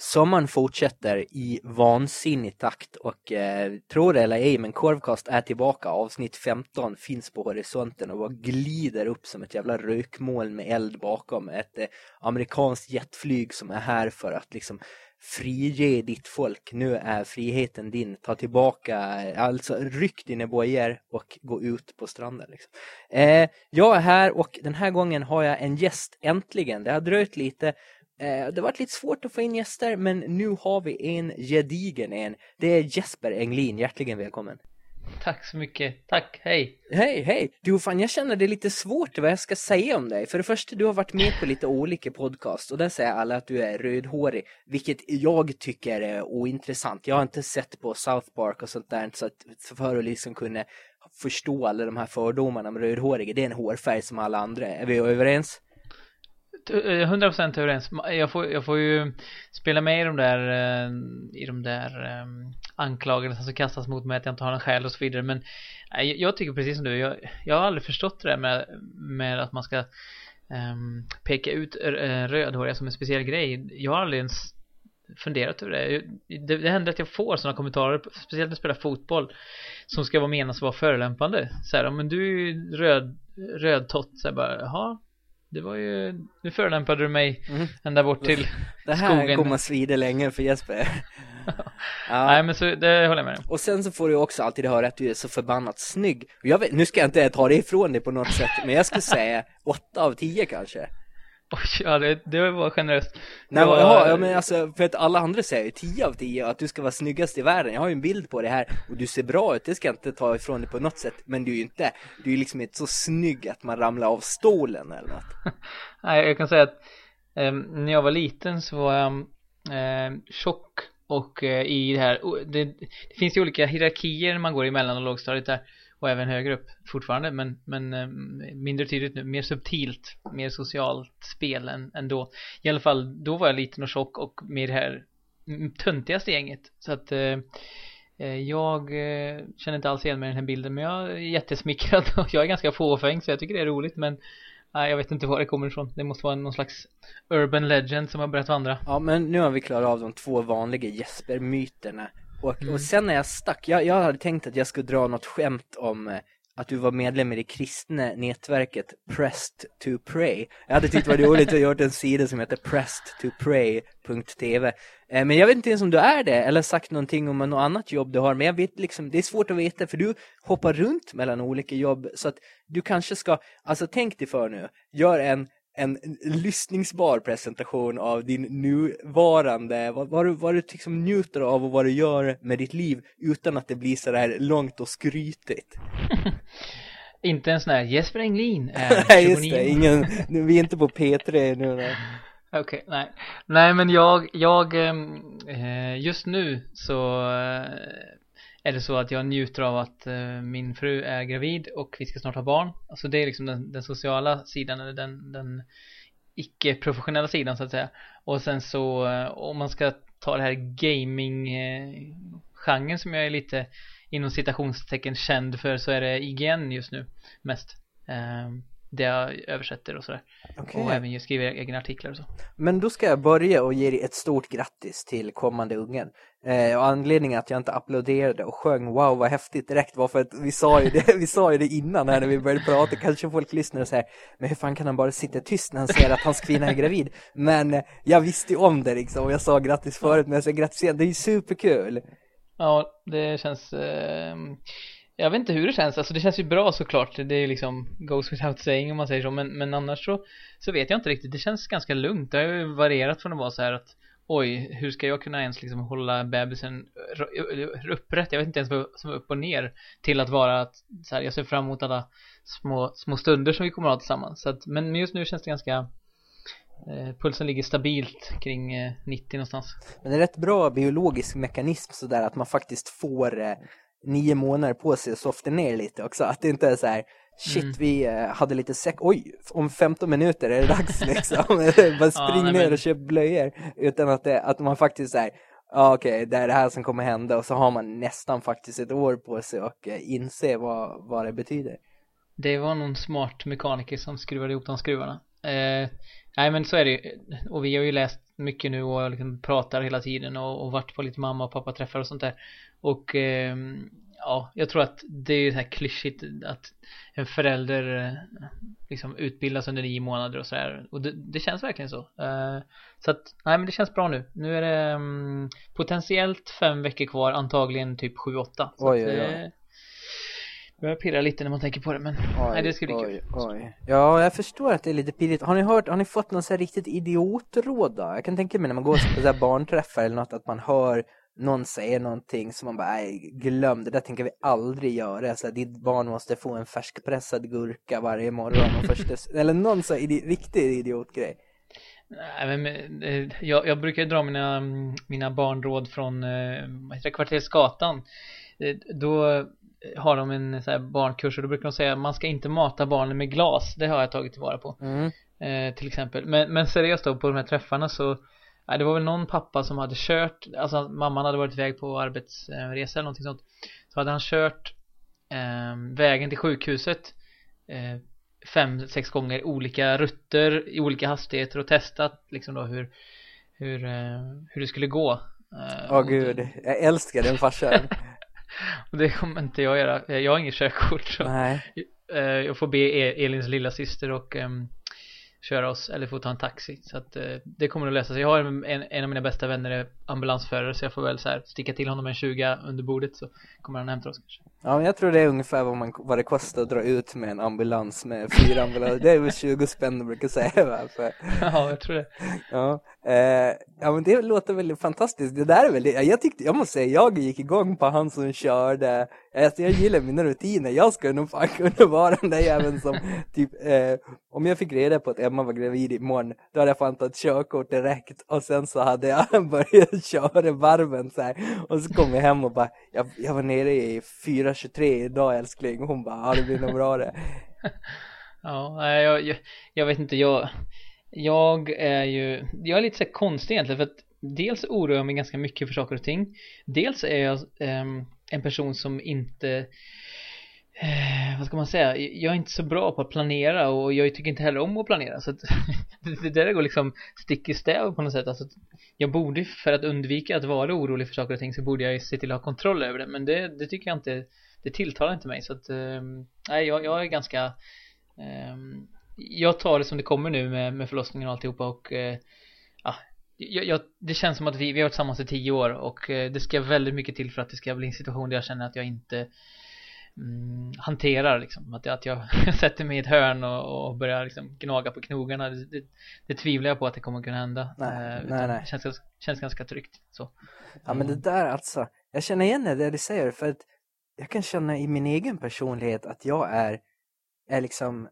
Sommaren fortsätter i vansinnig takt och eh, tror det eller ej men Korvkast är tillbaka. Avsnitt 15 finns på horisonten och bara glider upp som ett jävla rökmoln med eld bakom. Ett eh, amerikanskt jetflyg som är här för att liksom frige ditt folk. Nu är friheten din. Ta tillbaka, eh, alltså ryck dina bojor och gå ut på stranden. Liksom. Eh, jag är här och den här gången har jag en gäst äntligen. Det har dröjt lite det har varit lite svårt att få in gäster men nu har vi en gedigen en. Det är Jesper Englin, hjärtligen välkommen. Tack så mycket, tack, hej. Hej, hej. Du, fan jag känner det är lite svårt vad jag ska säga om dig. För det första, du har varit med på lite olika podcast och där säger alla att du är rödhårig. Vilket jag tycker är ointressant. Jag har inte sett på South Park och sånt där så att för att liksom kunna förstå alla de här fördomarna om rödhåriga. Det är en hårfärg som alla andra. Är vi överens? 100% eh, överens. Jag får, jag får ju spela med i de där, eh, i de där um, anklagelserna som kastas mot mig att jag inte har en själ och så vidare. Men jag, jag tycker precis som du, jag, jag har aldrig förstått det där med, med att man ska um, peka ut rödhåriga som en speciell grej. Jag har aldrig ens funderat över det. det. Det händer att jag får sådana kommentarer, speciellt när jag spelar fotboll, som ska vara menas vara förolämpande. Så här, men du är ju röd, rödtott, så här bara, jaha, det var ju, nu förolämpade du mig mm. ända bort till Det här skogen. kommer svida länge för Jesper. ja. Nej men så, det håller jag med om. Och sen så får du också alltid höra att du är så förbannat snygg. Jag vet, nu ska jag inte ta det ifrån dig på något sätt, men jag skulle säga åtta av tio kanske. Oj, ja det, det var generöst. Nej, var... ja, men alltså, för att alla andra säger ju 10 av 10 att du ska vara snyggast i världen. Jag har ju en bild på det här och du ser bra ut, det ska jag inte ta ifrån dig på något sätt. Men du är ju inte, du är liksom inte så snygg att man ramlar av stolen eller något. Nej, jag kan säga att eh, när jag var liten så var jag eh, tjock och eh, i det här, det, det, finns ju olika hierarkier man går i mellan och lågstadiet där och även högre upp fortfarande men, men eh, mindre tydligt nu, mer subtilt, mer socialt spel än, än då. I alla fall, då var jag liten och tjock och med det här töntigaste gänget. Så att eh, eh jag eh, känner inte alls igen mig i den här bilden men jag är jättesmickrad och jag är ganska fåfäng så jag tycker det är roligt men Nej, jag vet inte var det kommer ifrån. Det måste vara någon slags urban legend som har börjat vandra. Ja, men nu har vi klarat av de två vanliga Jesper-myterna. Och, mm. och sen när jag stack, jag, jag hade tänkt att jag skulle dra något skämt om eh, att du var medlem i det kristna nätverket Pressed to Pray. Jag hade tyckt det var roligt att göra en sida som heter pressedtopray.tv. Eh, men jag vet inte ens om du är det eller sagt någonting om något annat jobb du har. Men jag vet liksom, det är svårt att veta för du hoppar runt mellan olika jobb så att du kanske ska, alltså tänk dig för nu, gör en en lyssningsbar presentation av din nuvarande, vad, vad, du, vad du liksom njuter av och vad du gör med ditt liv utan att det blir så där långt och skrytigt. inte en sån här Jesper Englin är Nej just det, ingen, vi är inte på P3 nu. Okej, okay, nej. Nej men jag, jag, eh, just nu så eh, är det så att jag njuter av att uh, min fru är gravid och vi ska snart ha barn. Alltså det är liksom den, den sociala sidan eller den, den icke-professionella sidan så att säga. Och sen så uh, om man ska ta det här gaming-genren uh, som jag är lite inom citationstecken känd för så är det IGN just nu mest. Uh, det jag översätter och sådär. Okay. Och även skriver egna artiklar och så. Men då ska jag börja och ge dig ett stort grattis till kommande ungen. Eh, och anledningen att jag inte applåderade och sjöng wow vad häftigt direkt var för att vi sa ju det, vi sa ju det innan här när vi började prata. Kanske folk lyssnar och säger men hur fan kan han bara sitta tyst när han säger att hans kvinna är gravid? Men eh, jag visste ju om det liksom och jag sa grattis förut men jag säger grattis igen. Det är ju superkul. Ja, det känns... Eh jag vet inte hur det känns, alltså det känns ju bra såklart Det är ju liksom goes without saying om man säger så Men, men annars så, så vet jag inte riktigt Det känns ganska lugnt, det har ju varierat från att vara så här att Oj, hur ska jag kunna ens liksom hålla bebisen upprätt? Jag vet inte ens vad som är upp och ner Till att vara att så här, jag ser fram emot alla små, små stunder som vi kommer att ha tillsammans så att, Men just nu känns det ganska eh, Pulsen ligger stabilt kring eh, 90 någonstans Men det är rätt bra biologisk mekanism sådär att man faktiskt får eh, nio månader på sig att softa ner lite också. Att det inte är så här, shit mm. vi uh, hade lite säck, oj, om 15 minuter är det dags liksom. Bara spring ja, ner och köp blöjor. Utan att, det, att man faktiskt säger ja okej, okay, det är det här som kommer hända. Och så har man nästan faktiskt ett år på sig och uh, inse vad, vad det betyder. Det var någon smart mekaniker som skruvade ihop de skruvarna. Eh, Nej men så är det ju. Och vi har ju läst mycket nu och liksom pratar hela tiden och, och varit på lite mamma och pappa träffar och sånt där. Och eh, ja, jag tror att det är ju så här klyschigt att en förälder eh, liksom utbildas under nio månader och så här. Och det, det känns verkligen så. Uh, så att, nej men det känns bra nu. Nu är det um, potentiellt fem veckor kvar, antagligen typ sju, åtta. Så oj, oj, oj. börjar pirra lite när man tänker på det men oj, nej det ska bli oj, kul. Oj. Ja, jag förstår att det är lite pirrigt. Har ni hört, har ni fått någon så här riktigt idiotråd då? Jag kan tänka mig när man går på så barnträffar eller något att man hör någon säger någonting som man bara, nej, glöm det där tänker vi aldrig göra. Så här, ditt barn måste få en färskpressad gurka varje morgon. Och första, eller någon så idi riktig idiotgrej. Nej, men, eh, jag, jag brukar dra mina, mina barnråd från eh, Kvartersgatan. Eh, då har de en så här barnkurs och då brukar de säga att man ska inte mata barnen med glas. Det har jag tagit tillvara på. Mm. Eh, till exempel. Men, men seriöst då, på de här träffarna så Nej, det var väl någon pappa som hade kört, alltså mamman hade varit iväg på arbetsresa eller någonting sånt. Så hade han kört eh, vägen till sjukhuset eh, fem, sex gånger olika rutter i olika hastigheter och testat liksom då hur, hur, eh, hur det skulle gå. Eh, Åh oh, gud, jag älskar den farsan. och det kommer inte jag göra. Jag har inget körkort så Nej. Eh, jag får be e-, Elins lilla syster och um, köra oss eller få ta en taxi. Så att eh, det kommer att lösa sig. Jag har en, en av mina bästa vänner ambulansförare så jag får väl så här sticka till honom en 20 under bordet så kommer han hämta oss kanske. Ja men jag tror det är ungefär vad, man, vad det kostar att dra ut med en ambulans med fyra ambulanser det är väl 20 spänn brukar säga va? För... Ja jag tror det. Ja, eh, ja men det låter väldigt fantastiskt. Det där är väl jag tyckte, jag måste säga jag gick igång på han som körde. Alltså jag gillar mina rutiner. Jag skulle nog fan kunna vara den där jäveln som typ, eh, om jag fick reda på att Emma var gravid imorgon, då hade jag fan tagit körkort direkt. Och sen så hade jag börjat köra varven så här. Och så kom jag hem och bara, jag, jag var nere i 4.23 idag älskling. Hon bara, ja det blir nog bra det. ja, jag, jag, jag vet inte, jag, jag är ju, jag är lite så konstig egentligen för att dels oroar jag mig ganska mycket för saker och ting. Dels är jag um, en person som inte eh, vad ska man säga, jag är inte så bra på att planera och jag tycker inte heller om att planera så att det där går liksom stick i stäv på något sätt. Alltså, jag borde för att undvika att vara orolig för saker och ting så borde jag ju se till att ha kontroll över det men det, det tycker jag inte det tilltalar inte mig. Så att eh, nej jag, jag är ganska eh, jag tar det som det kommer nu med, med förlossningen och alltihopa och eh, jag, jag, det känns som att vi, vi har varit tillsammans i tio år och eh, det ska väldigt mycket till för att det ska bli en situation där jag känner att jag inte mm, hanterar liksom. Att, att jag sätter mig i ett hörn och, och börjar liksom gnaga på knogarna. Det, det, det, tvivlar jag på att det kommer kunna hända. Nej, eh, nej, nej. Det känns, känns ganska tryggt. Så. Ja men det där alltså, jag känner igen det du säger för att jag kan känna i min egen personlighet att jag är, är liksom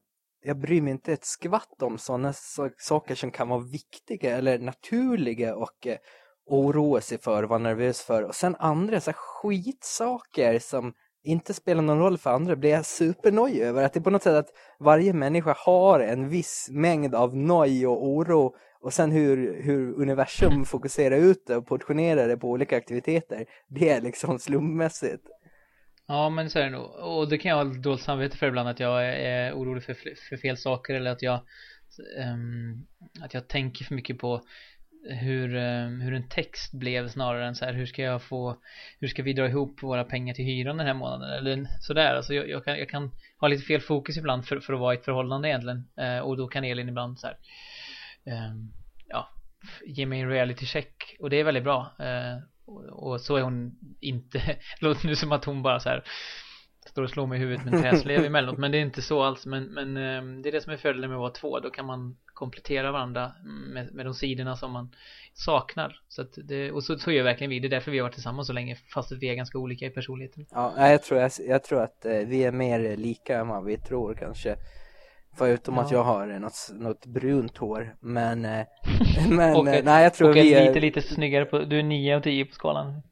jag bryr mig inte ett skvatt om sådana saker som kan vara viktiga eller naturliga och eh, oroa sig för, vara nervös för. Och sen andra så skitsaker som inte spelar någon roll för andra blir jag supernoj över. Att det är på något sätt att varje människa har en viss mängd av noj och oro och sen hur, hur universum fokuserar ut det och portionerar det på olika aktiviteter. Det är liksom slumpmässigt. Ja men så är det nog och det kan jag ha dåligt samvete för ibland att jag är orolig för, för fel saker eller att jag um, att jag tänker för mycket på hur, eh, hur en text blev snarare än så här hur ska jag få hur ska vi dra ihop våra pengar till hyran den här månaden? Eller sådär. Alltså jag, jag, kan, jag kan ha lite fel fokus ibland för, för att vara i ett förhållande egentligen. Eh, och då kan Elin ibland så här eh, ja ge mig en reality check och det är väldigt bra. Eh och, så är hon inte. Det låter nu som att hon bara så här Står och slår mig i huvudet med en träslev emellanåt Men det är inte så alls. Men, men ehm, det är det som är fördelen med att vara två. Då kan man komplettera varandra med, med de sidorna som man saknar. Så att det, Och så, så gör verkligen vi. Det är därför vi har varit tillsammans så länge Fast att vi är ganska olika i personligheten. Ja, jag tror, jag, jag tror att eh, vi är mer lika än vad vi tror kanske. Förutom ja. att jag har något, något brunt hår. Men, eh, men och, eh, nej jag tror och vi är lite lite snyggare på, du är 9 av 10 på skalan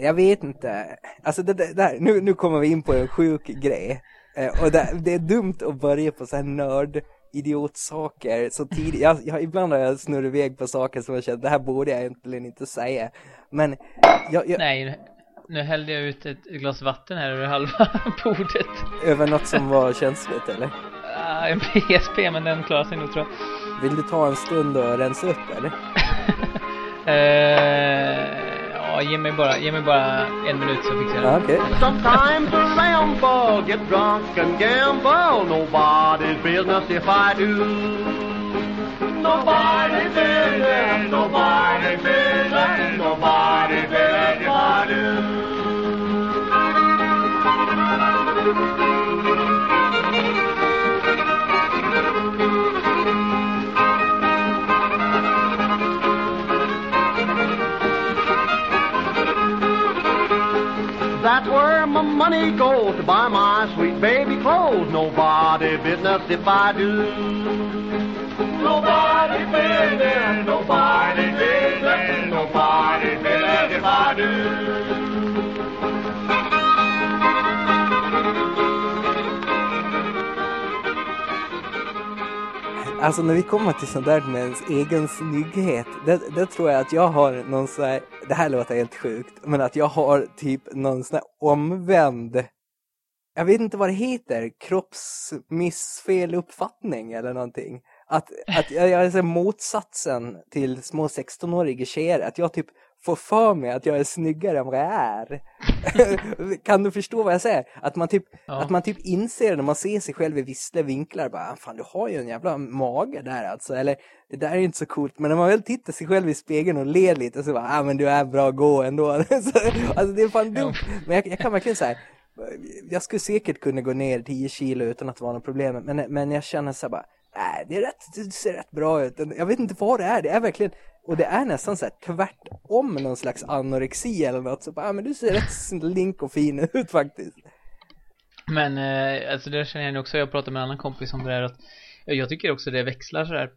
Jag vet inte Alltså det, det där, nu, nu kommer vi in på en sjuk grej eh, Och det, det är dumt att börja på så här nörd idiotsaker så tidigt. Jag, jag, ibland har jag snurrat iväg på saker som jag känner, det här borde jag egentligen inte säga. Men jag, jag... Nej, nu hällde jag ut ett glas vatten här över halva bordet. Över något som var känsligt eller? Ja, en PSP, men den klarar sig nog tror jag. Vill du ta en stund och rensa upp eller? Eh, ja, ge mig, bara, ge mig bara en minut så fixar jag Ja, det. okej. Sometimes a ramble, get drunk and gamble. Nobody's business if I do. Nobody's business, nobody's business, nobody's business if I do. Money goes to buy my sweet baby clothes. Nobody business if I do. Nobody business, nobody business, nobody business if I do. Alltså när vi kommer till sånt där med ens egen snygghet, det, det tror jag att jag har någon sån här, det här låter helt sjukt, men att jag har typ någon sån här omvänd, jag vet inte vad det heter, kroppsmissfeluppfattning eller någonting. Att, att jag, jag är så motsatsen till små 16-åriga tjejer, att jag typ får för mig att jag är snyggare än vad jag är. kan du förstå vad jag säger? Att man typ, Ja. att man typ inser när man ser sig själv i vissa vinklar, bara, "Ah, fan du har ju en jävla mage där alltså, eller det där är inte så coolt, men när man väl tittar sig själv i spegeln och ler lite så bara, ah men du är bra, gå ändå. så, alltså det är fan dumt, men jag, jag kan verkligen säga jag skulle säkert kunna gå ner 10 kilo utan att det var något problem, men, men jag känner så här bara, nej det är rätt, det ser rätt bra ut. Jag vet inte vad det är, det är verkligen, och det är nästan så här tvärtom någon slags anorexi eller något, så bara, ah, men du ser rätt slink och fin ut faktiskt. Men eh, alltså det känner jag igen också, jag pratade med en annan kompis om det där att eh, jag tycker också det växlar sådär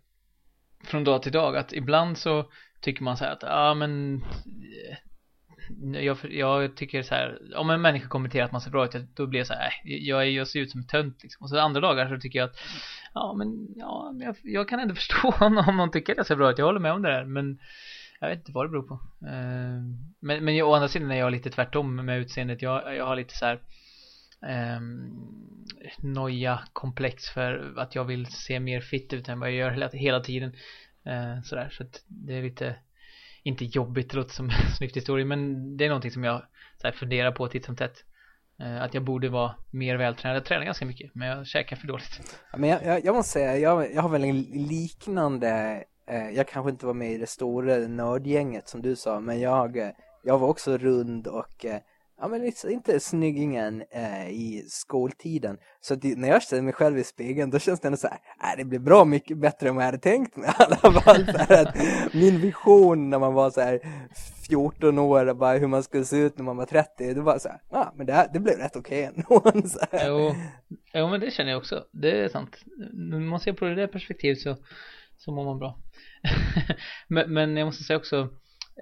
från dag till dag att ibland så tycker man så här att ja men eh, jag, jag tycker så här om en människa kommenterar att man ser bra ut då blir jag så här, äh, jag, jag ser ut som en tönt liksom. och så andra dagar så tycker jag att ja men ja jag, jag kan ändå förstå om, om någon tycker att jag ser bra ut, jag håller med om det där men jag vet inte vad det beror på. Eh, men, men å andra sidan är jag lite tvärtom med utseendet. Jag, jag har lite så här eh, noja komplex för att jag vill se mer fit ut än vad jag gör hela, hela tiden. Eh, sådär så att det är lite inte jobbigt, det låter som en snygg historia men det är någonting som jag så här, funderar på titt som tätt. Eh, att jag borde vara mer vältränad, jag tränar ganska mycket men jag käkar för dåligt. Men jag, jag, jag måste säga, jag, jag har väl en liknande, eh, jag kanske inte var med i det stora nördgänget som du sa, men jag, eh, jag var också rund och eh, ja men inte, snyggingen eh, i skoltiden. Så det, när jag ser mig själv i spegeln då känns det ändå så här, äh, det blir bra mycket bättre än vad jag hade tänkt mig i alla fall. Här, att min vision när man var så här 14 år, bara hur man skulle se ut när man var 30, det var så här, ja ah, men det, här, det blev rätt okej ändå. Så här. Jo, jo men det känner jag också, det är sant Nu man ser på det där perspektivet så, så mår man bra men, men jag måste säga också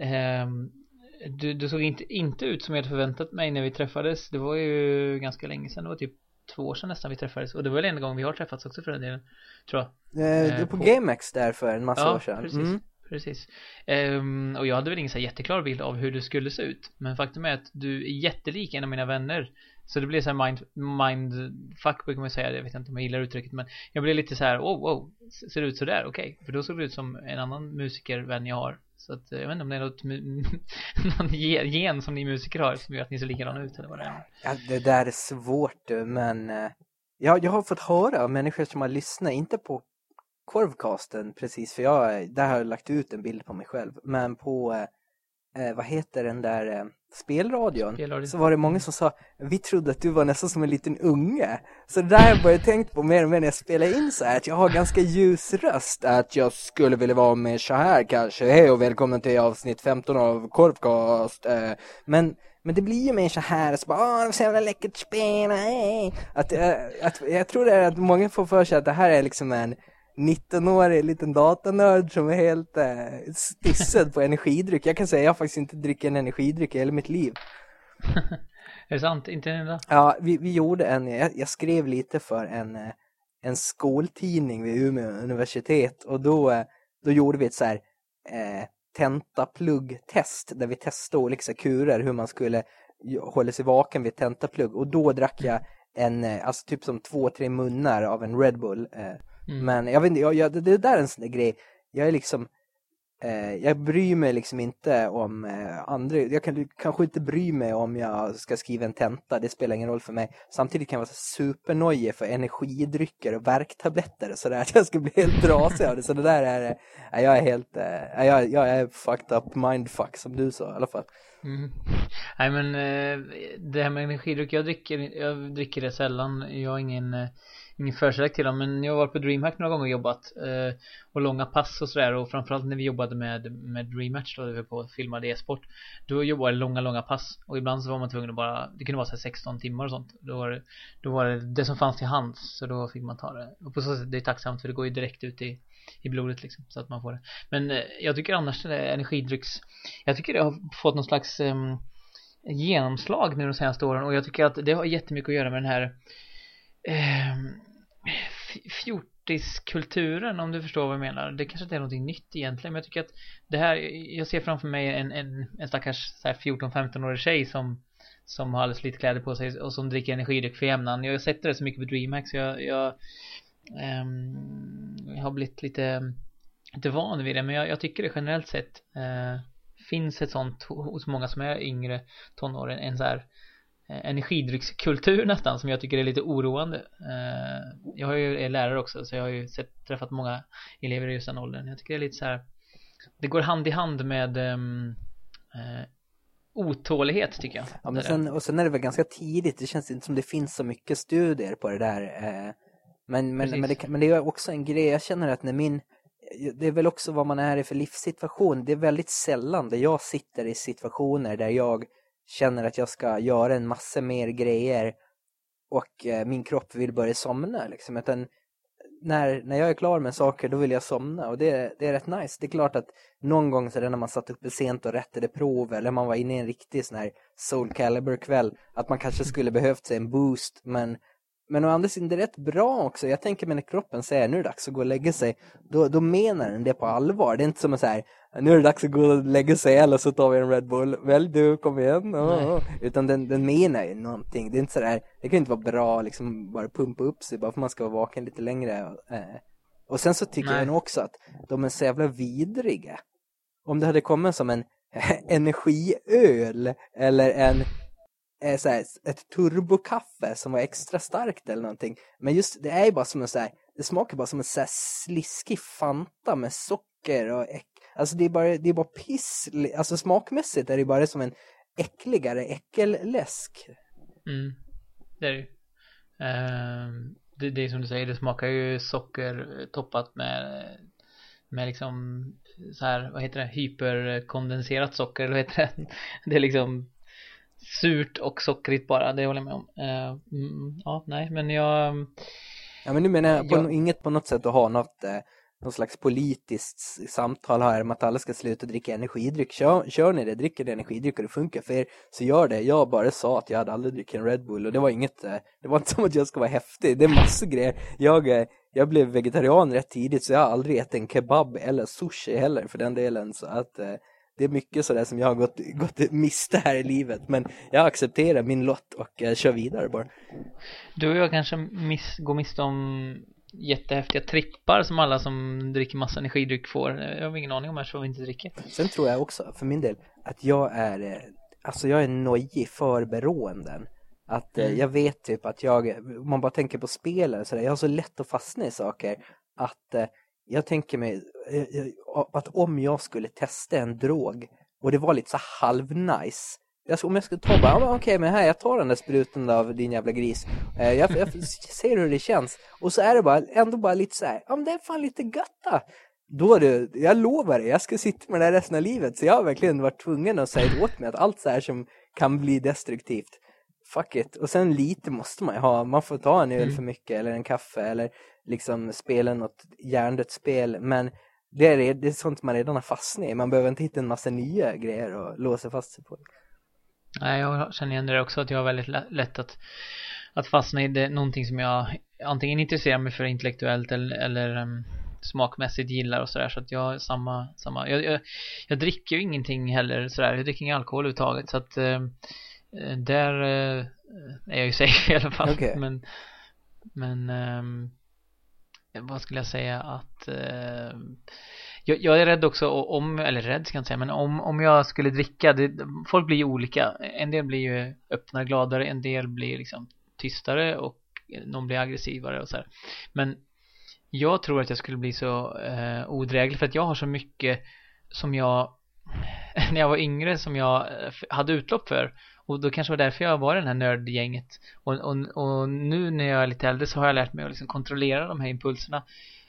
eh, du, du såg inte, inte ut som jag hade förväntat mig när vi träffades. Det var ju ganska länge sedan, det var typ två år sedan nästan vi träffades. Och det var väl en gång vi har träffats också för den delen Tror jag. Eh, du är på på- GameX där för en massa Ja, år sedan. precis, Mm. precis. Ehm, Och jag hade väl ingen så jätteklar bild av hur du skulle se ut. Men faktum är att du är jättelik en av mina vänner. Så det blir så här mind, mindfuck brukar man säga. Jag vet inte om jag gillar uttrycket men Jag blev lite så här, wow, wow Ser det ut sådär? Okej, för då såg det ut som en annan musikervän jag har så att eh, jag vet inte om det är något Någon gen som ni musiker har Som gör att ni ser likadana ut eller vad det är. Ja, det där är svårt du, men eh, ja, jag, har fått höra av människor som har lyssnat, inte på korvcasten precis, för jag, där har jag lagt ut en bild på mig själv, men på, eh, eh, vad heter den där eh, eh, spelradion, Spelradio. så var det många som sa, vi trodde att du var nästan som en liten unge. Så det där har jag börjat tänka på mer och mer när jag spelar in så här, att jag har ganska ljus röst, att jag skulle vilja vara med så här kanske, hej och välkommen till avsnitt 15 av korvcast, eh, men men det blir ju mer så här, så bara, åh, det var så jävla läckert spel. Att, eh, att, jag tror det är att många får för sig att det här är liksom en 19-årig liten datanörd som är helt eh, stissad på energidryck. Jag kan säga, jag har faktiskt inte druckit en energidryck i hela mitt liv. Är det sant? Inte en enda? Ja, vi, vi gjorde en, jag, jag skrev lite för en, eh, en skoltidning vid Umeå universitet och då, eh, då gjorde vi ett så här eh, tentaplugg-test där vi testade olika kurer hur man skulle hålla sig vaken vid tentaplugg och då drack jag en, eh, alltså typ som två, tre munnar av en Red Bull. Eh, Mm. Men jag vet inte, jag, jag, det, där är en sån där grej. Jag är liksom, eh, jag bryr mig liksom inte om eh, andra. Jag kan kanske inte bry mig om jag ska skriva en tenta, det spelar ingen roll för mig. Samtidigt kan jag vara supernojig för energidrycker och värktabletter och sådär. Att jag ska bli helt trasig av det. Så det där är, eh, jag är helt, eh, jag, jag är fucked up mindfuck som du sa i alla fall. Mm. Nej men eh, det här med energidryck, jag dricker, jag dricker det sällan. Jag har ingen, eh, ingen förkärlek till dem. Men jag har varit på DreamHack några gånger och jobbat. Eh, och långa pass och sådär. Och framförallt när vi jobbade med, med DreamHatch då, vi var på och filmade e-sport. Då jobbade jag långa, långa pass. Och ibland så var man tvungen att bara, det kunde vara såhär 16 timmar och sånt. Då var det, då var det det som fanns till hands. Så då fick man ta det. Och på så sätt, det är tacksamt för det går ju direkt ut i i blodet liksom så att man får det men eh, jag tycker annars det är energidrycks jag tycker det har fått någon slags eh, genomslag nu de senaste åren och jag tycker att det har jättemycket att göra med den här eh, fjortiskulturen om du förstår vad jag menar. Det kanske inte är någonting nytt egentligen men jag tycker att det här jag ser framför mig en, en, en stackars 14-15-årig tjej som som har alldeles lite kläder på sig och som dricker energidryck för jämnan. Jag har sett det så mycket på DreamHack så jag, jag um, jag har blivit lite, lite van vid det. Men jag, jag tycker det generellt sett uh, finns ett sånt hos många som är yngre tonåren en så här energidryckskultur nästan som jag tycker är lite oroande. Uh, jag har ju, är lärare också så jag har ju sett, träffat många elever i just den åldern. Jag tycker det är lite så här det går hand i hand med um, otålighet tycker jag. Ja, men sen, och sen är det väl ganska tidigt. Det känns inte som det finns så mycket studier på det där men, men, men, det, men det är också en grej, jag känner att när min, det är väl också vad man är i för livssituation. Det är väldigt sällan där jag sitter i situationer där jag känner att jag ska göra en massa mer grejer och eh, min kropp vill börja somna. Liksom. Utan eh, när, när jag är klar med saker då vill jag somna och det, det är rätt nice. Det är klart att någon gång så där när man satt uppe sent och rättade prov eller man var inne i en riktig sån här Soul Calibur kväll att man kanske skulle behövt sig en boost men men å andra sidan, det är rätt bra också. Jag tänker mig när kroppen säger nu är det dags att gå och lägga sig. Då, då menar den det på allvar. Det är inte som att säga nu är det dags att gå och lägga sig eller så tar vi en Red Bull. Väl du, kom igen. Oh. Utan den, den menar ju någonting. Det är inte sådär, det kan inte vara bra liksom bara pumpa upp sig bara för man ska vara vaken lite längre. Och sen så tycker Nej. jag också att de är så jävla vidriga. Om det hade kommit som en energiöl eller en eh, så ett turbokaffe som var extra starkt eller någonting. Men just det är ju bara som en så här, det smakar bara som en så här sliskig Fanta med socker och äck. Alltså det är bara, det är bara piss. Alltså smakmässigt är det bara som en äckligare äckelläsk. Mm, det är det um, det, det är som du säger, det smakar ju socker eh, toppat med med liksom så här, vad heter det, hyperkondenserat socker eller vad heter det? Det är liksom surt och sockrigt bara, det håller jag med om. Uh, mm, ja, nej, men jag... Ja, men nu menar jag på jag... inget på något sätt att ha något, eh, någon slags politiskt samtal här om att alla ska sluta dricka energidryck. Kör, kör ni det, dricker det energidryck och det funkar för er, så gör det. Jag bara sa att jag hade aldrig druckit en Red Bull och det var inget, eh, det var inte som att jag ska vara häftig. Det är massor grejer. Jag, eh, jag blev vegetarian rätt tidigt så jag har aldrig ätit en kebab eller sushi heller för den delen. Så att eh, det är mycket sådär som jag har gått, gått miste här i livet. Men jag accepterar min lott och uh, kör vidare bara. Du och jag kanske miss, går miste om jättehäftiga trippar som alla som dricker massa energidryck får. Jag har ingen aning om varför vi inte dricker. Sen tror jag också, för min del, att jag är, eh, alltså jag är nojig för beroenden. Att eh, mm. jag vet typ att jag, om man bara tänker på spel så där, jag har så lätt att fastna i saker att jag tänker mig att om jag skulle testa en drog och det var lite så halv-nice. Om jag skulle ta bara, okej okay, men här jag tar den där spruten av din jävla gris. Eh, jag, jag ser hur det känns. Och så är det bara, ändå bara lite så här, ja men det är fan lite götta. Då det, jag lovar dig, jag ska sitta med det här resten av livet. Så jag har verkligen varit tvungen att säga åt mig att allt så här som kan bli destruktivt. Fuck it. Och sen lite måste man ju ha. Man får ta en öl mm. för mycket eller en kaffe eller liksom spela något hjärndött spel. Men det är, det är sånt man redan har fastnat i. Man behöver inte hitta en massa nya grejer och låsa fast sig på. Nej, jag känner igen det också att jag har väldigt lätt att, att fastna i det, någonting som jag antingen intresserar mig för intellektuellt eller, eller um, smakmässigt gillar och sådär så att jag samma, samma jag, jag, jag dricker ju ingenting heller sådär, jag dricker ingen alkohol överhuvudtaget så att um, eh, där eh, är jag ju safe i alla fall. Okej. Men, men ehm, vad skulle jag säga att eh, jag, jag är rädd också om, eller rädd ska jag inte säga, men om, om jag skulle dricka, det, folk blir ju olika. En del blir ju öppnare, gladare, en del blir liksom tystare och någon blir aggressivare och så här. Men jag tror att jag skulle bli så eh, odräglig för att jag har så mycket som jag när jag var yngre som jag eh, hade utlopp för och då kanske var därför jag var i det här nördgänget. Och, och, och nu när jag är lite äldre så har jag lärt mig att liksom kontrollera de här impulserna.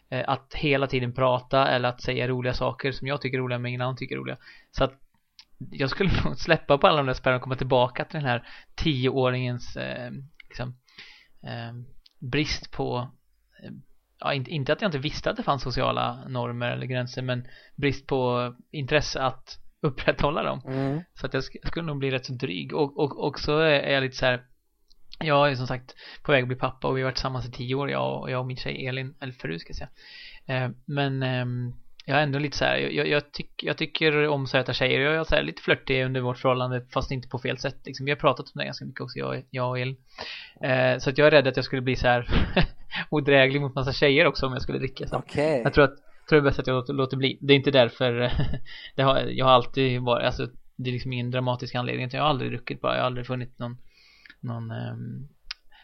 Eh, att hela tiden prata eller att säga roliga saker som jag tycker är roliga men ingen annan tycker är roliga. Så att jag skulle nog släppa på alla de där spärrarna och komma tillbaka till den här tioåringens eh, liksom, eh, brist på eh, ja, inte, inte att jag inte visste att det fanns sociala normer eller gränser men brist på intresse att upprätthålla dem Mm. så att jag, sk- skulle nog bli rätt så dryg och, och, och så är jag lite så här jag är som sagt på väg att bli pappa och vi har varit tillsammans i tio år jag och, jag och min tjej Elin, eller fru ska jag säga eh, men ehm, jag är ändå lite så här, jag, jag, tyck, jag tycker om söta tjejer jag är så här lite flörtig under vårt förhållande fast inte på fel sätt liksom. vi har pratat om det ganska mycket också jag, jag och Elin eh, så att jag är rädd att jag skulle bli så här odräglig mot massa tjejer också om jag skulle dricka så. Okej. Jag tror att tror det är bäst att jag låter, låter bli. Det är inte därför det har, jag har alltid varit, alltså det är liksom ingen dramatisk anledning. Jag har aldrig druckit bara, jag har aldrig funnit någon, någon um,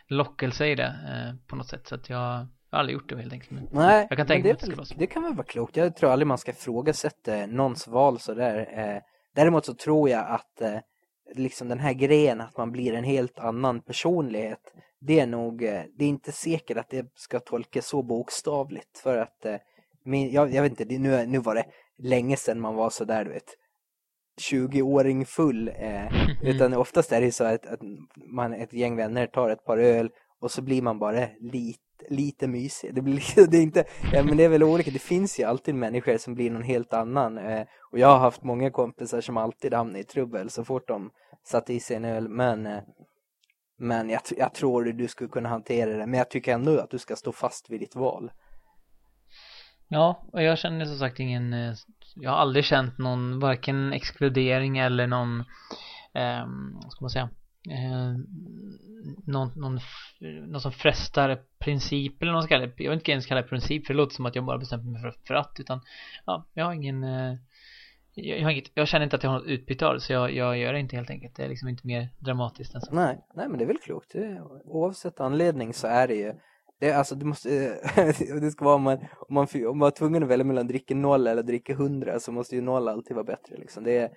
lockelse i det eh, på något sätt. Så att jag, jag har aldrig gjort det helt enkelt. Men Nej, jag kan tänka det, det det kan väl vara klokt. Jag tror aldrig man ska ifrågasätta någons val sådär. Eh, däremot så tror jag att eh, liksom den här grejen att man blir en helt annan personlighet det är nog, eh, det är inte säkert att det ska tolkas så bokstavligt för att eh, min, jag, jag vet inte, det, nu, nu var det länge sedan man var så där du vet 20-åring full eh, utan oftast är det så att, att man ett gäng vänner tar ett par öl och så blir man bara lite, lite mysig. Det, blir, det, är inte, ja, men det är väl olika, det finns ju alltid människor som blir någon helt annan. Eh, och jag har haft många kompisar som alltid hamnar i trubbel så fort de satt i sig en öl. Men, eh, men jag, jag tror du skulle kunna hantera det. Men jag tycker ändå att du ska stå fast vid ditt val. Ja, och jag känner som sagt ingen eh, Jag har aldrig känt någon varken exkludering eller någon eh, Vad ska man säga eh, någon, någon, någon som frestar princip eller något ska kalla det. Jag vill inte ens kalla det princip för det låter som att jag bara bestämt mig för, för att utan Ja, jag har ingen eh, jag, jag, har inget, jag känner inte att jag har något utbyte av det så jag, jag gör det inte helt enkelt Det är liksom inte mer dramatiskt än så Nej, nej men det är väl klokt. Det, oavsett anledning så är det ju det, alltså, det, måste, det ska vara om man, om man, om man var tvungen att välja mellan dricka noll eller dricka hundra så måste ju noll alltid vara bättre. Liksom. Det,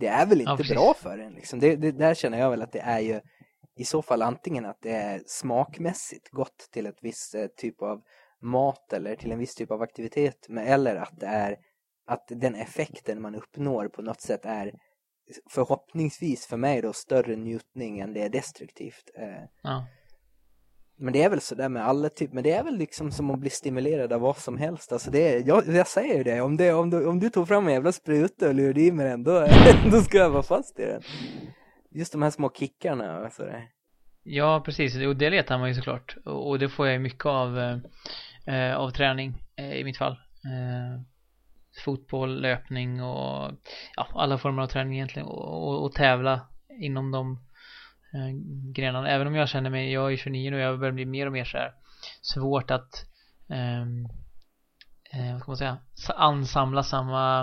det är väl Ja, inte precis. bra för en. Liksom. Det, det, där känner jag väl att det är ju i så fall antingen att det är smakmässigt gott till ett visst eh, typ av mat eller till en viss typ av aktivitet eller att det är att den effekten man uppnår på något sätt är förhoppningsvis för mig då större njutning än det är destruktivt. Eh, Ja, men det är väl sådär med alla typ, men det är väl liksom som att bli stimulerad av vad som helst. Alltså det är, jag, jag säger ju det, om, det om, du, om du tog fram en jävla spruta och lurade i mig den, då, då ska jag vara fast i den. Just de här små kickarna och sådär. Ja, precis. Och det letar man ju såklart. Och det får jag ju mycket av, eh, eh, av träning eh, i mitt fall. Eh, fotboll, löpning och ja, alla former av träning egentligen. Och, och, och tävla inom de Eh, grenarna. Även om jag känner mig, jag är 29 nu och jag börjar bli mer och mer så här svårt att ehm, eh, vad ska man säga, ansamla samma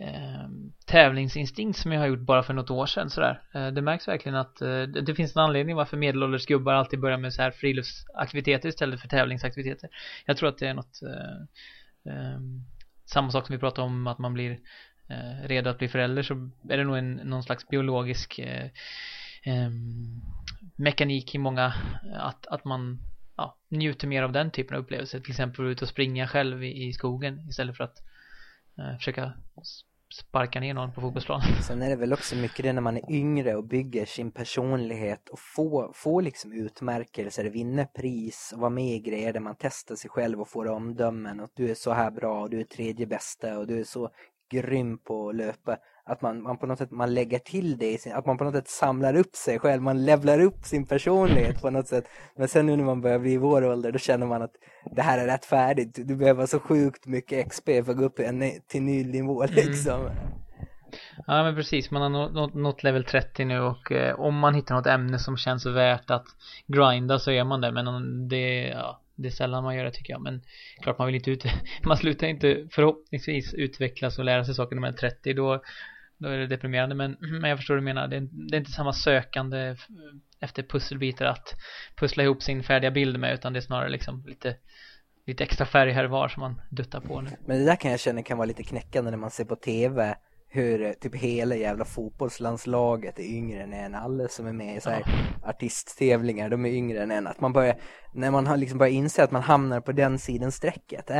eh, tävlingsinstinkt som jag har gjort bara för något år sedan sådär. Eh, det märks verkligen att eh, det, finns en anledning varför medelålders gubbar alltid börjar med så här friluftsaktiviteter istället för tävlingsaktiviteter. Jag tror att det är något eh, eh, samma sak som vi pratade om att man blir eh, redo att bli förälder så är det nog en, någon slags biologisk eh, eh, mekanik i många att, att man ja, njuter mer av den typen av upplevelser till exempel ut och springa själv i, i skogen istället för att eh, försöka sparka ner någon på fotbollsplanen. Sen är det väl också mycket det när man är yngre och bygger sin personlighet och får får liksom utmärkelser, vinner pris och vara med i grejer där man testar sig själv och får omdömen. Och du är så här bra och du är tredje bästa och du är så grym på att löpa. Att man, man på något sätt man lägger till det, sin, att man på något sätt samlar upp sig själv, man levlar upp sin personlighet på något sätt. Men sen nu när man börjar bli i vår ålder då känner man att det här är rätt färdigt. Du behöver så sjukt mycket XP för att gå upp en, till ny nivå liksom. Ja men precis, man har nått, nått level 30 nu och eh, om man hittar något ämne som känns värt att grinda så är man det men om det, ja, det är sällan man gör det tycker jag men klart man vill inte ut man slutar inte förhoppningsvis utvecklas och lära sig saker när man är 30 då då är det deprimerande men, men jag förstår vad du menar det är, det är inte samma sökande efter pusselbitar att pussla ihop sin färdiga bild med utan det är snarare liksom lite lite extra färg här var som man duttar på nu. Men det där kan jag känna kan vara lite knäckande när man ser på tv hur eh, typ hela jävla fotbollslandslaget är yngre än en. Alla som är med i så här ja. artisttävlingar, de är yngre än en. Att man börjar, när man har liksom börjar inse att man hamnar på den sidan strecket.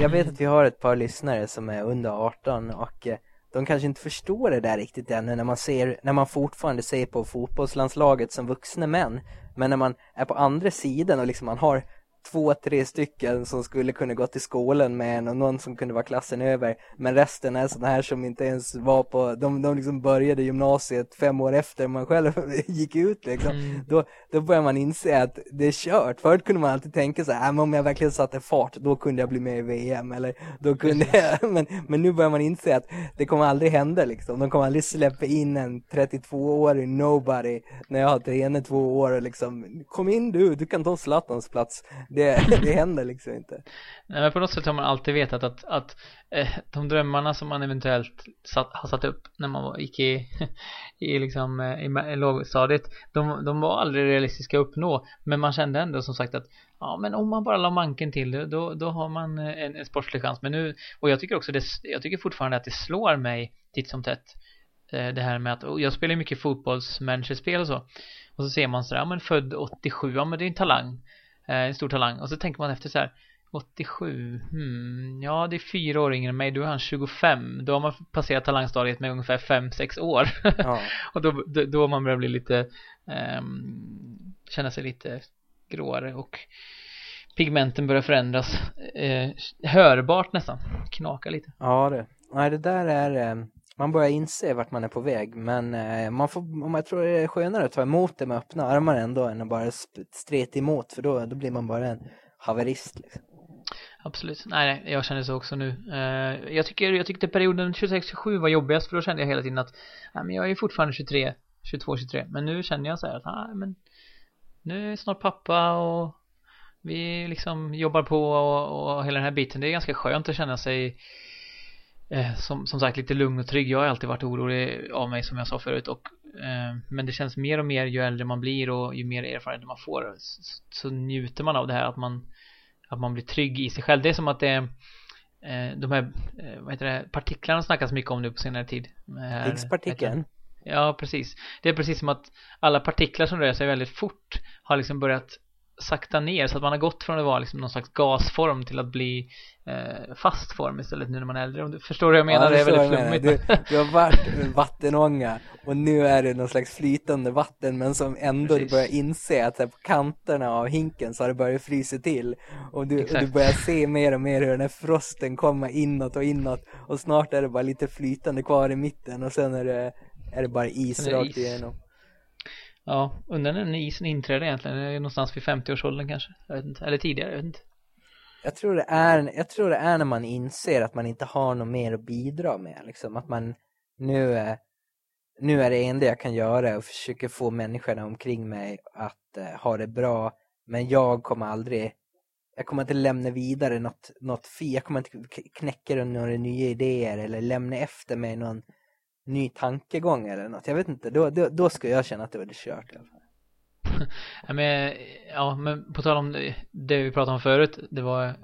Jag vet att vi har ett par lyssnare som är under 18 och eh, de kanske inte förstår det där riktigt ännu när man ser, när man fortfarande ser på fotbollslandslaget som vuxna män. Men när man är på andra sidan och liksom man har två, tre stycken som skulle kunna gå till skolan med en och någon som kunde vara klassen över. Men resten är sådana här som inte ens var på, de, de liksom började gymnasiet fem år efter man själv gick ut liksom. Mm. Då, då börjar man inse att det är kört. Förut kunde man alltid tänka så här, äh, men om jag verkligen satte fart, då kunde jag bli med i VM. Eller då kunde jag, men, men nu börjar man inse att det kommer aldrig hända liksom. De kommer aldrig släppa in en 32-årig nobody när jag har tränat två år liksom, kom in du, du kan ta Zlatans plats det, det händer liksom inte. Nej men på något sätt har man alltid vetat att, att eh, de drömmarna som man eventuellt satt, har satt upp när man gick i, i, liksom, eh, i, i lågstadiet de, de var aldrig realistiska att uppnå. Men man kände ändå som sagt att ja men om man bara la manken till det då, då har man eh, en, en sportslig chans. Men nu och jag tycker också det, jag tycker fortfarande att det slår mig titt som tätt eh, det här med att jag spelar mycket fotbollsmanagerspel och så. Och så ser man sådär, ja men född 87, ja men det är en talang en stor talang. Och så tänker man efter så här 87, hmm, ja det är fyra år yngre än mig, då är han 25 Då har man passerat talangstadiet med ungefär 5-6 år. Ja. Och då, då, då man börjar bli lite um, Känna sig lite gråare och Pigmenten börjar förändras eh, Hörbart nästan, knaka lite. Ja det, nej det där är eh, man börjar inse vart man är på väg men eh, man får, om jag tror det är skönare att ta emot det med öppna armar ändå än att bara streta emot för då, då blir man bara en haverist liksom. Absolut, nej jag känner så också nu. Eh, Jag tycker, jag tyckte perioden 26-27 var jobbigast för då kände jag hela tiden att nej, men jag är fortfarande 23, 22-23 men nu känner jag så här att nej, men nu är jag snart pappa och vi liksom jobbar på och, och hela den här biten. Det är ganska skönt att känna sig eh, som, som sagt lite lugn och trygg. Jag har alltid varit orolig av mig som jag sa förut och eh, men det känns mer och mer ju äldre man blir och ju mer erfarenhet man får så, så njuter man av det här att man att man blir trygg i sig själv. Det är som att det är eh, de här eh, vad heter det, partiklarna snackas mycket om nu på senare tid. Higgspartikeln? Ja, precis. Det är precis som att alla partiklar som rör sig väldigt fort har liksom börjat sakta ner så att man har gått från att vara liksom någon slags gasform till att bli eh, fast form istället nu när man är äldre. Om du förstår vad jag menar? Ja, det är väldigt flummigt. Du, du har varit vattenånga och nu är det någon slags flytande vatten men som ändå Precis. du börjar inse att här, på kanterna av hinken så har det börjat frysa till och du, och du börjar se mer och mer hur den här frosten kommer inåt och inåt och snart är det bara lite flytande kvar i mitten och sen är det, är det bara is rakt igenom. Ja, undrar när isen inträder egentligen, är det någonstans vid 50-årsåldern kanske, jag vet inte, eller tidigare, jag vet inte. Jag tror, det är, jag tror det är när man inser att man inte har något mer att bidra med, liksom. Att man nu är, nu är det enda jag kan göra och försöka få människorna omkring mig att uh, ha det bra, men jag kommer aldrig jag kommer inte lämna vidare något, något fi, jag kommer inte knäcka några nya idéer eller lämna efter mig någon ny tankegång eller något. Jag vet inte, då, då, då skulle jag känna att det var det kört i alla fall. ja, men, ja, men på tal om det, det vi pratade om förut, det var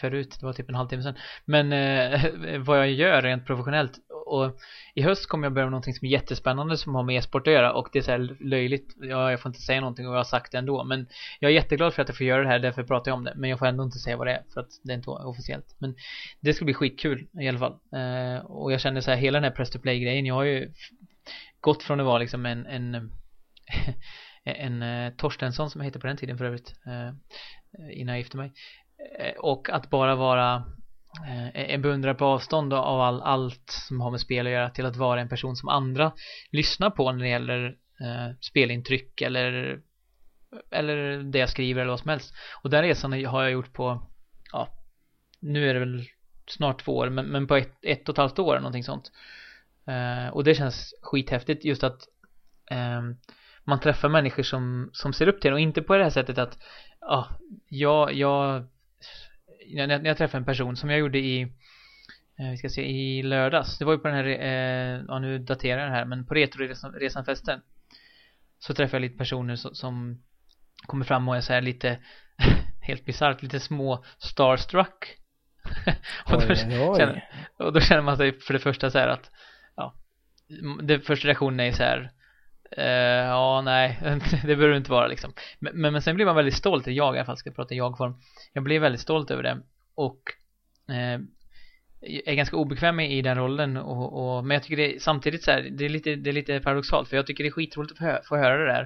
förut, det var typ en halvtimme sedan. Men eh, vad jag gör rent professionellt och i höst kommer jag börja med någonting som är jättespännande som har med e-sport att göra och det är så här löjligt. Ja, jag får inte säga någonting och jag har sagt det ändå. Men jag är jätteglad för att jag får göra det här, därför pratar jag om det. Men jag får ändå inte säga vad det är för att det är inte officiellt. Men det ska bli skitkul i alla fall. Eh, och jag känner så här, hela den här press to play grejen, jag har ju gått från att vara liksom en, en en, eh, Torstensson som jag hette på den tiden för övrigt eh, eh, innan jag gifte mig eh, och att bara vara Eh, en beundrare på avstånd av all, allt som har med spel att göra till att vara en person som andra lyssnar på när det gäller eh, spelintryck eller eller det jag skriver eller vad som helst. Och den resan har jag gjort på ja nu är det väl snart två år men, men på ett, ett och ett halvt år någonting sånt. Eh, och det känns skithäftigt just att eh, man träffar människor som, som ser upp till en och inte på det här sättet att ja, jag, jag när, när jag träffar en person som jag gjorde i eh, vi ska se, i lördags. Det var ju på den här, eh, ja nu daterar jag det här men på Retroresan-festen så träffade jag lite personer som, som kommer fram och är så här lite helt bisarrt, lite små starstruck. Och, då, oj, oj. Känner, och då känner man sig för det första så här att ja, det första reaktionen är så här Uh, ja, nej, det behöver det inte vara liksom. Men, men, men, sen blir man väldigt stolt, jag i alla fall ska prata i jag-form. Jag blir väldigt stolt över det och uh, är ganska obekväm i den rollen och, och men jag tycker det är samtidigt så här, det är lite, det är lite paradoxalt för jag tycker det är skitroligt att få, hö få höra det där.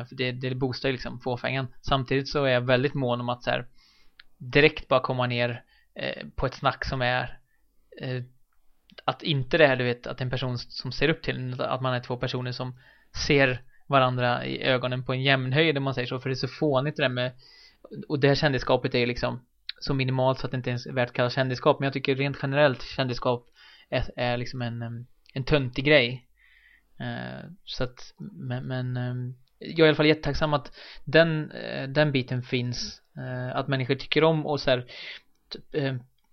Uh, för det, det boostar ju liksom fåfängan. Samtidigt så är jag väldigt mån om att så här, direkt bara komma ner på ett snack som är att inte det här du vet att en person som ser upp till en, att man är två personer som ser varandra i ögonen på en jämn höjd om man säger så för det är så fånigt det där med och det här kändisskapet är ju liksom så minimalt så att det inte ens är värt att kalla kändisskap men jag tycker rent generellt kändisskap är, är liksom en, en töntig grej. Eh, så att men, men jag är i alla fall jättetacksam att den, eh, den biten finns eh, att människor tycker om och så här,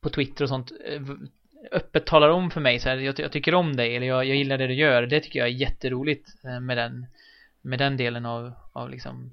på Twitter och sånt öppet talar om för mig så här, jag, jag tycker om dig eller jag, jag gillar det du gör det tycker jag är jätteroligt eh, med den med den delen av, av liksom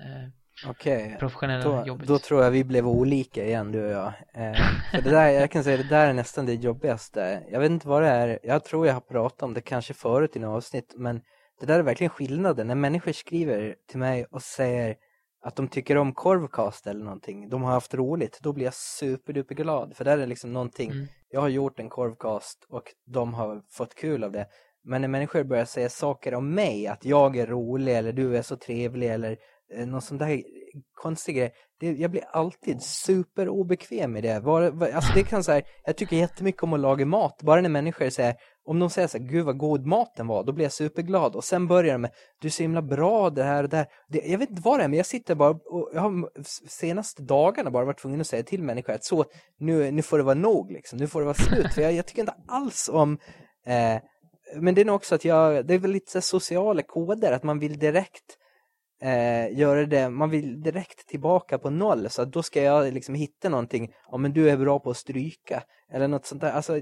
eh, Okej, professionella då, jobbet. då tror jag vi blev olika igen du och jag eh, För det där, jag kan säga det där är nästan det jobbigaste Jag vet inte vad det är, jag tror jag har pratat om det kanske förut i något avsnitt men det där är verkligen skillnaden när människor skriver till mig och säger att de tycker om korvcast eller någonting, de har haft roligt, då blir jag superduper glad. För där är liksom någonting, mm jag har gjort en korvcast och de har fått kul av det. Men när människor börjar säga saker om mig, att jag är rolig eller du är så trevlig eller eh, någon sån där konstig grej. Det, jag blir alltid superobekväm i det. Var, var, alltså det kan så jag tycker jättemycket om att laga mat. Bara när människor säger, om de säger så här, gud vad god maten var, då blir jag superglad. Och sen börjar de med, du är så himla bra det här och det här. Det, jag vet inte vad det är, men jag sitter bara och jag har senaste dagarna bara varit tvungen att säga till människor att så, nu, nu får det vara nog liksom, nu får det vara slut. För jag, jag tycker inte alls om eh, men det är nog också att jag, det är väl lite så sociala koder, att man vill direkt eh, göra det, man vill direkt tillbaka på noll. Så att då ska jag liksom hitta någonting, ja men du är bra på att stryka. Eller något sånt där, alltså,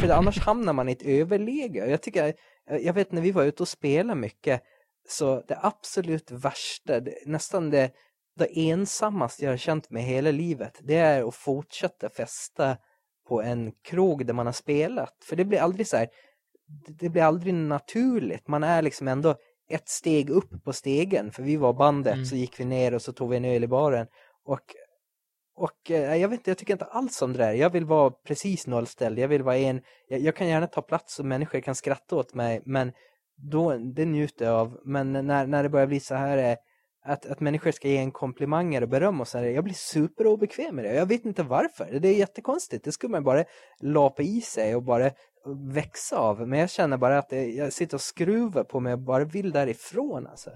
för annars hamnar man i ett överläge. Jag tycker, eh, jag vet när vi var ute och spelade mycket så det absolut värsta, det, nästan det, det ensammaste jag har känt med hela livet det är att fortsätta festa på en krog där man har spelat. För det blir aldrig så här det blir aldrig naturligt. Man är liksom ändå ett steg upp på stegen. För vi var bandet, mm. så gick vi ner och så tog vi en öl i baren. Och, och eh, jag vet inte, jag tycker inte alls om det där. Jag vill vara precis nollställd. Jag vill vara en, jag, jag kan gärna ta plats och människor kan skratta åt mig. Men då, det njuter jag av. Men när, när det börjar bli så här eh, att, att människor ska ge en komplimanger och beröm och sådär, jag blir superobekväm med det. Jag vet inte varför. Det är jättekonstigt. Det skulle man bara lapa i sig och bara växa av. Men jag känner bara att jag sitter och skruvar på mig och bara vill därifrån alltså.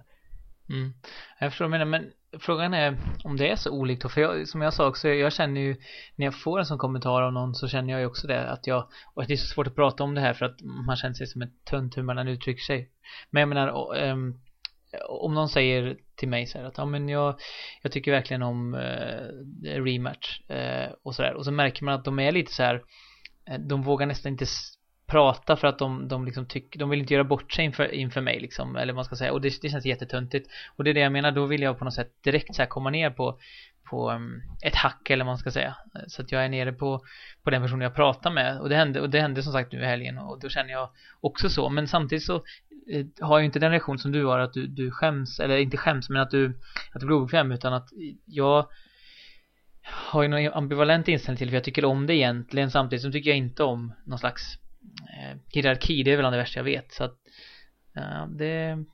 Mm. Jag förstår vad du menar, men frågan är om det är så olikt. För jag, som jag sa också, jag känner ju när jag får en sån kommentar av någon så känner jag ju också det att jag, och det är så svårt att prata om det här för att man känner sig som ett tunt hur man uttrycker sig. Men jag menar, och, um, Eh, om någon säger till mig så här att ja men jag, jag tycker verkligen om eh, rematch. Eh och sådär och så märker man att de är lite så här eh, de vågar nästan inte prata för att de, de liksom tycker, de vill inte göra bort sig inför, inför mig liksom, eller vad man ska säga, och det, det känns jättetöntigt. Och det är det jag menar, då vill jag på något sätt direkt så här komma ner på på mm, ett hack eller vad man ska säga. Så att jag är nere på på den personen jag pratar med. Och det hände och det hände som sagt nu i helgen och då känner jag också så. Men samtidigt så eh, har jag inte den reaktion som du har att du, du skäms eller inte skäms men att du att du blir obekväm utan att jag har ju någon ambivalent inställning till för jag tycker om det egentligen. Samtidigt så tycker jag inte om någon slags eh, hierarki, det är väl det värsta jag vet. Så att eh, det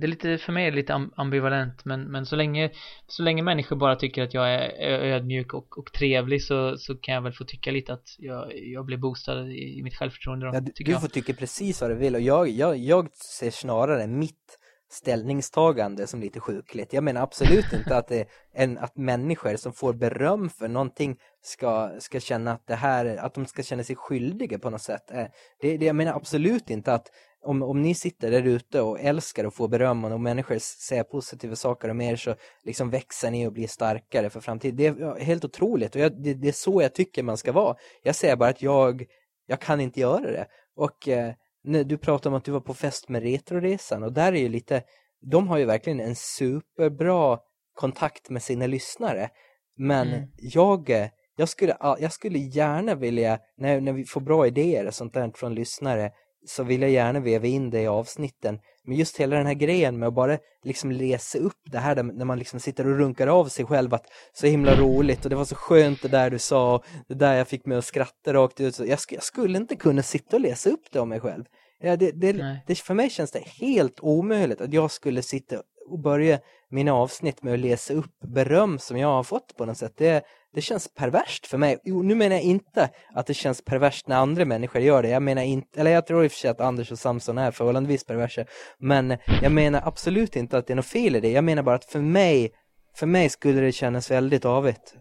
det är lite, för mig är det lite ambivalent men, men så länge så länge människor bara tycker att jag är ödmjuk och, och trevlig så, så kan jag väl få tycka lite att jag, jag blir boostad i, i mitt självförtroende då, ja, du, du får tycka precis vad du vill och jag, jag, jag ser snarare mitt ställningstagande som lite sjukligt. Jag menar absolut inte att, det en, att människor som får beröm för någonting ska, ska känna att det här, att de ska känna sig skyldiga på något sätt. Eh, det, det, jag menar absolut inte att om, om ni sitter där ute och älskar att få beröm och människor säger positiva saker om er så liksom växer ni och blir starkare för framtiden. Det är helt otroligt och jag, det, det, är så jag tycker man ska vara. Jag säger bara att jag, jag kan inte göra det. Och eh, när du pratar om att du var på fest med Retroresan och där är ju lite, de har ju verkligen en superbra kontakt med sina lyssnare. Men mm. jag, jag, skulle, jag skulle gärna vilja, när, när vi får bra idéer och sånt där från lyssnare, så vill jag gärna väva in det i avsnitten. Men just hela den här grejen med att bara liksom läsa upp det här när man liksom sitter och runkar av sig själv att så himla roligt och det var så skönt det där du sa, det där jag fick mig att skratta rakt ut. Jag, sk jag skulle inte kunna sitta och läsa upp det om mig själv. Ja, det, det, det, för mig känns det helt omöjligt att jag skulle sitta och börja mina avsnitt med att läsa upp beröm som jag har fått på något sätt. Det, det känns perverst för mig. Jo, nu menar jag inte att det känns perverst när andra människor gör det. Jag menar inte, eller jag tror i och för sig att Anders och Samson är förhållandevis perversa. Men jag menar absolut inte att det är något fel i det. Jag menar bara att för mig, för mig skulle det kännas väldigt avigt.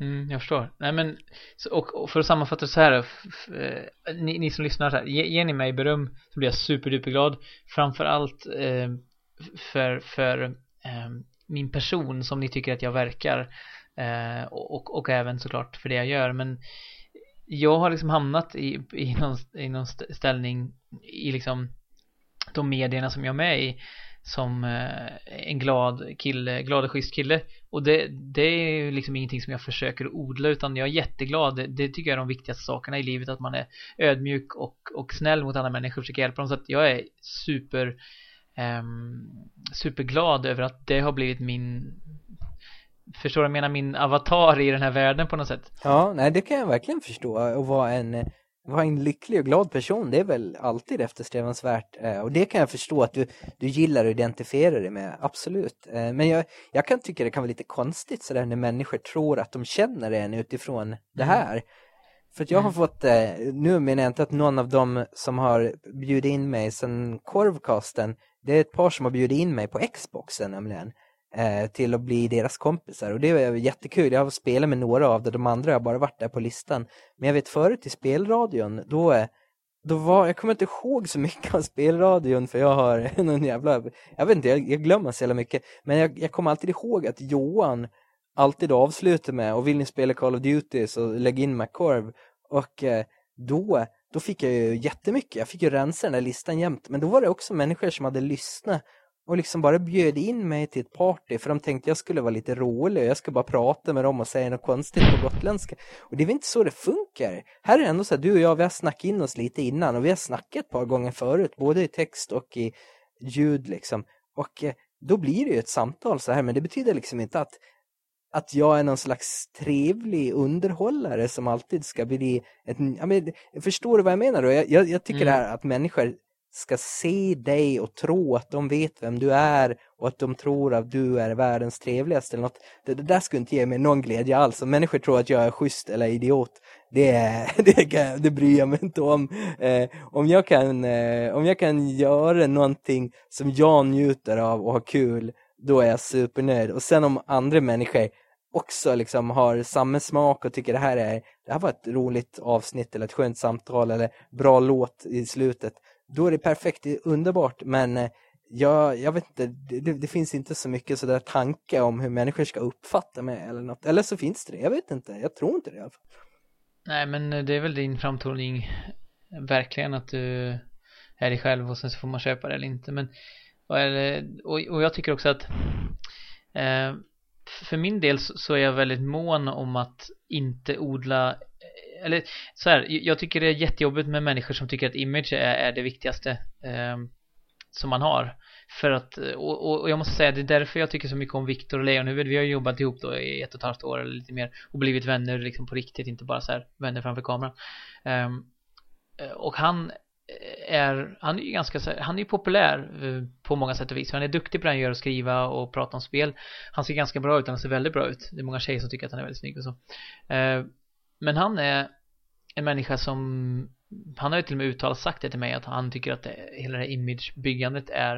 Mm, jag förstår. Nej men, och, och för att sammanfatta så här, eh, ni, ni, som lyssnar så här, ge, ger ni mig beröm så blir jag superduperglad. Framförallt eh, för, för eh, min person som ni tycker att jag verkar. Eh, och, och även såklart för det jag gör. Men jag har liksom hamnat i, i, någon, i någon ställning i liksom de medierna som jag är med i som eh, en glad kille, glad och schysst kille. Och det, det är liksom ingenting som jag försöker odla utan jag är jätteglad. Det, det, tycker jag är de viktigaste sakerna i livet att man är ödmjuk och, och snäll mot andra människor och försöker hjälpa dem. Så att jag är super um, superglad över att det har blivit min förstår du jag menar min avatar i den här världen på något sätt ja, nej det kan jag verkligen förstå och vara en vara en lycklig och glad person, det är väl alltid eftersträvansvärt. Eh, och det kan jag förstå att du, du gillar att identifiera dig med, absolut. Eh, men jag, jag kan tycka det kan vara lite konstigt sådär när människor tror att de känner en utifrån det mm. här. För att jag har mm. fått, eh, nu menar jag inte att någon av dem som har bjudit in mig sen korvkasten, det är ett par som har bjudit in mig på Xboxen nämligen Eh, till att bli deras kompisar. Och det är jättekul. Jag har spelat med några av det, de andra har bara varit där på listan. Men jag vet förut i spelradion, då, eh, då var, jag kommer inte ihåg så mycket av spelradion för jag har någon jävla, jag vet inte, jag, jag glömmer så jävla mycket. Men jag, jag kommer alltid ihåg att Johan alltid avslutar med, och vill ni spela Call of Duty så lägg in McCorv. Och eh, då, då fick jag ju jättemycket, jag fick ju rensa den där listan jämt. Men då var det också människor som hade lyssnat och liksom bara bjöd in mig till ett party för de tänkte jag skulle vara lite rolig och jag skulle bara prata med dem och säga något konstigt på gotländska. Och det är väl inte så det funkar. Här är det ändå så att du och jag, vi har snackat in oss lite innan och vi har snackat ett par gånger förut, både i text och i ljud liksom. Och eh, då blir det ju ett samtal så här, men det betyder liksom inte att att jag är någon slags trevlig underhållare som alltid ska bli ett, jag men, förstår du vad jag menar då? Jag, jag, jag tycker mm. det här att människor ska se dig och tro att de vet vem du är och att de tror att du är världens trevligaste eller något. Det, det där skulle inte ge mig någon glädje alls. Om människor tror att jag är schysst eller idiot, det, det, det bryr jag mig inte om. Eh, om, jag kan, eh, om jag kan göra någonting som jag njuter av och har kul, då är jag supernöjd. Och sen om andra människor också liksom har samma smak och tycker det här är det här var ett roligt avsnitt eller ett skönt samtal eller bra låt i slutet då är det perfekt, det är underbart men eh, jag, jag vet inte, det, det finns inte så mycket sådär tanke om hur människor ska uppfatta mig eller något. Eller så finns det det, jag vet inte, jag tror inte det i alla fall. Nej men eh, det är väl din framtoning verkligen att du är dig själv och sen så får man köpa det eller inte men och, och jag tycker också att eh, för min del så är jag väldigt mån om att inte odla eller så här, jag tycker det är jättejobbigt med människor som tycker att image är, är det viktigaste eh, som man har. För att, och, och, jag måste säga, det är därför jag tycker så mycket om Viktor och Lejonhuvud. Vi har jobbat ihop då i ett och ett halvt år eller lite mer och blivit vänner liksom på riktigt, inte bara så här vänner framför kameran. Ehm, eh, och han eh, är, han är ju ganska, han är ju populär eh, på många sätt och vis. Han är duktig på det han gör, att skriva och prata om spel. Han ser ganska bra ut, han ser väldigt bra ut. Det är många tjejer som tycker att han är väldigt snygg och så. Ehm, men han är en människa som han har ju till och med uttalat sagt det till mig att han tycker att det, hela det här imagebyggandet är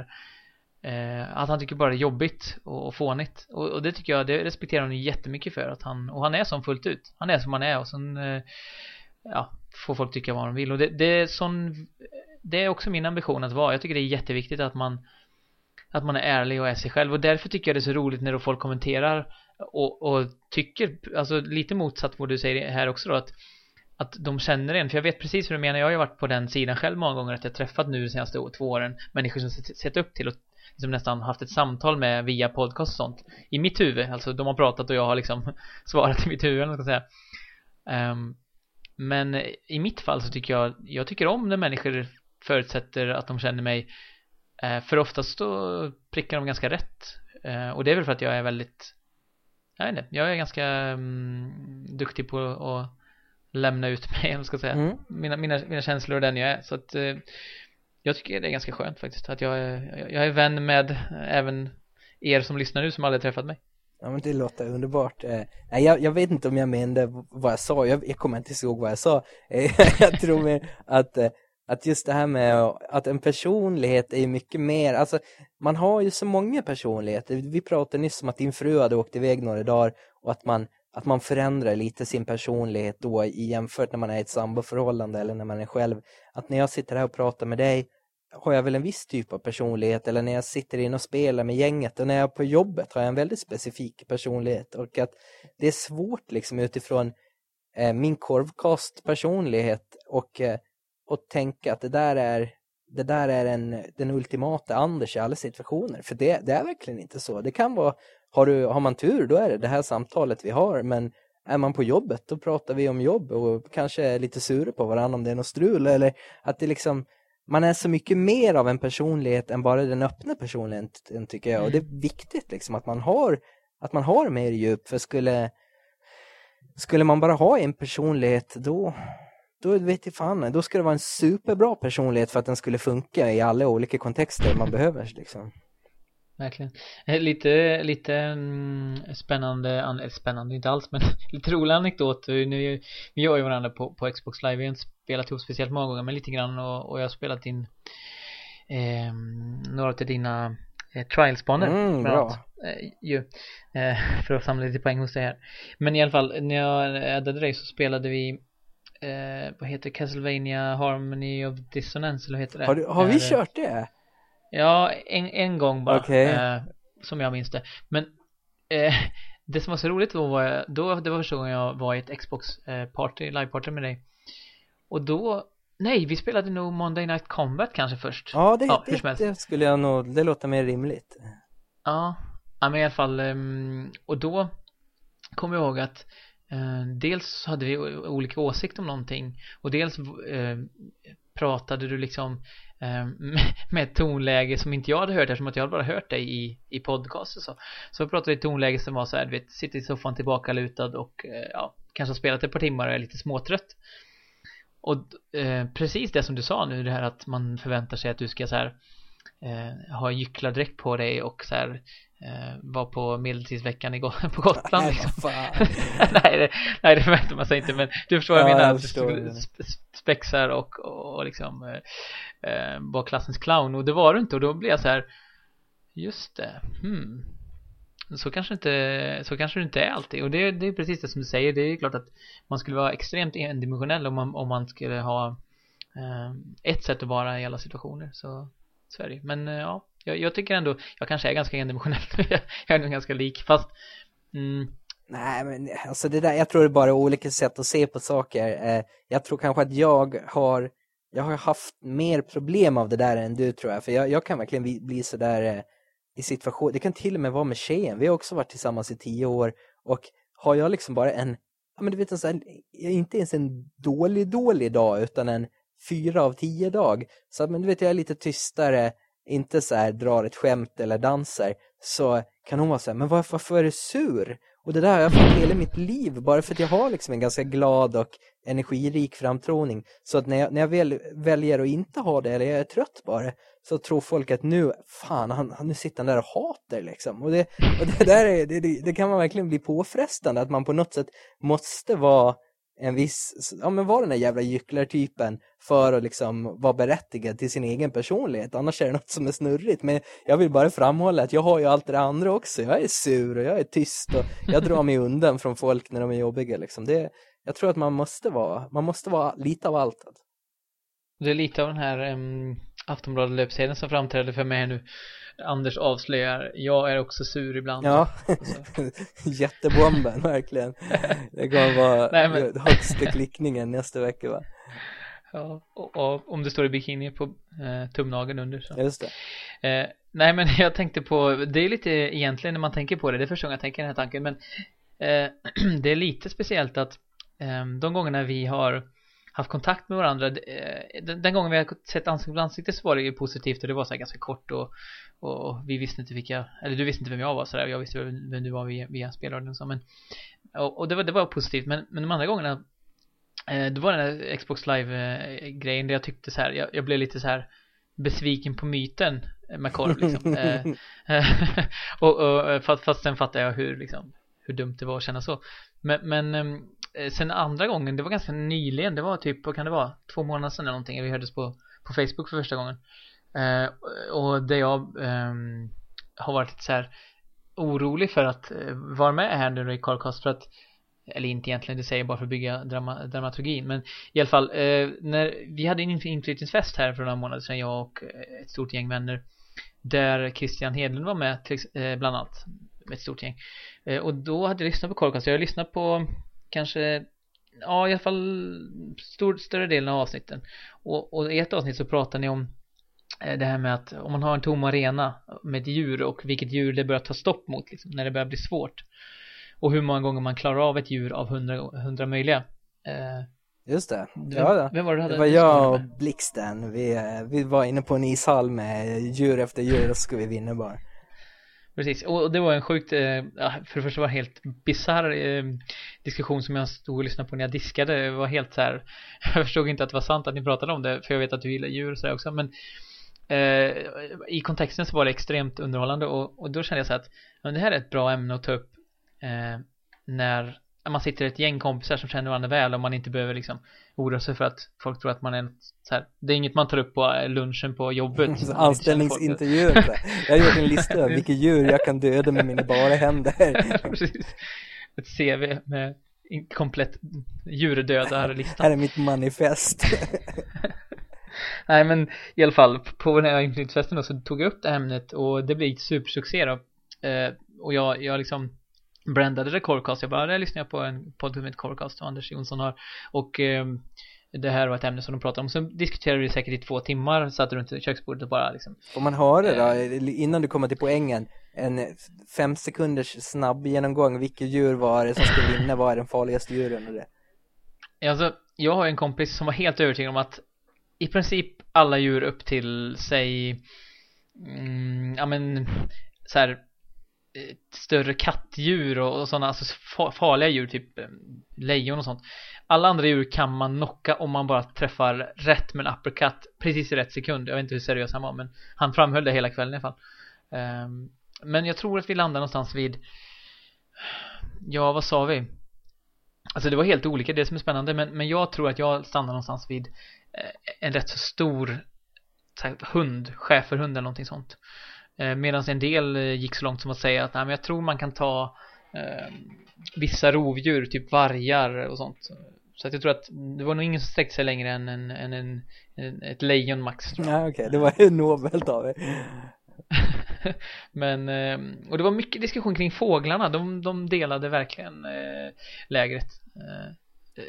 eh, att han tycker bara det är jobbigt och, och fånigt. Och, och det tycker jag, det respekterar hon jättemycket för att han, och han är som fullt ut. Han är som han är och sen eh, ja, får folk tycka vad de vill. Och det, det är sån det är också min ambition att vara, jag tycker det är jätteviktigt att man att man är ärlig och är sig själv. Och därför tycker jag det är så roligt när då folk kommenterar och, och tycker, alltså lite motsatt vad du säger här också då att att de känner en, för jag vet precis hur du menar, jag har ju varit på den sidan själv många gånger att jag träffat nu de senaste två åren människor som sett upp till och liksom nästan haft ett samtal med via podcast och sånt i mitt huvud, alltså de har pratat och jag har liksom svarat i mitt huvud, eller ska säga. Um, men i mitt fall så tycker jag, jag tycker om när människor förutsätter att de känner mig uh, för oftast då prickar de ganska rätt uh, och det är väl för att jag är väldigt jag vet inte, jag är ganska um, duktig på att lämna ut mig, om ska säga mm. mina, mina, mina känslor och den jag är så att uh, jag tycker det är ganska skönt faktiskt att jag är, jag är vän med även er som lyssnar nu som aldrig träffat mig Ja men det låter underbart. Eh, nej, jag, jag vet inte om jag menade vad jag sa. Jag, jag kommer inte ihåg vad jag sa. Eh, jag tror mer att, eh, att just det här med att en personlighet är mycket mer. Alltså man har ju så många personligheter. Vi pratade nyss om att din fru hade åkt iväg några dagar och att man, att man förändrar lite sin personlighet då jämfört när man är i ett samboförhållande eller när man är själv. Att när jag sitter här och pratar med dig har jag väl en viss typ av personlighet eller när jag sitter in och spelar med gänget och när jag är på jobbet har jag en väldigt specifik personlighet och att det är svårt liksom utifrån eh, min korvkast personlighet och, eh, och tänka att det där är det där är en, den ultimata Anders i alla situationer för det, det är verkligen inte så det kan vara, har, du, har man tur då är det det här samtalet vi har men är man på jobbet då pratar vi om jobb och kanske är lite sura på varandra om det är något strul eller att det liksom man är så mycket mer av en personlighet än bara den öppna personligheten tycker jag. Och det är viktigt liksom att man har, att man har mer djup. För skulle, skulle man bara ha en personlighet då, då vet jag fan, då skulle det vara en superbra personlighet för att den skulle funka i alla olika kontexter man behöver liksom verkligen. Eh, lite, lite mm, spännande, spännande inte alls men lite rolig anekdot. Nu, vi gör ju varandra på, på Xbox Live, vi har inte spelat ihop speciellt många gånger men lite grann och, och jag har spelat in eh, några av dina eh, trialsbanor. Mm, bra. Eh, ju, eh, för att samla lite poäng hos dig här. Men i alla fall, när jag addade dig så spelade vi eh, vad heter Castlevania Harmony of Dissonance eller vad heter det? Har, du, har vi kört det? Ja, en, en gång bara. Okay. Eh, som jag minns det. Men eh, det som var så roligt då var då, det var första gången jag var i ett Xbox eh, party, live-party med dig. Och då, nej, vi spelade nog Monday Night Combat kanske först. Ja, det, ja, det, det skulle jag nog, det låter mer rimligt. Ja, ja men i alla fall, um, och då kommer jag ihåg att Eh, dels hade vi olika åsikter om någonting och dels eh, pratade du liksom eh, med ett tonläge som inte jag hade hört eftersom att jag hade bara hört dig i, i podcast och så. Så pratade i ett tonläge som var så här, du vet, sitter i soffan tillbakalutad och eh, ja, kanske har spelat ett par timmar och är lite småtrött. Och eh, precis det som du sa nu, det här att man förväntar sig att du ska så här eh, ha gycklardräkt på dig och så här var på medeltidsveckan i, på Gotland liksom. nej, det, nej, det förväntar man sig inte men du förstår vad jag menar. Jag förstår spexar och, och, och liksom eh, eh, var klassens clown och det var du inte och då blev jag så här just det, hmm. Så kanske inte så kanske det inte är alltid. Och det, det är precis det som du säger det är klart att man skulle vara extremt endimensionell om man, om man skulle ha eh, ett sätt att vara i alla situationer så, så är det men eh, ja jag, jag, tycker ändå jag kanske är ganska endimensionell jag är nog ganska lik fast mm, Nej, men alltså det där, jag tror det är bara olika sätt att se på saker. Eh, jag tror kanske att jag har, jag har haft mer problem av det där än du tror jag. För jag, jag kan verkligen bli, bli sådär eh, i situation, det kan till och med vara med tjejen. Vi har också varit tillsammans i tio år och har jag liksom bara en, ja men du vet en sån eh, inte ens en dålig dålig dag utan en fyra av tio dag. Så men du vet jag är lite tystare, inte så här drar ett skämt eller dansar, Så kan hon vara så här, men varför, varför är du sur? Och det där har jag fått hela mitt liv bara för att jag har liksom en ganska glad och energirik framtroning. Så att när jag, när jag väl väljer att inte ha det eller jag är trött bara så tror folk att nu, fan, han, han nu sitter han där och hatar liksom. Och det, och det där är, det, det, kan man verkligen bli påfrestande att man på något sätt måste vara en viss, ja men var den där jävla gycklartypen för att liksom vara berättigad till sin egen personlighet. Annars är det något som är snurrigt. Men jag vill bara framhålla att jag har ju allt det andra också. Jag är sur och jag är tyst och jag drar mig undan från folk när de är jobbiga liksom. Det, jag tror att man måste vara, man måste vara lite av allt. Det är lite av den här ehm, um, Aftonbladet löpsedeln som framträder för mig nu. Anders avslöjar, jag är också sur ibland. Ja, jättebomben verkligen. Det kommer vara Nej, men... högsta klickningen nästa vecka va? Ja, och, och, om det står i bikini på eh, tumnageln under så. Just det. Eh, nej men jag tänkte på, det är lite egentligen när man tänker på det, det är första gången jag tänker den här tanken men eh, det är lite speciellt att eh, de gångerna vi har haft kontakt med varandra eh, den, den, gången vi har sett ansikte på ansikte så var det ju positivt och det var så här ganska kort och, och vi visste inte vilka eller du visste inte vem jag var sådär jag visste vem du var via, via spelradion och så men och, och det, var, det var positivt men, men de andra gångerna eh, det var den där Xbox Live-grejen där jag tyckte så här, jag, jag blev lite så här besviken på myten med korv liksom. eh, och, och fast, fast sen fattade jag hur liksom hur dumt det var att känna så men, men ehm, Eh, sen andra gången, det var ganska nyligen, det var typ, vad kan det vara, två månader sedan eller någonting, vi hördes på, på Facebook för första gången. Eh, och det jag eh, har varit lite så här orolig för att eh, vara med här nu i Carlcast för att eller inte egentligen, det säger jag bara för att bygga drama, dramaturgin men i alla fall, eh, när vi hade en inflyttningsfest här för några månader sedan, jag och eh, ett stort gäng vänner där Christian Hedlund var med till, eh, bland annat med ett stort gäng. Eh, och då hade jag lyssnat på Carlcast, jag har lyssnat på kanske ja i alla fall stor, större delen av avsnitten. Och, och i ett avsnitt så pratar ni om det här med att om man har en tom arena med djur och vilket djur det börjar ta stopp mot liksom, när det börjar bli svårt. Och hur många gånger man klarar av ett djur av hundra, hundra möjliga. Eh, Just det, ja, vem, vem var det, det var jag och Blixten. Vi, eh, vi var inne på en ishall med djur efter djur och så skulle vi vinna bara. Precis, och det var en sjukt, eh, för det första var det helt bizarr eh, diskussion som jag stod och lyssnade på när jag diskade. Det var helt så här, jag förstod inte att det var sant att ni pratade om det, för jag vet att du gillar djur och sådär också, men eh, i kontexten så var det extremt underhållande och, och då kände jag så att men det här är ett bra ämne att ta upp eh, när man sitter ett gäng kompisar som känner varandra väl och man inte behöver liksom oroa sig för att folk tror att man är en så här, det är inget man tar upp på eh, lunchen på jobbet. Anställningsintervju Jag har gjort en lista över vilka djur jag kan döda med mina bara händer. Precis. Ett CV med komplett djurdödarlista Här är mitt manifest Nej men i alla fall på den här inflyttningsfesten då så tog jag upp det ämnet och det blev supersuccé då eh, och jag, jag liksom brandade det Corecast. Jag bara, där lyssnar jag på en podd med Corecast som Anders Jonsson har. Och eh, det här var ett ämne som de pratade om. Så diskuterade vi säkert i två timmar, satt runt köksbordet och bara liksom. Får man höra då, eh, innan du kommer till poängen, en fem sekunders snabb genomgång, vilket djur var det som skulle vinna, vad är den farligaste djuren och det? Alltså, jag har en kompis som var helt övertygad om att i princip alla djur upp till, säg, mm, ja men, så här större kattdjur och, och sådana alltså farliga djur typ mm, lejon och sånt. Alla andra djur kan man knocka om man bara träffar rätt med en uppercut precis i rätt sekund. Jag vet inte hur seriös han var men han framhöll det hela kvällen i alla fall. Um, men jag tror att vi landar någonstans vid ja vad sa vi? Alltså det var helt olika det som är spännande men, men jag tror att jag stannar någonstans vid en rätt så stor här, hund, schäferhund eller någonting sånt Eh, Medan en del eh, gick så långt som att säga att nej, men jag tror man kan ta eh, vissa rovdjur, typ vargar och sånt. Så att jag tror att det var nog ingen som sträckte sig längre än, en, en, en, en ett lejon max. Nej okej, okay. det var ju nobelt av er. Men, eh, och det var mycket diskussion kring fåglarna, de, de delade verkligen lägret.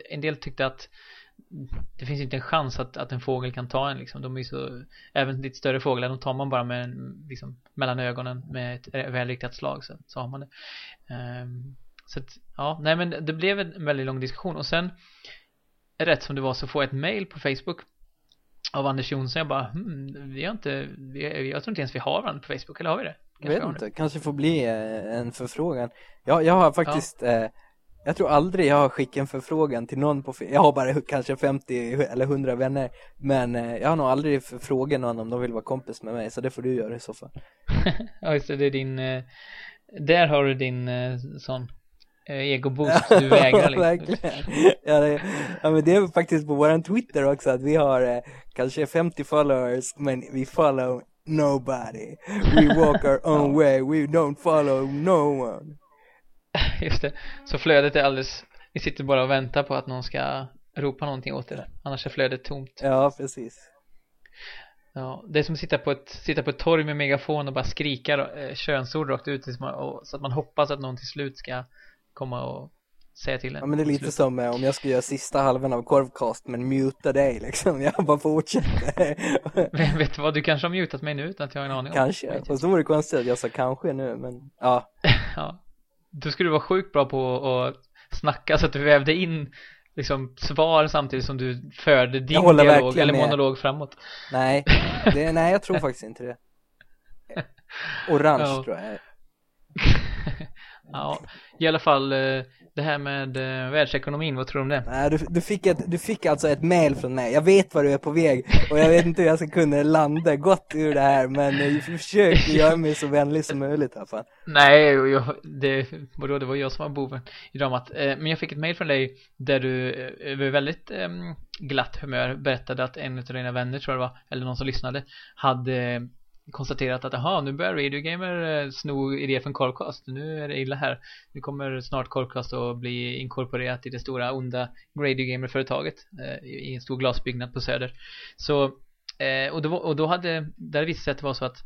En del tyckte att det finns inte en chans att, att en fågel kan ta en liksom. De är så, även lite större fåglar, de tar man bara med en, liksom, mellan ögonen med ett välriktat slag så, så har man det. Um, så att, ja, nej men det blev en väldigt lång diskussion och sen rätt som det var så får jag ett mail på Facebook av Anders Jonsson. Jag bara, hmm, vi har inte, vi, jag tror inte ens vi har varandra på Facebook, eller har vi det? Kanske jag vet inte, kanske får bli eh, en förfrågan. Jag, jag har faktiskt ja. eh, jag tror aldrig jag har skickat en förfrågan till någon på Jag har bara kanske 50 eller 100 vänner Men eh, jag har nog aldrig frågat någon om de vill vara kompis med mig Så det får du göra i så fall Ja just det, det är din eh, Där har du din eh, sån ego-boost du vägrar liksom. Verkligen. Ja, det, ja, men det är faktiskt på våran Twitter också att vi har kanske 50 followers men vi follow nobody. We walk our own way, we don't follow no one. Just det. Så flödet är alldeles, vi sitter bara och väntar på att någon ska ropa någonting åt er. Annars är flödet tomt. Ja, precis. Ja, det är som att sitta på ett, sitta på ett torg med megafon och bara skrika eh, könsord rakt ut och, så att man hoppas att någon till slut ska komma och säga till en. Ja men det är lite som eh, om jag skulle göra sista halvan av korvcast men muta dig liksom, jag bara fortsätter. Men vet du vad, du kanske har mutat mig nu utan att jag har en aning om Kanske, fast då vore det konstigt att jag sa kanske nu men ja. ja. Du skulle vara sjukt bra på att snacka så att du vävde in liksom svar samtidigt som du förde din dialog eller med. monolog framåt. Nej, det, nej jag tror faktiskt inte det. Orange Ja. tror jag. Ja, i alla fall eh, det här med eh, världsekonomin, vad tror du om det? Nej, du, du, fick ett, du fick alltså ett mail från mig. Jag vet var du är på väg och jag vet inte hur jag ska kunna landa gott ur det här men eh, försök göra mig så vänlig som möjligt i alla fall. Nej, jag, det, vadå, det var jag som var boven i dramat. Eh, men jag fick ett mail från dig där du eh, över väldigt eh, glatt humör berättade att en av dina vänner, tror jag det var, eller någon som lyssnade, hade konstaterat att jaha, nu börjar Radio Gamer eh, sno idéer från Corcast. Nu är det illa här. Nu kommer snart Corcast att bli inkorporerat i det stora onda Radio Gamer-företaget eh, i en stor glasbyggnad på Söder. Så, eh, och, då, och då hade, där visste sig att det var så att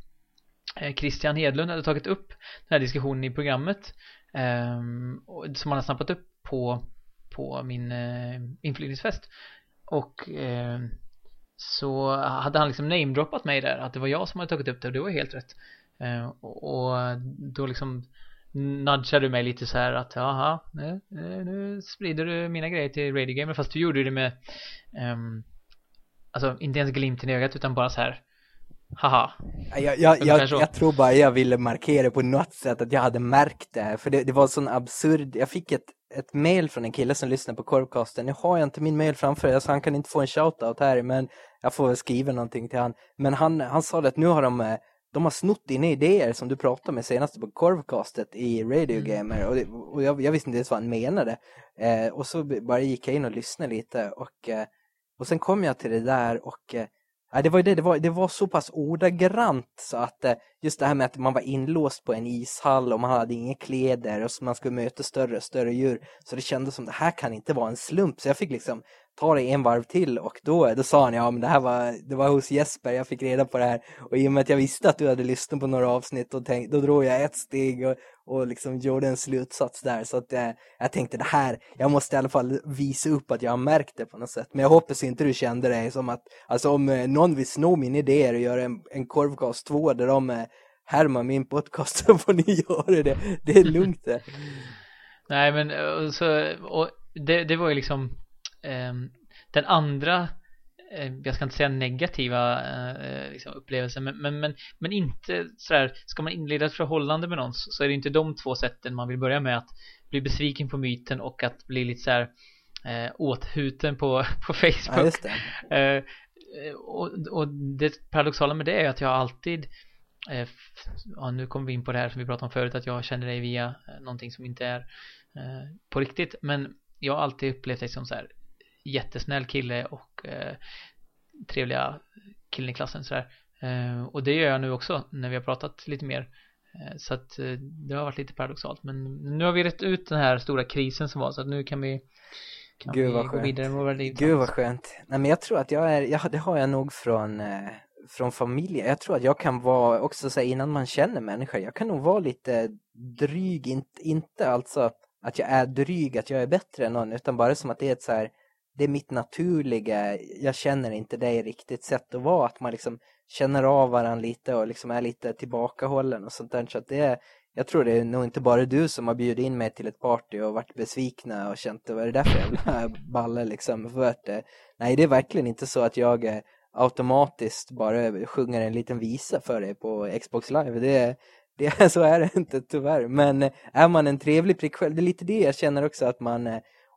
eh, Christian Hedlund hade tagit upp den här diskussionen i programmet ehm, som han har snappat upp på, på min eh, och ehm, så hade han liksom namedroppat mig där att det var jag som hade tagit upp det och det var helt rätt. Eh, och, då liksom nudgade du mig lite så här att jaha nu, nu, sprider du mina grejer till Radio Gamer. Fast du gjorde det med ehm, alltså inte ens glimten i ögat utan bara så här haha. Jag, jag, jag, jag tror bara jag ville markera på något sätt att jag hade märkt det. För det, det var sån absurd, jag fick ett, ett mail från en kille som lyssnar på Korvcasten. Nu har jag inte min mail framför mig så han kan inte få en shoutout här men jag får väl skriva någonting till han. Men han, han sa att nu har de, eh, de har snott dina idéer som du pratade med senast på Korvcastet i Radio Gamer. Och, det, och jag, jag visste inte ens vad han menade. Eh, och så bara gick jag in och lyssnade lite och, eh, och sen kom jag till det där och eh, Ja, det var ju det, det var, det var så pass ordagrant så att eh, just det här med att man var inlåst på en ishall och man hade inga kläder och så man skulle möta större och större djur. Så det kändes som det här kan inte vara en slump. Så jag fick liksom ta det en varv till och då, då sa han ja men det här var, det var hos Jesper jag fick reda på det här. Och i och med att jag visste att du hade lyssnat på några avsnitt och tänkt, då drog jag ett steg och, och liksom gjorde en slutsats där. Så att eh, jag tänkte det här, jag måste i alla fall visa upp att jag har märkt det på något sätt. Men jag hoppas inte du kände dig som att, alltså om eh, någon vill sno min idéer och göra en, en korvkast 2 där de eh, härmar min podcast så får ni göra det. Det är lugnt det. Nej men eh, så, och det, det var ju liksom den andra eh, jag ska inte säga negativa eh, liksom, upplevelsen men, men, men, men inte sådär ska man inleda ett förhållande med någon så är det inte de två sätten man vill börja med att bli besviken på myten och att bli lite såhär eh, åthuten på, på Ja, Facebook just det. Eh, och, och det paradoxala med det är att jag alltid eh, ja, nu kommer vi in på det här som vi pratade om förut att jag känner dig via eh, någonting som inte är eh, på riktigt men jag har alltid upplevt dig som så här jättesnäll kille och eh, trevliga killen i klassen så här. Eh, och det gör jag nu också när vi har pratat lite mer eh, så att eh, det har varit lite paradoxalt men nu har vi rätt ut den här stora krisen som var så att nu kan vi kan Gud, vi vad gå skönt. vidare med våra liv Gud vad skönt. Nej men jag tror att jag är, ja, det har jag nog från, eh, från familjen. Jag tror att jag kan vara, också så här, innan man känner människor, jag kan nog vara lite dryg, inte, inte alltså att jag är dryg, att jag är bättre än någon, utan bara som att det är ett så här, det är mitt naturliga, jag känner inte dig riktigt sätt att vara, att man liksom känner av varandra lite och liksom är lite tillbakahållen och sånt där. Så att det är, jag tror det är nog inte bara du som har bjudit in mig till ett party och varit besvikna och känt vad är det där för jävla balle liksom. För att, eh, nej det är verkligen inte så att jag eh, automatiskt bara sjunger en liten visa för dig på Xbox live. Det är, det så är det inte tyvärr. Men eh, är man en trevlig prick själv, det är lite det jag känner också att man,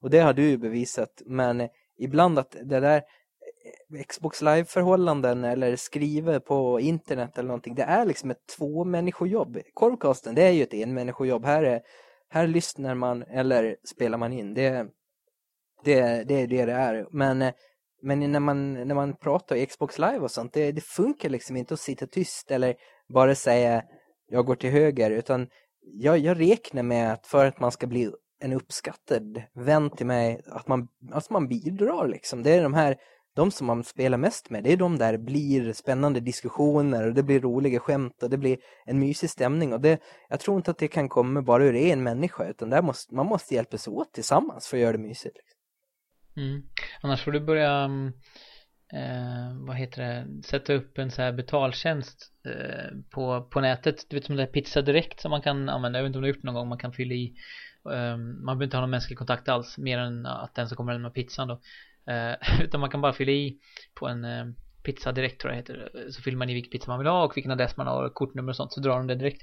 och det har du ju bevisat, men ibland att det där eh, Xbox live-förhållanden eller skriva på internet eller någonting, det är liksom ett två människojobb. Korvkasten, det är ju ett en människojobb. Här är, här lyssnar man eller spelar man in. Det, det, det är det det är. Men, men när, man, när man pratar i Xbox Live och sånt, det, det funkar liksom inte att sitta tyst eller bara säga jag går till höger, utan jag, jag räknar med att för att man ska bli en uppskattad vän till mig, att man, alltså man bidrar liksom. Det är de här de som man spelar mest med, det är de där blir spännande diskussioner och det blir roliga skämt och det blir en mysig stämning och det, jag tror inte att det kan komma bara ur en människa utan där måste, man måste hjälpas åt tillsammans för att göra det mysigt. Liksom. Mm. Annars får du börja eh, vad heter det, sätta upp en så här betaltjänst eh, på, på nätet, du vet som det är Pizza Direkt som man kan använda, jag vet inte om du har gjort någon gång, man kan fylla i Ehm, man behöver inte ha någon mänsklig kontakt alls mer än att den som kommer lämna pizzan då. Ehm, utan man kan bara fylla i på en ehm, pizza direkt tror jag heter. Så fyller man i vilken pizza man vill ha och vilken adress man har och kortnummer och sånt så drar de det direkt.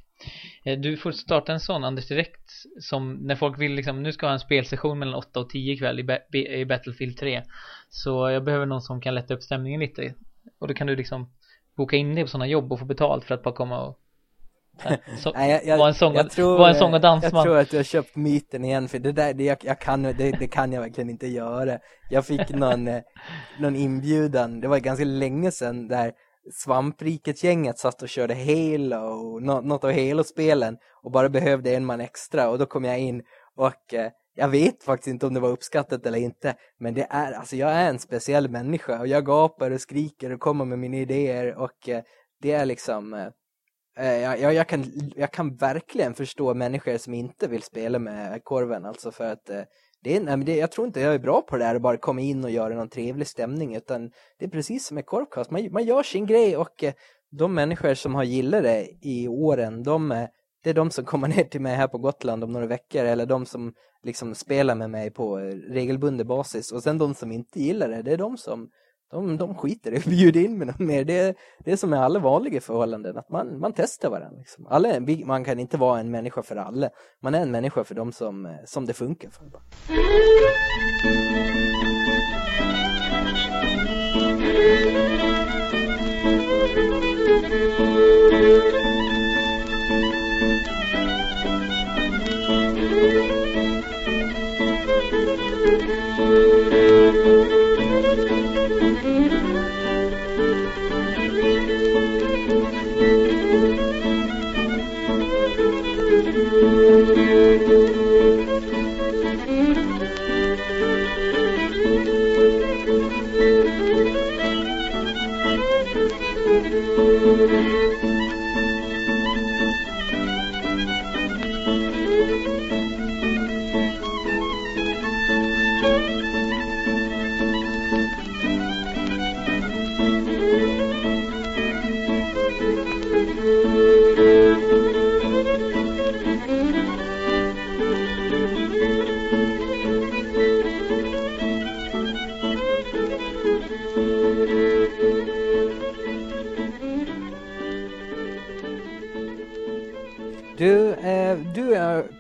Du får starta en sån Anders direkt som när folk vill liksom nu ska jag ha en spelsession mellan 8 och 10 ikväll i, i Battlefield 3 Så jag behöver någon som kan lätta upp stämningen lite. Och då kan du liksom boka in dig på sådana jobb och få betalt för att bara komma och så, Nej, jag, jag, var en sång, jag tror, var en sång och dansman. Jag tror att du har köpt myten igen för det där, det, jag, jag kan, det, det, kan jag verkligen inte göra. Jag fick någon, eh, någon inbjudan, det var ganska länge sedan där svampriket-gänget satt och körde Halo, något av Halo-spelen och bara behövde en man extra och då kom jag in och eh, jag vet faktiskt inte om det var uppskattat eller inte men det är, alltså jag är en speciell människa och jag gapar och skriker och kommer med mina idéer och eh, det är liksom eh, Eh, Eh, jag, jag, jag, kan, jag kan verkligen förstå människor som inte vill spela med korven. Alltså för att eh, det är, nej, det, jag tror inte jag är bra på det där att bara komma in och göra någon trevlig stämning. Utan det är precis som med korvkast. Man, man gör sin grej och eh, de människor som har gillat det i åren, de, det är de som kommer ner till mig här på Gotland om några veckor. Eller de som liksom spelar med mig på regelbunden basis. Och sen de som inte gillar det, det är de som de, de skiter i att bjuda in med något mer. Det, det är som med alla vanliga förhållanden, att man, man testar varandra. Liksom. Alla, man kan inte vara en människa för alla. Man är en människa för dem som, som det funkar för.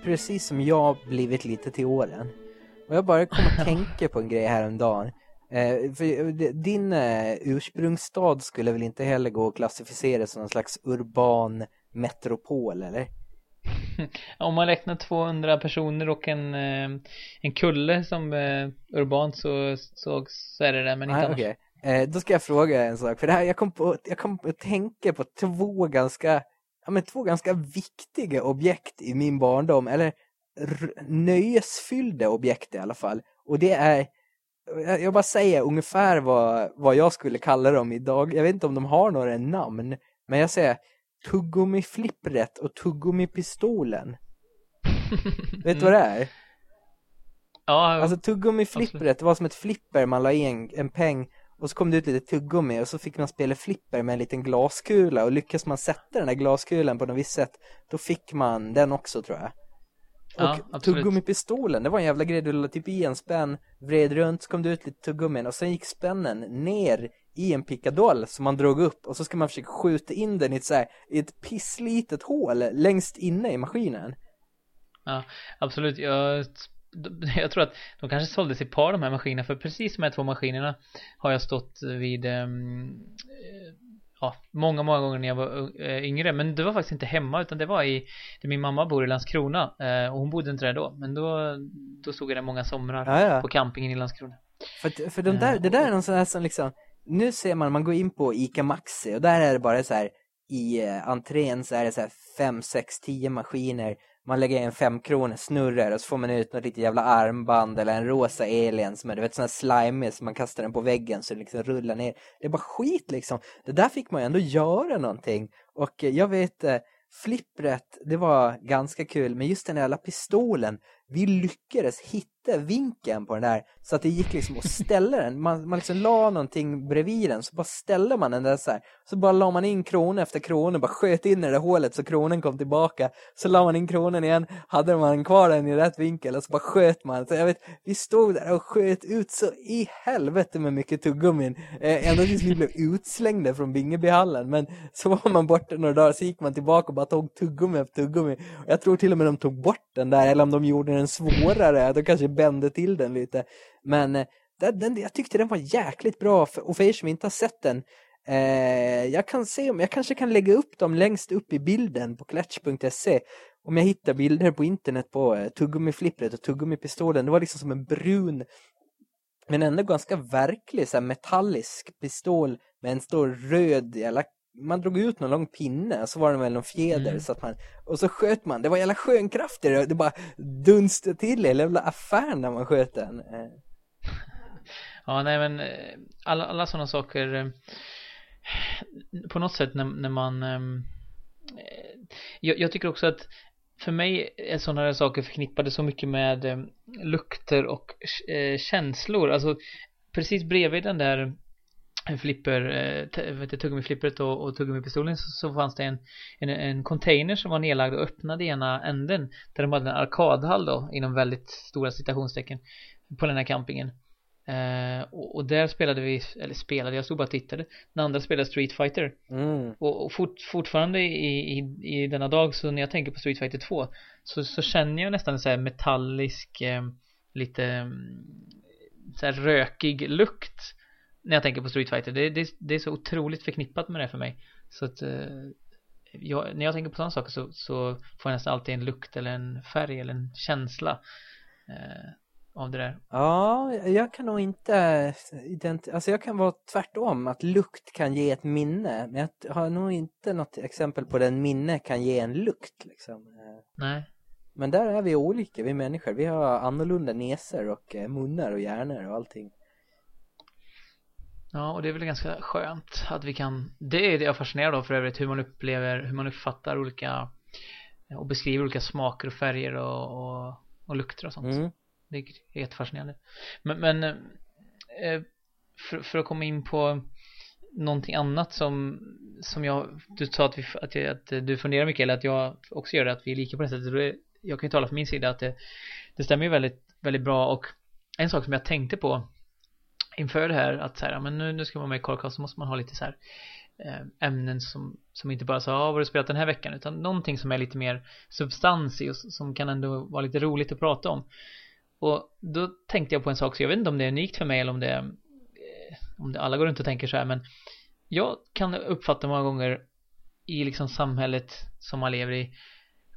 precis som jag blivit lite till åren. Och jag bara kom att tänka på en grej häromdagen. Eh, för din eh, ursprungsstad skulle väl inte heller gå att klassificera som någon slags urban metropol, eller? Om man räknar 200 personer och en, eh, en kulle som eh, urbant så, så, så är det det, men inte ah, okay. eh, Då ska jag fråga en sak, för det här, jag kom, på, jag kom att tänka på två ganska ja, men två ganska viktiga objekt i min barndom. Eller nöjesfyllda objekt i alla fall. Och det är, jag bara säger ungefär vad, vad jag skulle kalla dem idag. Jag vet inte om de har några namn. Men jag säger tuggummi-flippret och tuggummi-pistolen. vet du vad det är? Ja, alltså tuggummi-flippret var som ett flipper man la i en, en peng och så kom det ut lite tuggummi och så fick man spela flipper med en liten glaskula och lyckas man sätta den där glaskulan på något visst sätt då fick man den också tror jag. Och ja, tuggummi-pistolen, det var en jävla grej, du la typ i en spänn, vred runt, så kom det ut lite tuggummin och sen gick spännen ner i en pickadoll som man drog upp och så ska man försöka skjuta in den i ett, så här, i ett pisslitet hål längst inne i maskinen. Ja, absolut. Jag jag tror att de kanske såldes i par de här maskinerna för precis de här två maskinerna har jag stått vid um, ja, många, många gånger när jag var äh, yngre. Men det var faktiskt inte hemma utan det var i, där min mamma bor i Landskrona. Äh, och hon bodde inte där då. Men då, då stod jag där många somrar Ja, ja. på campingen i Landskrona. För, för de där, det där är någon sån här som liksom, nu ser man, man går in på Ica Maxi och där är det bara så här, i eh, entrén så är det så här fem, sex, tio maskiner. Man lägger en fem kronor snurrar och så får man ut något litet jävla armband eller en rosa alien som är, du vet, sån här slimy som man kastar den på väggen så det liksom rullar ner. Det är bara skit liksom. Det där fick man ju ändå göra någonting. Och eh, jag vet, eh, flippret, det var ganska kul, men just den där jävla pistolen, vi lyckades hitta vinkeln på den där så att det gick liksom att ställa den. Man, man liksom la någonting bredvid den så bara ställde man den där så här. Så bara la man in krona efter krona, bara sköt in i det där hålet så kronan kom tillbaka. Så la man in kronan igen, hade man kvar den i rätt vinkel och så bara sköt man. Så jag vet, vi stod där och sköt ut så i helvete med mycket tuggummin. Eh, ända tills vi blev utslängda från Bingebyhallen. Men så var man borta några dagar så gick man tillbaka och bara tog tuggummi efter tuggummi. Och jag tror till och med de tog bort den där, eller om de gjorde den svårare. De kanske bände till den lite. Men eh, den, den, jag tyckte den var jäkligt bra. För, och för er som inte har sett den, eh, jag kan se om jag kanske kan lägga upp dem längst upp i bilden på klatch.se. Om jag hittar bilder på internet på eh, tuggummiflippret och tuggummipistolen. Det var liksom som en brun men ändå ganska verklig så här metallisk pistol med en stor röd jävla man drog ut någon lång pinne och så var det väl någon fjäder Mm. så att man och så sköt man. Det var jävla skön kraft i det. Bara dunstade till i hela jävla affären när man sköt den. Ja, nej men eh, alla, alla sådana saker eh, på något sätt när, när man ehm, eh, jag, jag tycker också att för mig är sådana här saker förknippade så mycket med eh, lukter och känslor. Alltså precis bredvid den där flipper, eh, tuggummiflippret och, och tuggummipistolen så, så fanns det en, en, en container som var nedlagd och öppnade i ena änden där de hade en arkadhall då inom väldigt stora citationstecken på den här campingen. Eh, och, och där spelade vi, eller spelade, jag stod bara och tittade. Den andra spelade Street Fighter. Mm. Och, och fort, fortfarande i, i, i denna dag så när jag tänker på Street Fighter 2 så, så känner jag nästan en så här metallisk, eh, lite mm, så här rökig lukt när jag tänker på Street Fighter. Det, det, det är så otroligt förknippat med det för mig. Så att eh, jag, när jag tänker på sådana saker så, så får jag nästan alltid en lukt eller en färg eller en känsla eh, av det där. Ja, jag kan nog inte alltså jag kan vara tvärtom att lukt kan ge ett minne men jag har nog inte något exempel på den minne kan ge en lukt liksom. Nej. Men där är vi olika, vi människor. Vi har annorlunda näsor och eh, munnar och hjärnor och allting. Ja, och det är väl ganska skönt att vi kan Det är det jag fascinerad av för övrigt hur man upplever, hur man uppfattar olika och beskriver olika smaker och färger och, och, och lukter och sånt. Mm. Det är jättefascinerande. Men, men eh, för, för att komma in på någonting annat som, som jag, du sa att, vi, att, jag, att du funderar mycket eller att jag också gör det, att vi är lika på det sättet. Jag kan ju tala för min sida att det, det stämmer ju väldigt, väldigt bra och en sak som jag tänkte på inför det här att så här, ja, men nu, nu ska man vara med i Carcast så måste man ha lite så här eh, ämnen som, som inte bara så ah, vad har du spelat den här veckan utan någonting som är lite mer substans i och som kan ändå vara lite roligt att prata om. Och då tänkte jag på en sak, så jag vet inte om det är unikt för mig eller om det, är om det alla går runt och tänker så här, men jag kan uppfatta många gånger i liksom samhället som man lever i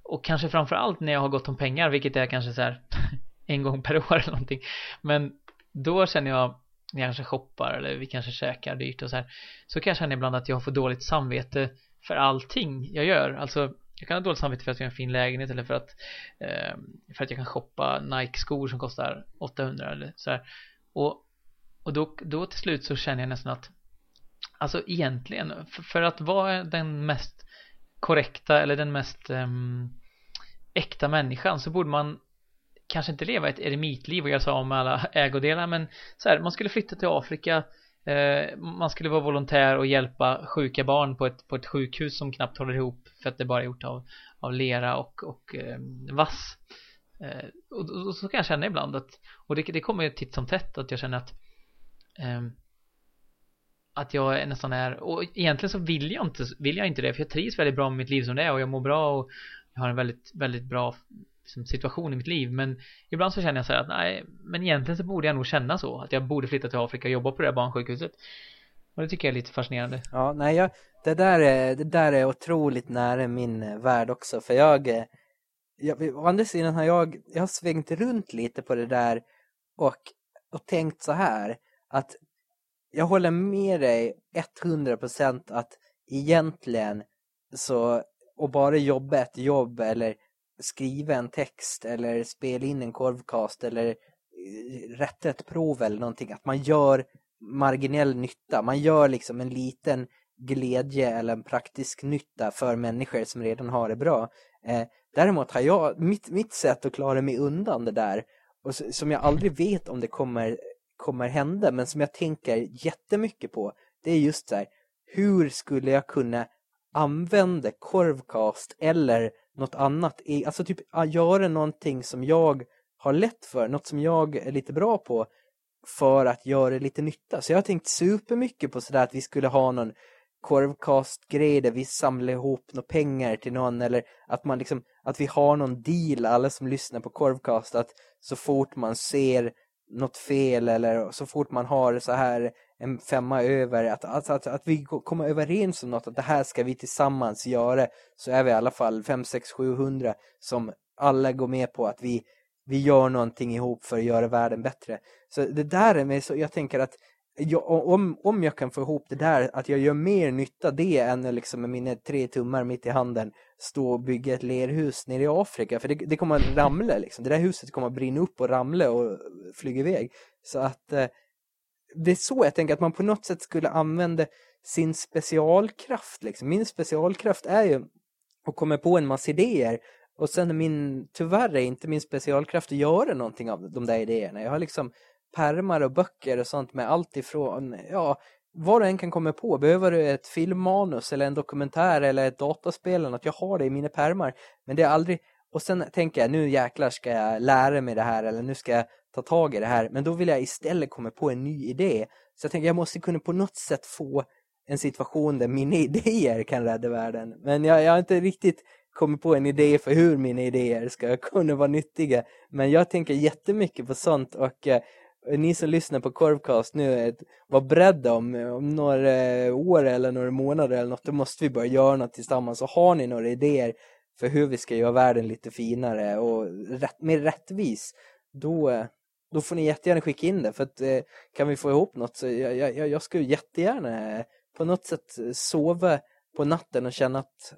och kanske framför allt när jag har gott om pengar, vilket är kanske så här en gång per år eller någonting. Men då känner jag när jag kanske shoppar eller vi kanske käkar dyrt och så här så kan jag känna ibland att jag får dåligt samvete för allting jag gör. Alltså jag kan ha dåligt samvete för att jag har en fin lägenhet eller för att eh, för att jag kan shoppa Nike-skor som kostar 800 eller så här. Och, och då, då till slut så känner jag nästan att alltså egentligen för, för att vara den mest korrekta eller den mest ehm, äkta människan så borde man kanske inte leva ett eremitliv och göra sig av med alla ägodelar men så här, man skulle flytta till Afrika eh, man skulle vara volontär och hjälpa sjuka barn på ett, på ett sjukhus som knappt håller ihop för att det bara är gjort av, av lera och, och eh, vass. Eh, och, och så kan jag känna ibland att och det, det kommer ju titt som tätt att jag känner att ehm, att jag är nästan är och egentligen så vill jag inte vill jag inte det för jag trivs väldigt bra med mitt liv som det är och jag mår bra och jag har en väldigt väldigt bra liksom, situation i mitt liv men ibland så känner jag så här att nej men egentligen så borde jag nog känna så att jag borde flytta till Afrika och jobba på det här barnsjukhuset Och det tycker jag är lite fascinerande. Ja, nej, jag, det, där är, det där är otroligt nära min eh, värld också. För jag, eh, jag, å andra sidan har jag, jag har svängt runt lite på det där och, och tänkt så här. Att jag håller med dig 100% att egentligen så, och bara jobba ett jobb eller skriva en text eller spela in en korvcast eller eh, rätta ett prov eller någonting. Att man gör marginell nytta. Man gör liksom en liten glädje eller en praktisk nytta för människor som redan har det bra. Eh, däremot har jag, mitt, mitt sätt att klara mig undan det där och som jag aldrig vet om det kommer, kommer hända men som jag tänker jättemycket på det är just så här, hur skulle jag kunna använda korvcast eller något annat, alltså typ ah, göra någonting som jag har lätt för, något som jag är lite bra på för att göra lite nytta. Så jag har tänkt supermycket på sådär att vi skulle ha någon korvkastgrej där vi samlar ihop några pengar till någon eller att man liksom att vi har någon deal alla som lyssnar på korvkast att så fort man ser något fel eller så fort man har så här en femma över att, att, att, att vi kommer överens om något att det här ska vi tillsammans göra så är vi i alla fall 5, 6, 700 som alla går med på att vi vi gör någonting ihop för att göra världen bättre. Så det där är mig så, jag tänker att jag, om, om jag kan få ihop det där, att jag gör mer nytta det än liksom med mina tre tummar mitt i handen stå och bygga ett lerhus nere i Afrika. För det, det kommer att ramla liksom. Det där huset kommer att brinna upp och ramla och flyga iväg. Så att eh, det är så jag tänker att man på något sätt skulle använda sin specialkraft. Liksom. Min specialkraft är ju att komma på en massa idéer och sen är min, tyvärr är inte min specialkraft att göra någonting av de där idéerna. Jag har liksom pärmar och böcker och sånt med allt ifrån, ja, vad du än kan komma på. Behöver du ett filmmanus eller en dokumentär eller ett dataspel eller något, jag har det i mina pärmar. Men det är aldrig, och sen tänker jag, nu jäklar ska jag lära mig det här eller nu ska jag ta tag i det här. Men då vill jag istället komma på en ny idé. Så jag tänker, jag måste kunna på något sätt få en situation där mina idéer kan rädda världen. Men jag, jag har inte riktigt kommit på en idé för hur mina idéer ska kunna vara nyttiga. Men jag tänker jättemycket på sånt och eh, ni som lyssnar på Korvcast nu, eh, var beredda om, eh, om några år eller några månader eller något, då måste vi börja göra något tillsammans. Och har ni några idéer för hur vi ska göra världen lite finare och rätt, mer rättvis, då, då får ni jättegärna skicka in det. För att eh, kan vi få ihop något så jag, jag, jag skulle jättegärna eh, på något sätt eh, sova på natten och känna att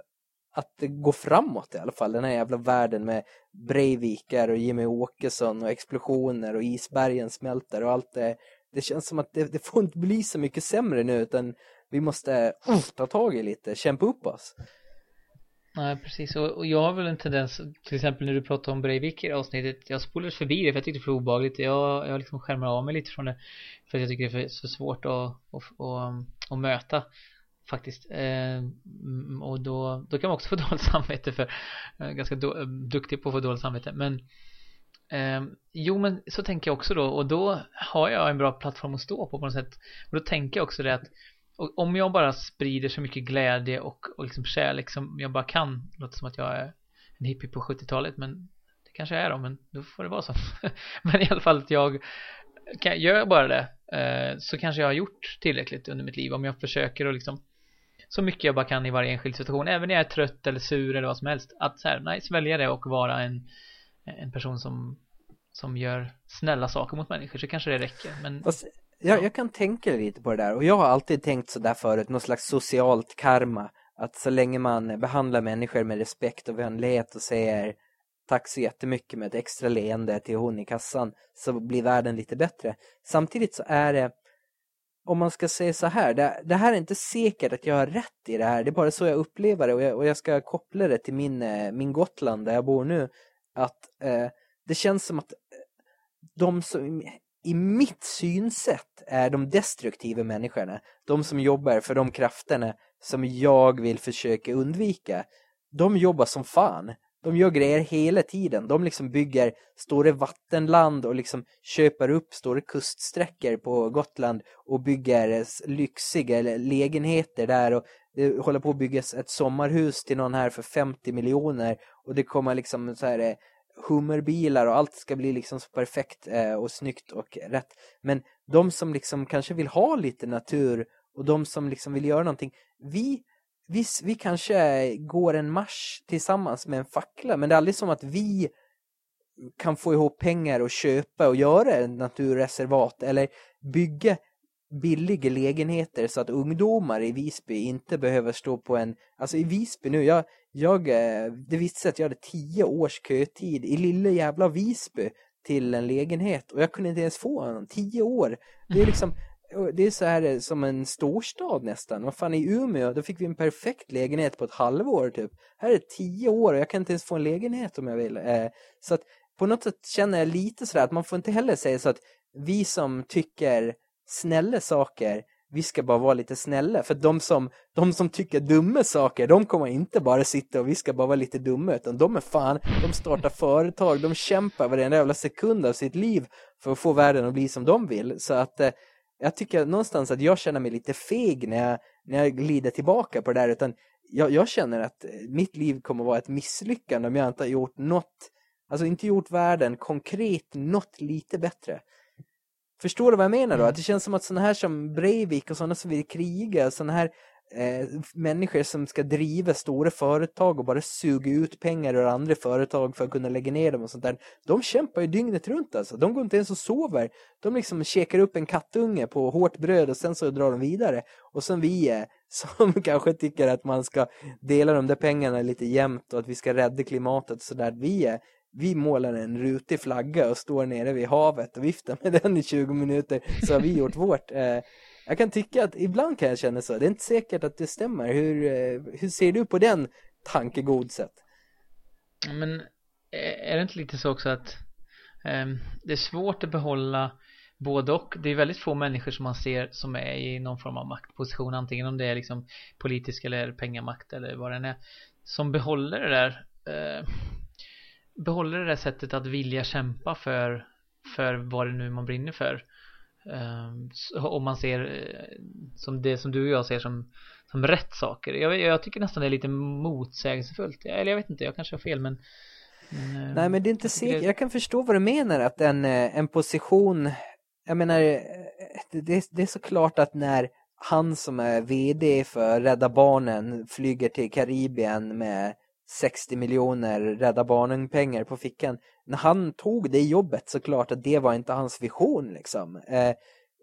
att det går framåt i alla fall. Den här jävla världen med Breivikar och Jimmy Åkesson och explosioner och isbergen smälter och allt det. Det känns som att det, det får inte bli så mycket sämre nu utan vi måste uh, ta tag i lite, kämpa upp oss. Nej, precis. Och, och, jag har väl en tendens, till exempel när du pratade om Breivik i avsnittet, jag spolade förbi det för jag tyckte det var för obagligt. Jag, jag liksom skärmar av mig lite från det för att jag tycker det är för, så svårt att, att, att, att möta faktiskt eh, och då, då kan man också få dåligt samvete för jag är ganska då, eh, duktig på att få dåligt samvete men eh, jo men så tänker jag också då och då har jag en bra plattform att stå på på något sätt och då tänker jag också det att och om jag bara sprider så mycket glädje och, och liksom kärlek som jag bara kan låter som att jag är en hippie på 70-talet men det kanske jag är då men då får det vara så. Men i alla fall att jag kan, gör jag bara det eh, så kanske jag har gjort tillräckligt under mitt liv om jag försöker och liksom så mycket jag bara kan i varje enskild situation även när jag är trött eller sur eller vad som helst. Att så här, nej, svälja det och vara en en person som som gör snälla saker mot människor så kanske det räcker men Fast, jag, jag kan tänka lite på det där och jag har alltid tänkt så där förut något slags socialt karma att så länge man behandlar människor med respekt och vänlighet och säger tack så jättemycket med ett extra leende till hon i kassan så blir världen lite bättre. Samtidigt så är det om man ska säga så här, det, det, här är inte säkert att jag har rätt i det här. Det är bara så jag upplever det och jag, och jag ska koppla det till min, eh, min Gotland där jag bor nu. Att eh, det känns som att de som i mitt synsätt är de destruktiva människorna. De som jobbar för de krafterna som jag vill försöka undvika. De jobbar som fan de gör grejer hela tiden. De liksom bygger stora vattenland och liksom köper upp stora kuststräckor på Gotland och bygger lyxiga lägenheter där och det håller på att byggas ett sommarhus till någon här för 50 miljoner och det kommer liksom så här eh, hummerbilar och allt ska bli liksom så perfekt eh, och snyggt och rätt. Men de som liksom kanske vill ha lite natur och de som liksom vill göra någonting. Vi, vi, vi kanske går en marsch tillsammans med en fackla, men det är aldrig som att vi kan få ihop pengar och köpa och göra ett naturreservat eller bygga billiga lägenheter så att ungdomar i Visby inte behöver stå på en... Alltså i Visby nu, jag, jag, eh, det visste sig att jag hade tio års kötid i lilla jävla Visby till en lägenhet och jag kunde inte ens få en. Tio år. Det är liksom... Det är så här eh, som en storstad nästan. Vad fan i Umeå, då fick vi en perfekt lägenhet på ett halvår typ. Här är tio år och jag kan inte ens få en lägenhet om jag vill. Eh, så att på något sätt känner jag lite sådär att man får inte heller säga så att vi som tycker snälla saker vi ska bara vara lite snälla. För de som, de som tycker dumma saker, de kommer inte bara sitta och vi ska bara vara lite dumma. Utan de är fan, de startar företag, de kämpar varenda jävla sekund av sitt liv för att få världen att bli som de vill. Så att eh, jag tycker någonstans att jag känner mig lite feg när jag, när jag glider tillbaka på det där. Utan jag, jag känner att eh, mitt liv kommer vara ett misslyckande om jag inte har gjort något, alltså inte gjort världen konkret något lite bättre. Förstår du vad jag menar då? Mm. Att det känns som att sådana här som Breivik och sådana som vill kriga, sådana här eh, människor som ska driva stora företag och bara suga ut pengar ur andra företag för att kunna lägga ner dem och sånt där. De kämpar ju dygnet runt alltså. De går inte ens och sover. De liksom käkar upp en kattunge på hårt bröd och sen så drar de vidare. Och som vi är, som kanske tycker att man ska dela de där pengarna lite jämnt och att vi ska rädda klimatet och sådär. Vi är vi målar en rutig flagga och står nere vid havet och viftar med den i 20 minuter så har vi gjort vårt. Eh, jag kan tycka att ibland kan jag känna så. Det är inte säkert att det stämmer. Hur, eh, hur ser du på den tankegodset? Men eh, är det inte lite så också att um, det är svårt att behålla både och. Det är väldigt få människor som man ser som är i någon form av maktposition. Antingen om det är liksom politisk eller pengamakt eller vad det är. Som behåller det där eh, behåller det där sättet att vilja kämpa för, för vad det nu man brinner för. Um, om man ser eh, som det som du och jag ser som, som rätt saker. Jag, jag tycker nästan det är lite motsägelsefullt. Eller jag vet inte, jag kanske har fel men, men eh, Nej men det är inte säkert. Jag kan förstå vad du menar att en, eh, en position jag menar det, det är såklart att när han som är vd för Rädda Barnen flyger till Karibien med 60 miljoner Rädda Barnen-pengar på fickan. När han tog det jobbet så klart att det var inte hans vision liksom. Eh,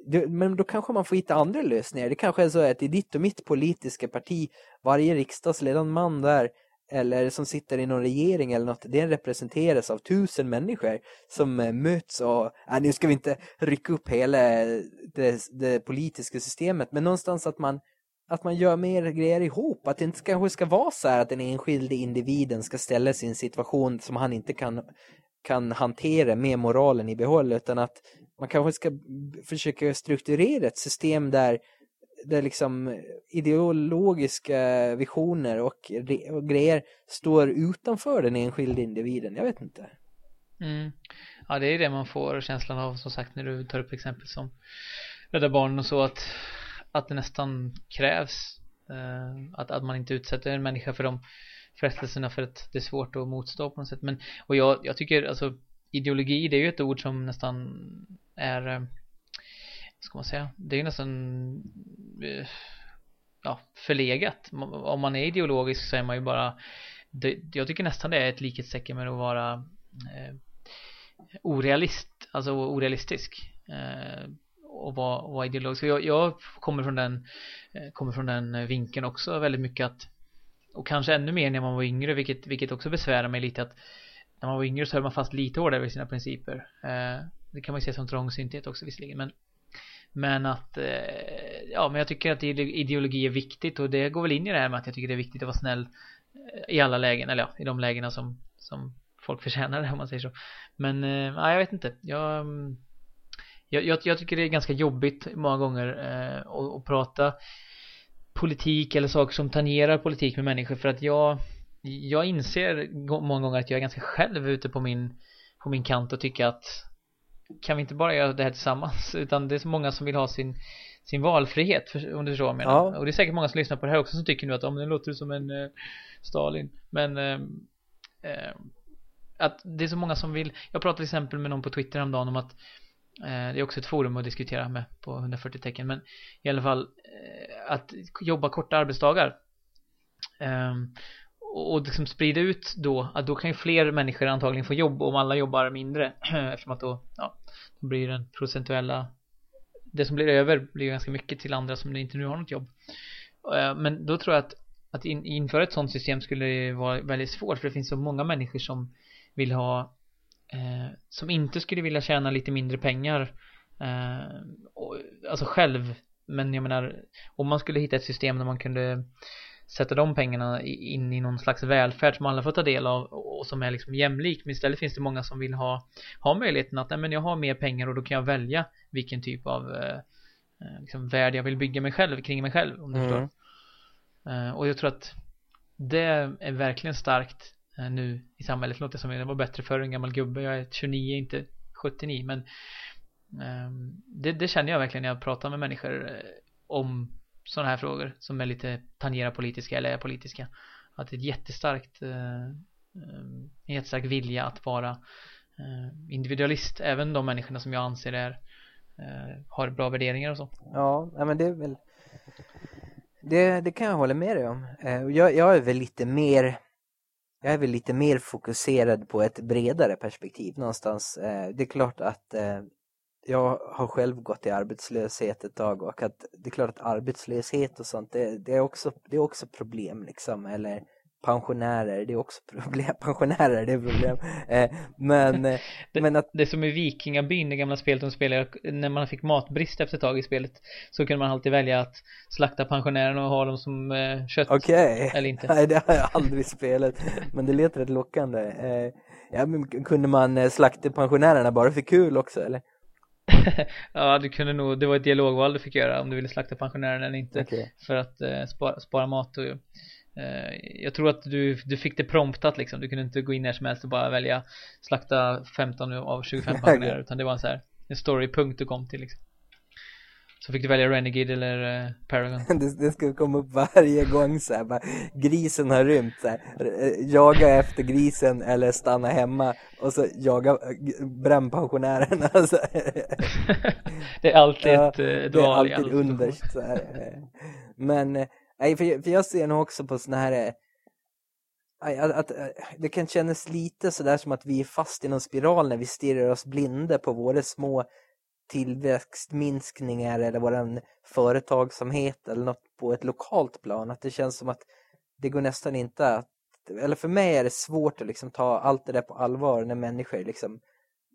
det, men då kanske man får hitta andra lösningar. Det kanske är så att i ditt och mitt politiska parti, varje riksdagsledamot där eller som sitter i någon regering eller något, det representeras av tusen människor som eh, möts och, äh, nu ska vi inte rycka upp hela eh, det, det politiska systemet, men någonstans att man att man gör mer grejer ihop. Att det inte kanske ska vara så här att den enskilde individen ska ställa sig i en situation som han inte kan, kan hantera med moralen i behåll. Utan att man kanske ska försöka strukturera ett system där, där liksom ideologiska visioner och, och grejer står utanför den enskilde individen. Jag vet inte. Mm. Ja, det är det man får känslan av som sagt när du tar upp exempel som Rädda Barnen och så att att det nästan krävs eh, att, att man inte utsätter en människa för de frestelserna för att det är svårt att motstå på något sätt. Men och jag, jag tycker alltså ideologi det är ju ett ord som nästan är eh, ska man säga? Det är ju nästan eh, ja förlegat. Om man är ideologisk så är man ju bara det, jag tycker nästan det är ett likhetstecken med att vara eh, orealist alltså orealistisk. Eh, och vara, vara ideologisk. Jag, jag kommer från den eh, kommer från den eh, vinkeln också väldigt mycket att och kanske ännu mer när man var yngre vilket, vilket också besvärar mig lite att när man var yngre så höll man fast lite hårdare vid sina principer. Eh, det kan man ju se som trångsynthet också visserligen men men att eh, ja men jag tycker att ideologi är viktigt och det går väl in i det här med att jag tycker det är viktigt att vara snäll eh, i alla lägen eller ja, i de lägena som som folk förtjänar det om man säger så. Men ja, jag vet inte. Jag mm, jag, jag, jag, tycker det är ganska jobbigt många gånger eh, att, att prata politik eller saker som tangerar politik med människor. För att jag jag inser många gånger att jag är ganska själv ute på min på min kant och tycker att kan vi inte bara göra det här tillsammans? Utan det är så många som vill ha sin sin valfrihet om du förstår vad jag menar. Ja. och det är säkert många som lyssnar på det här också som tycker nu att om oh, det låter som en eh, Stalin. Men eh, eh, att det är så många som vill. Jag pratade till exempel med någon på Twitter häromdagen om att Eh, det är också ett forum att diskutera med på 140 tecken. Men i alla fall eh, att jobba korta arbetsdagar ehm, och liksom sprida ut då att då kan ju fler människor antagligen få jobb om alla jobbar mindre. Eftersom att då ja då blir den procentuella det som blir över blir ganska mycket till andra som inte nu har något jobb. Eh, men då tror jag att att in, införa ett sådant system skulle vara väldigt svårt för det finns så många människor som vill ha eh, som inte skulle vilja tjäna lite mindre pengar eh, och, alltså själv. Men jag menar om man skulle hitta ett system där man kunde sätta de pengarna in i någon slags välfärd som alla får ta del av och som är liksom jämlik. Men istället finns det många som vill ha ha möjligheten att nej men jag har mer pengar och då kan jag välja vilken typ av eh, eh liksom värld jag vill bygga mig själv kring mig själv om du mm. förstår. Eh, och jag tror att det är verkligen starkt Eh, nu i samhället. Låter som jag var bättre för en gammal gubbe. Jag är 29, inte 79. Men ehm, det, det, känner jag verkligen när jag pratar med människor eh, om sådana här frågor som är lite tangerar politiska eller är politiska. Att det är ett jättestarkt eh, ehm, en jättestark vilja att vara individualist. Även de människorna som jag anser är har bra värderingar och så. Ja, men det är väl det, det kan jag hålla med dig om. Jag, jag är väl lite mer jag är väl lite mer fokuserad på ett bredare perspektiv någonstans. Eh, det är klart att eh, jag har själv gått i arbetslöshet ett tag och att det är klart att arbetslöshet och sånt det, det är också det är också problem liksom eller pensionärer, det är också problem. Pensionärer, det är problem. Eh, men, det, men att... Det är som i Vikingabyn, det gamla spelet de spelade, när man fick matbrist efter ett tag i spelet så kunde man alltid välja att slakta pensionärerna och ha dem som eh, kött. Okej. Okay. Eller inte. Nej, det har jag aldrig spelat. Men det lät rätt lockande. Eh, ja, men kunde man eh, slakta pensionärerna bara för kul också, eller? ja, du kunde nog, det var ett dialogval du fick göra om du ville slakta pensionärerna eller inte. Okay. För att eh, spara, spara mat och Eh, jag tror att du, du fick det promptat liksom. Du kunde inte gå in när som helst och bara välja slakta 15 av 25 pensionärer utan det var en så här en storypunkt du kom till liksom. Så fick du välja Renegade eller uh, Paragon. det, det skulle komma upp varje gång så här, bara, grisen har rymt så här, eh, jaga efter grisen eller stanna hemma och så jaga brännpensionärerna. Så det är alltid ja, ett uh, Det är alltid underst så här. Men Nej, för, för jag ser nog också på sådana här eh, att, att, eh, det kan kännas lite sådär som att vi är fast i någon spiral när vi stirrar oss blinda på våra små tillväxtminskningar eller våran företagsamhet eller något på ett lokalt plan. Att det känns som att det går nästan inte att, eller för mig är det svårt att liksom ta allt det där på allvar när människor liksom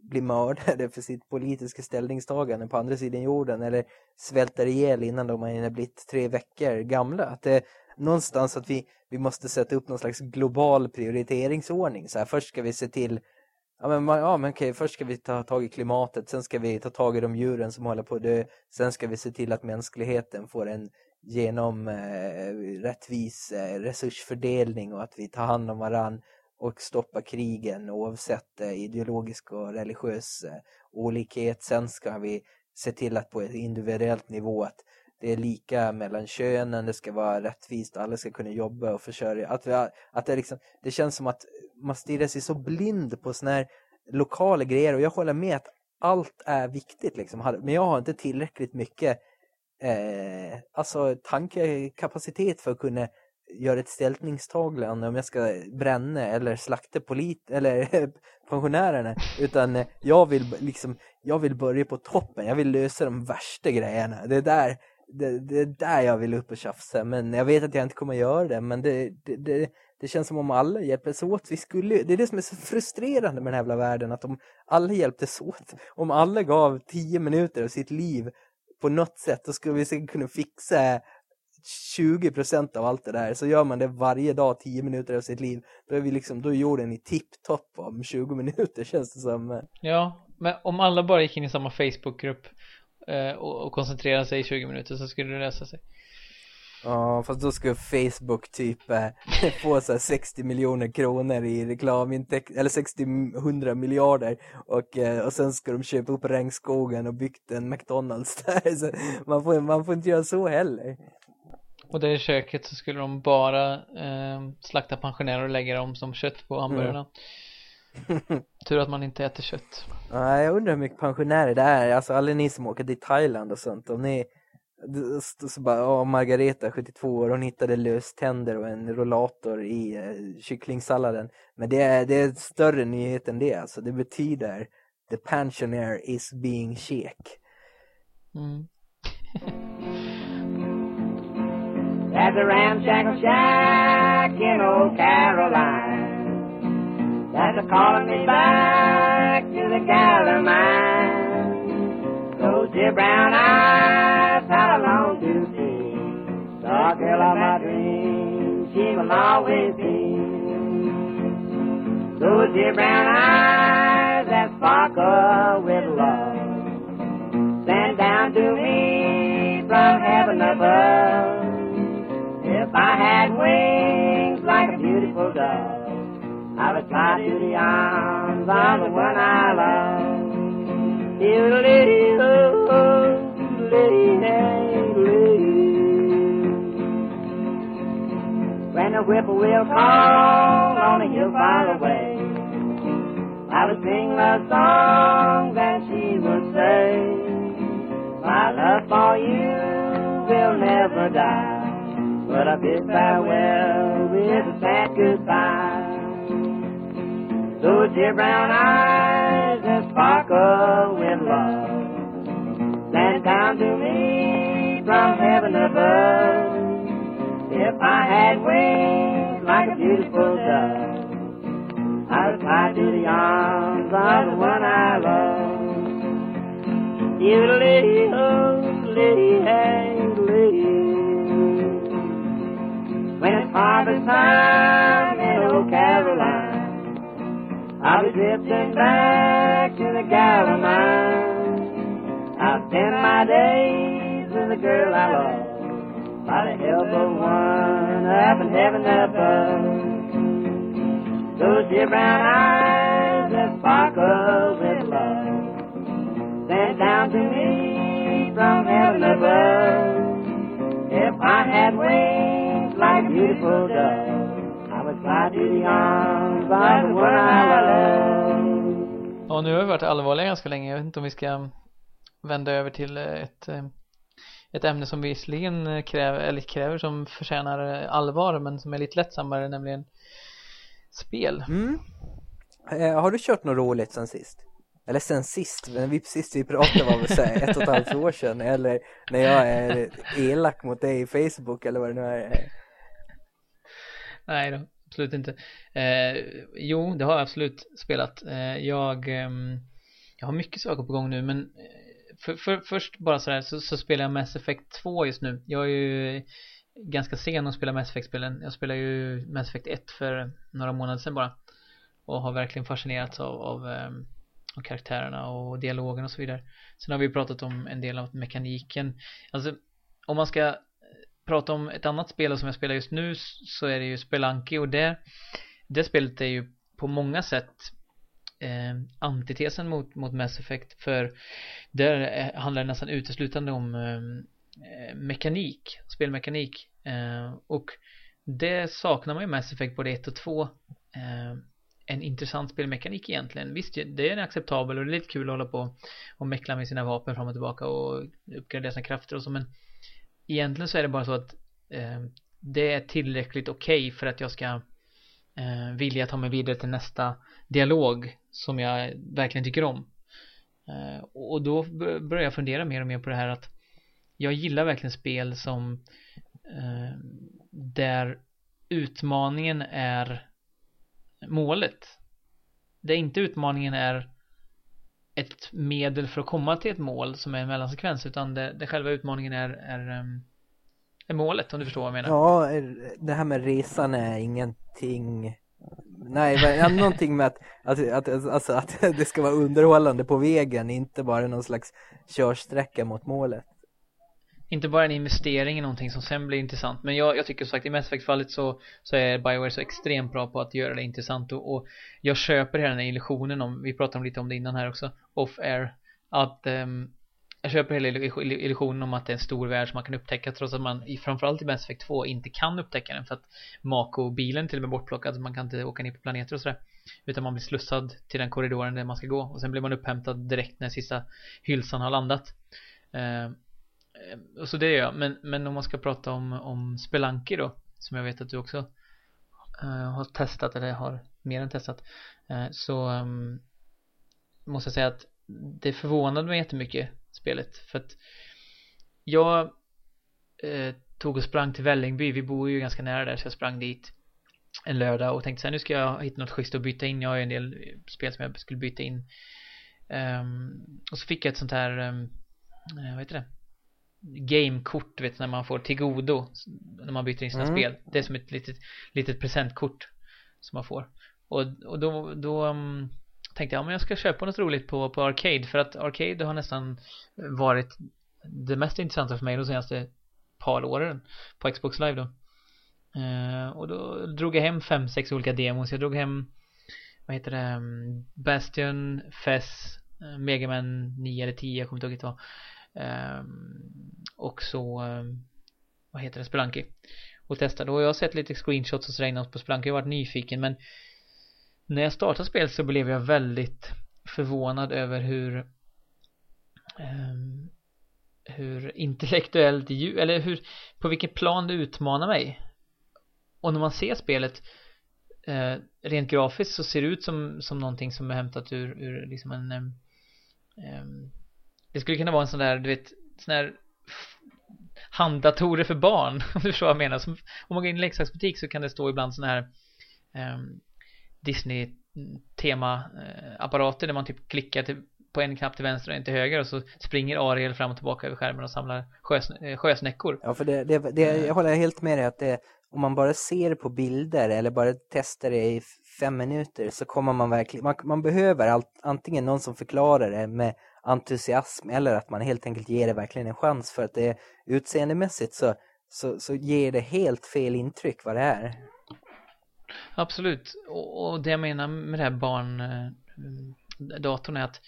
blir mördade för sitt politiska ställningstagande på andra sidan jorden eller svälter ihjäl innan de har blivit tre veckor gamla. Att det är någonstans att vi, vi måste sätta upp någon slags global prioriteringsordning. Så här, först ska vi se till Ja men, ja men okej, först ska vi ta tag i klimatet, sen ska vi ta tag i de djuren som håller på att dö, sen ska vi se till att mänskligheten får en genom eh, rättvis eh, resursfördelning och att vi tar hand om varann och stoppa krigen oavsett eh, ideologisk och religiös eh, olikhet. Sen ska vi se till att på ett individuellt nivå att det är lika mellan könen, det ska vara rättvist, alla ska kunna jobba och försörja. Att, vi, att det, liksom, det känns som att man stirrar sig så blind på såna här lokala grejer och jag håller med att allt är viktigt liksom. Men jag har inte tillräckligt mycket eh, alltså tankekapacitet för att kunna gör ett ställningstagande om jag ska bränna eller slakta polit eller pensionärerna utan jag vill liksom jag vill börja på toppen. Jag vill lösa de värsta grejerna. Det är där det, det är där jag vill upp och tjafsa men jag vet att jag inte kommer göra det men det, det, det, det känns som om alla hjälptes åt. Vi skulle, det är det som är så frustrerande med den här jävla världen att om alla hjälptes åt, om alla gav tio minuter av sitt liv på något sätt då skulle vi kunna fixa 20% av allt det där så gör man det varje dag 10 minuter av sitt liv då är vi liksom, då är jorden i tipptopp om 20 minuter känns det som ja, men om alla bara gick in i samma Facebookgrupp eh, och, och koncentrerade sig i 20 minuter så skulle det lösa sig Ja, fast då skulle Facebook typ äh, få så 60 miljoner kronor i reklamintäkter, eller 60-100 miljarder och, äh, och sen ska de köpa upp regnskogen och byggt en McDonalds där. Så man, får, man får inte göra så heller. Och där i köket så skulle de bara eh, slakta pensionärer och lägga dem som kött på hamburgarna. Tur att man inte äter kött. Nej, jag undrar hur mycket pensionärer det är. Alltså alla ni som åker till Thailand och sånt. Om ni så bara, ja, Margareta, 72 år, hon hittade löständer och en rollator i eh, kycklingsalladen. Men det är, det är större nyhet än det. Alltså det betyder the pensioner is being chic. Mm. There's a ramshackle shack in old Caroline. That's a calling me back to the Galler mine. Those dear brown eyes, how long to see. The girl of my dreams, she will always be. Those dear brown eyes that sparkle with love. Send down to me from heaven above. Like a beautiful dove. I would fly to the arms of the one I love. When the whippoorwill call on a hill far away, I would sing love songs and she would say, My love for you will never die, but I bid farewell with a sad goodbye. Those dear brown eyes that sparkle with love Send down to me from heaven above. If I had wings like a beautiful dove I would fly to the arms of the one I love When it's harvest time in old Caroline I'll be drifting back to the Gala mine. I'll spend my days with the girl I love by the help of one up in heaven above. Those dear brown eyes that sparkle with love sent down to me from heaven above. If I had wings like a beautiful dove. Ja, nu har vi varit allvarliga ganska länge. Jag vet inte om vi ska vända över till ett, ett ämne som visserligen kräver, eller kräver som förtjänar allvar men som är lite lättsammare, nämligen spel. Mm. Eh, har du kört något roligt sen sist? Eller sen sist, men vi, sist vi pratade var väl så ett och ett halvt år sedan eller när jag är elak mot dig i Facebook eller vad det nu är. Nej då, absolut inte. Eh, jo, det har jag absolut spelat. Eh, jag, eh, jag har mycket saker på gång nu, men eh, för, för, först bara sådär så, så, spelar jag Mass Effect 2 just nu. Jag är ju ganska sen att spela Mass Effect-spelen. Jag spelar ju Mass Effect 1 för några månader sedan bara. Och har verkligen fascinerats av, av, ehm, av karaktärerna och dialogen och så vidare. Sen har vi pratat om en del av mekaniken. Alltså, om man ska prata om ett annat spel som jag spelar just nu så är det ju Spelanki. Och det det spelet är ju på många sätt eh, antitesen mot, mot Mass Effect. För där eh, handlar det nästan uteslutande om eh, eh, mekanik, spelmekanik. Eh, och det saknar man ju Mass Effect både 1 och 2 eh, en intressant spelmekanik egentligen. Visst, det är en acceptabel och det är lite kul att hålla på och meckla med sina vapen fram och tillbaka och uppgradera sina krafter och så men egentligen så är det bara så att eh, det är tillräckligt okej okay för att jag ska eh, vilja ta mig vidare till nästa dialog som jag verkligen tycker om. Eh, och då börjar jag fundera mer och mer på det här att jag gillar verkligen spel som eh, där utmaningen är målet. Där inte utmaningen är ett medel för att komma till ett mål som är en mellansekvens utan det, det själva utmaningen är, är, ehm, är målet om du förstår vad jag menar. Ja, det här med resan är ingenting Nej, någonting med att, att, att, alltså, att det ska vara underhållande på vägen, inte bara någon slags körsträcka mot målet inte bara en investering i någonting som sen blir intressant men jag, jag tycker som sagt i Mass Effect-fallet så, så är Bioware så extremt bra på att göra det intressant och, och jag köper hela den här illusionen om, vi pratade om lite om det innan här också off-air att um, jag köper hela illusionen om att det är en stor värld som man kan upptäcka trots att man i, framförallt i Mass Effect 2 inte kan upptäcka den för att Mako-bilen till och med bortplockad så man kan inte åka ner på planeter och sådär utan man blir slussad till den korridoren där man ska gå och sen blir man upphämtad direkt när sista hylsan har landat. Uh, Eh, så det gör jag. Men, men om man ska prata om, om Spelanki då som jag vet att du också eh, har testat eller har mer än testat eh, så um, måste jag säga att det förvånade mig jättemycket spelet. För att jag eh, tog och sprang till Vällingby. Vi bor ju ganska nära där så jag sprang dit en lördag och tänkte så här, nu ska jag hitta något schysst att byta in. Jag har ju en del spel som jag skulle byta in. Um, och så fick jag ett sånt här um, vad heter det? Gamekort vet när man får till godo när man byter in sina Mm. spel. Det är som ett litet, litet presentkort som man får. Och, och då, då um, tänkte jag men jag ska köpa något roligt på, på Arcade. För att Arcade har nästan varit det mest intressanta för mig de senaste par åren på Xbox Live då. Eh, och då drog jag hem fem, sex olika demos. Jag drog hem vad heter det um, Bastion, Fess uh, Mega Man 9 eller 10 jag kommer inte ihåg vilket det var Ehm, och så ehm, vad heter det, Spelunky. Och testade och jag har sett lite screenshots och sådär innan på Spelunky jag har varit nyfiken men när jag startade spelet så blev jag väldigt förvånad över hur ehm, hur intellektuellt dju- eller hur på vilket plan det utmanar mig. Och när man ser spelet eh, rent grafiskt så ser det ut som, som någonting som är hämtat ur, ur liksom en eh, det skulle kunna vara en sån där, du vet, sån där handdatorer för barn om du förstår vad jag menar. Som, om man går in i en leksaksbutik så kan det stå ibland såna här Disney tema eh, apparater där man typ klickar till, på en knapp till vänster och en till höger och så springer Ariel fram och tillbaka över skärmen och samlar sjösn- eh, sjösnäckor. Ja, för det, det, det jag håller helt med dig att det, om man bara ser på bilder eller bara testar det i fem minuter så kommer man verkligen, man, man behöver allt, antingen någon som förklarar det med entusiasm eller att man helt enkelt ger det verkligen en chans för att det är utseendemässigt så, så, så ger det helt fel intryck vad det är. Absolut. Och, och det jag menar med det här barndatorn eh, är att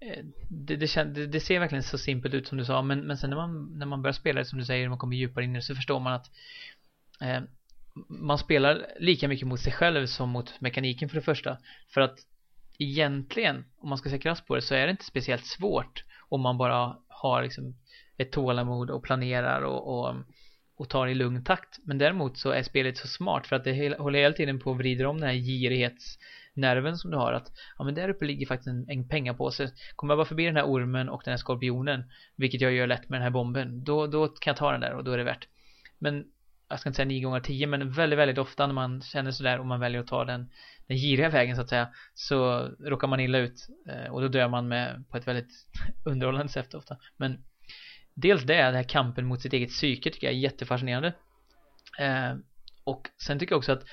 eh, det, det, det, det ser verkligen så simpelt ut som du sa men, men sen när man, när man börjar spela det som du säger och man kommer djupare in i det så förstår man att eh, man spelar lika mycket mot sig själv som mot mekaniken för det första för att egentligen om man ska se krasst på det så är det inte speciellt svårt om man bara har liksom ett tålamod och planerar och, och och tar i lugn takt. Men däremot så är spelet så smart för att det hela, håller hela tiden på att vrida om den här girighetsnerven som du har. Att ja men där uppe ligger faktiskt en, en pengapåse. Kommer jag bara förbi den här ormen och den här skorpionen, vilket jag gör lätt med den här bomben, då, då kan jag ta den där och då är det värt. Men jag ska inte säga nio gånger tio men väldigt, väldigt ofta när man känner sådär och man väljer att ta den, den giriga vägen så att säga så råkar man illa ut eh, och då dör man med på ett väldigt underhållande sätt ofta. Men dels det, den här kampen mot sitt eget psyke tycker jag är jättefascinerande eh, och sen tycker jag också att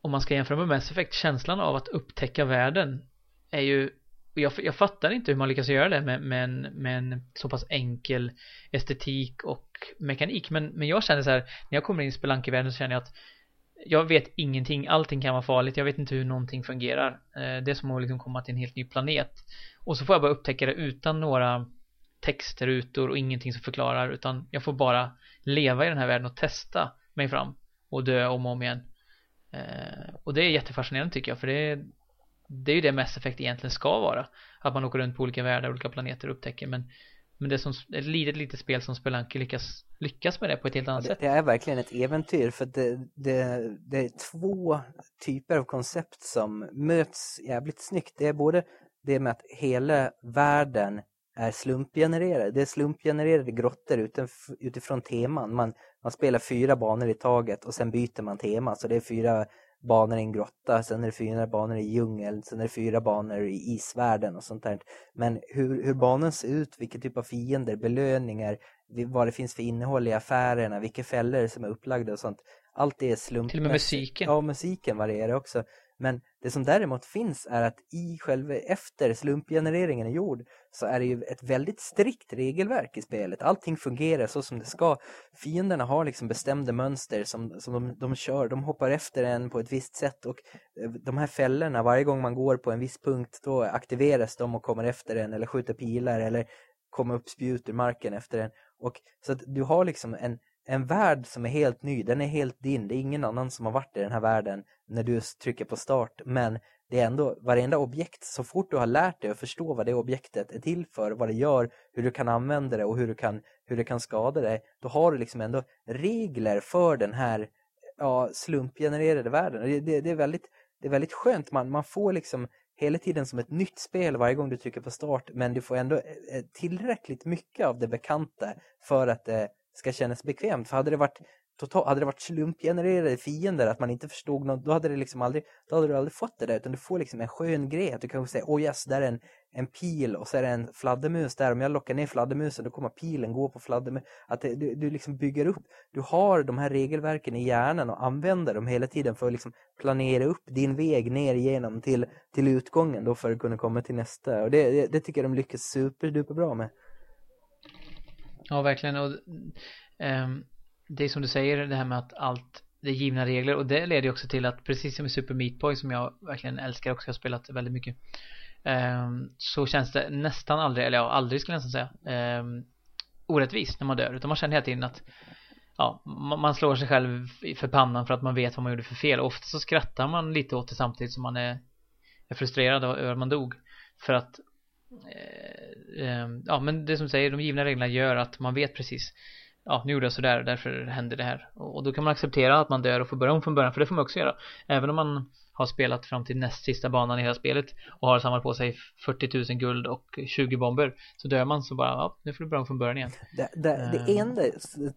om man ska jämföra med Mass Effect känslan av att upptäcka världen är ju jag, jag fattar inte hur man lyckas göra det med, med, en, med en så pass enkel estetik och mekanik men, men jag känner så här när jag kommer in i spelankevärlden så känner jag att jag vet ingenting, allting kan vara farligt, jag vet inte hur någonting fungerar. Eh, det är som att liksom komma till en helt ny planet. Och så får jag bara upptäcka det utan några textrutor och ingenting som förklarar utan jag får bara leva i den här världen och testa mig fram och dö om och om igen. Eh, och det är jättefascinerande tycker jag för det är det är ju det Mass Effect egentligen ska vara. Att man åker runt på olika världar, olika planeter och upptäcker men men det är som ett litet litet spel som Spelunky lyckas lyckas med det på ett helt Ja, annat det, sätt det är verkligen ett äventyr för det, det, det är två typer av koncept som möts jävligt snyggt. Det är både det med att hela världen är slumpgenererad. Det är slumpgenererade grottor utif- utifrån teman. Man, man spelar fyra banor i taget och sen byter man tema. Så det är fyra banor i en grotta, sen är det fyra banor i djungeln, sen är det fyra banor i isvärlden och sånt där. Men hur, hur banan ser ut, vilken typ av fiender, belöningar, vad det finns för innehåll i affärerna, vilka fällor som är upplagda och sånt. Allt det är slumpmässigt. Till och med musiken. Ja, musiken varierar också. Men det som däremot finns är att i själva efter slumpgenereringen är gjord så är det ju ett väldigt strikt regelverk i spelet. Allting fungerar så som det ska. Fienderna har liksom bestämda mönster som, som de, de kör. De hoppar efter en på ett visst sätt och eh, de här fällorna, varje gång man går på en viss punkt då aktiveras de och kommer efter en eller skjuter pilar eller kommer upp spjut ur marken efter en. Och så att du har liksom en, en värld som är helt ny, den är helt din. Det är ingen annan som har varit i den här världen när du trycker på start. Men det är ändå varenda objekt, så fort du har lärt dig att förstå vad det objektet är till för, vad det gör, hur du kan använda det och hur du kan, hur det kan skada dig, då har du liksom ändå regler för den här ja, slumpgenererade världen. Det, det, det, är väldigt, det är väldigt skönt, man, man får liksom hela tiden som ett nytt spel varje gång du trycker på start, men du får ändå eh, eh, tillräckligt mycket av det bekanta för att det ska kännas bekvämt. För hade det varit total, hade det varit slumpgenererade fiender att man inte förstod något, då hade det liksom aldrig då hade du aldrig fått det där utan du får liksom en skön grej att du kan säga, åh oh yes, där är en, en pil och så är det en fladdermus där, om jag lockar ner fladdermusen då kommer pilen gå på fladdermusen att det, du, du liksom bygger upp, du har de här regelverken i hjärnan och använder dem hela tiden för att liksom planera upp din väg ner igenom till, till utgången då för att kunna komma till nästa. Och det, det, det tycker jag de lyckas superduper bra med. Ja, verkligen. Och um det är som du säger det här med att allt det är givna regler. Och det leder ju också till att precis som i Super Meat Boy som jag verkligen älskar också, har spelat väldigt mycket ehm, så känns det nästan aldrig, eller ja, aldrig skulle jag nästan säga um, orättvist när man dör. Utan man känner hela tiden att ja, man slår sig själv för pannan för att man vet vad man gjorde för fel. Och ofta så skrattar man lite åt det samtidigt som man är, är frustrerad över att man dog. För att eh, ehm, ja men det som säger de givna reglerna gör att man vet precis ja, nu gjorde jag sådär, därför hände det här. Och då kan man acceptera att man dör och får börja om från början, för det får man också göra. Även om man har spelat fram till näst sista banan i hela spelet och har samlat på sig 40 000 guld och 20 bomber så dör man så bara, ja, nu får du börja om från början igen. Det, det, det uh... enda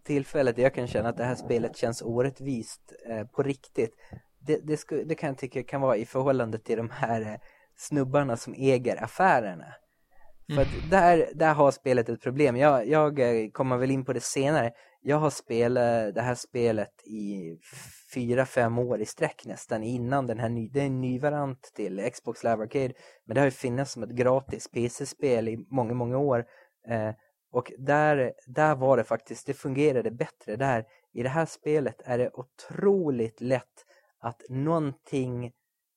tillfället jag kan känna att det här spelet känns orättvist eh, på riktigt det, det, sku, det kan jag tycka kan vara i förhållande till de här eh, snubbarna som äger affärerna. För att där, där har spelet ett problem. Jag, jag eh, kommer väl in på det senare. Jag har spelat det här spelet i fyra, fem år i sträck nästan innan den här ny, det är en ny variant till Xbox Live Arcade. Men det har ju funnits som ett gratis PC-spel i många, många år. Eh, och där, där var det faktiskt, det fungerade bättre där. I det här spelet är det otroligt lätt att någonting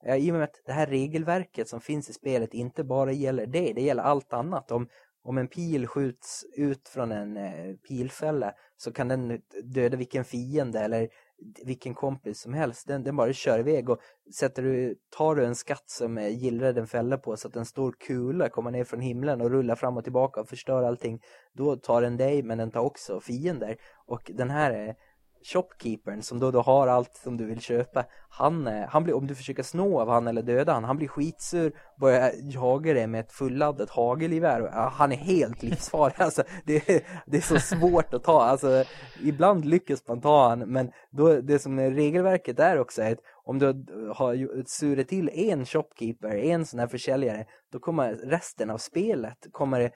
i och med att det här regelverket som finns i spelet inte bara gäller det, det gäller allt annat. Om, om en pil skjuts ut från en eh, pilfälla så kan den döda vilken fiende eller vilken kompis som helst. Den, den bara kör iväg och sätter du, tar du en skatt som eh, gillrar den fälla på så att en stor kula kommer ner från himlen och rullar fram och tillbaka och förstör allting. Då tar den dig men den tar också fiender. Och den här eh, shopkeepern som då, då har allt som du vill köpa han, eh, han blir, om du försöker snå av han eller döda han, han blir skitsur börjar jaga dig med ett fulladdat hagelgevär ah, han är helt livsfarlig. Alltså, det, är, det är så svårt att ta. Alltså, ibland lyckas man ta han men då, det som är regelverket är också att om du har surat till en shopkeeper, en sån här försäljare då kommer resten av spelet kommer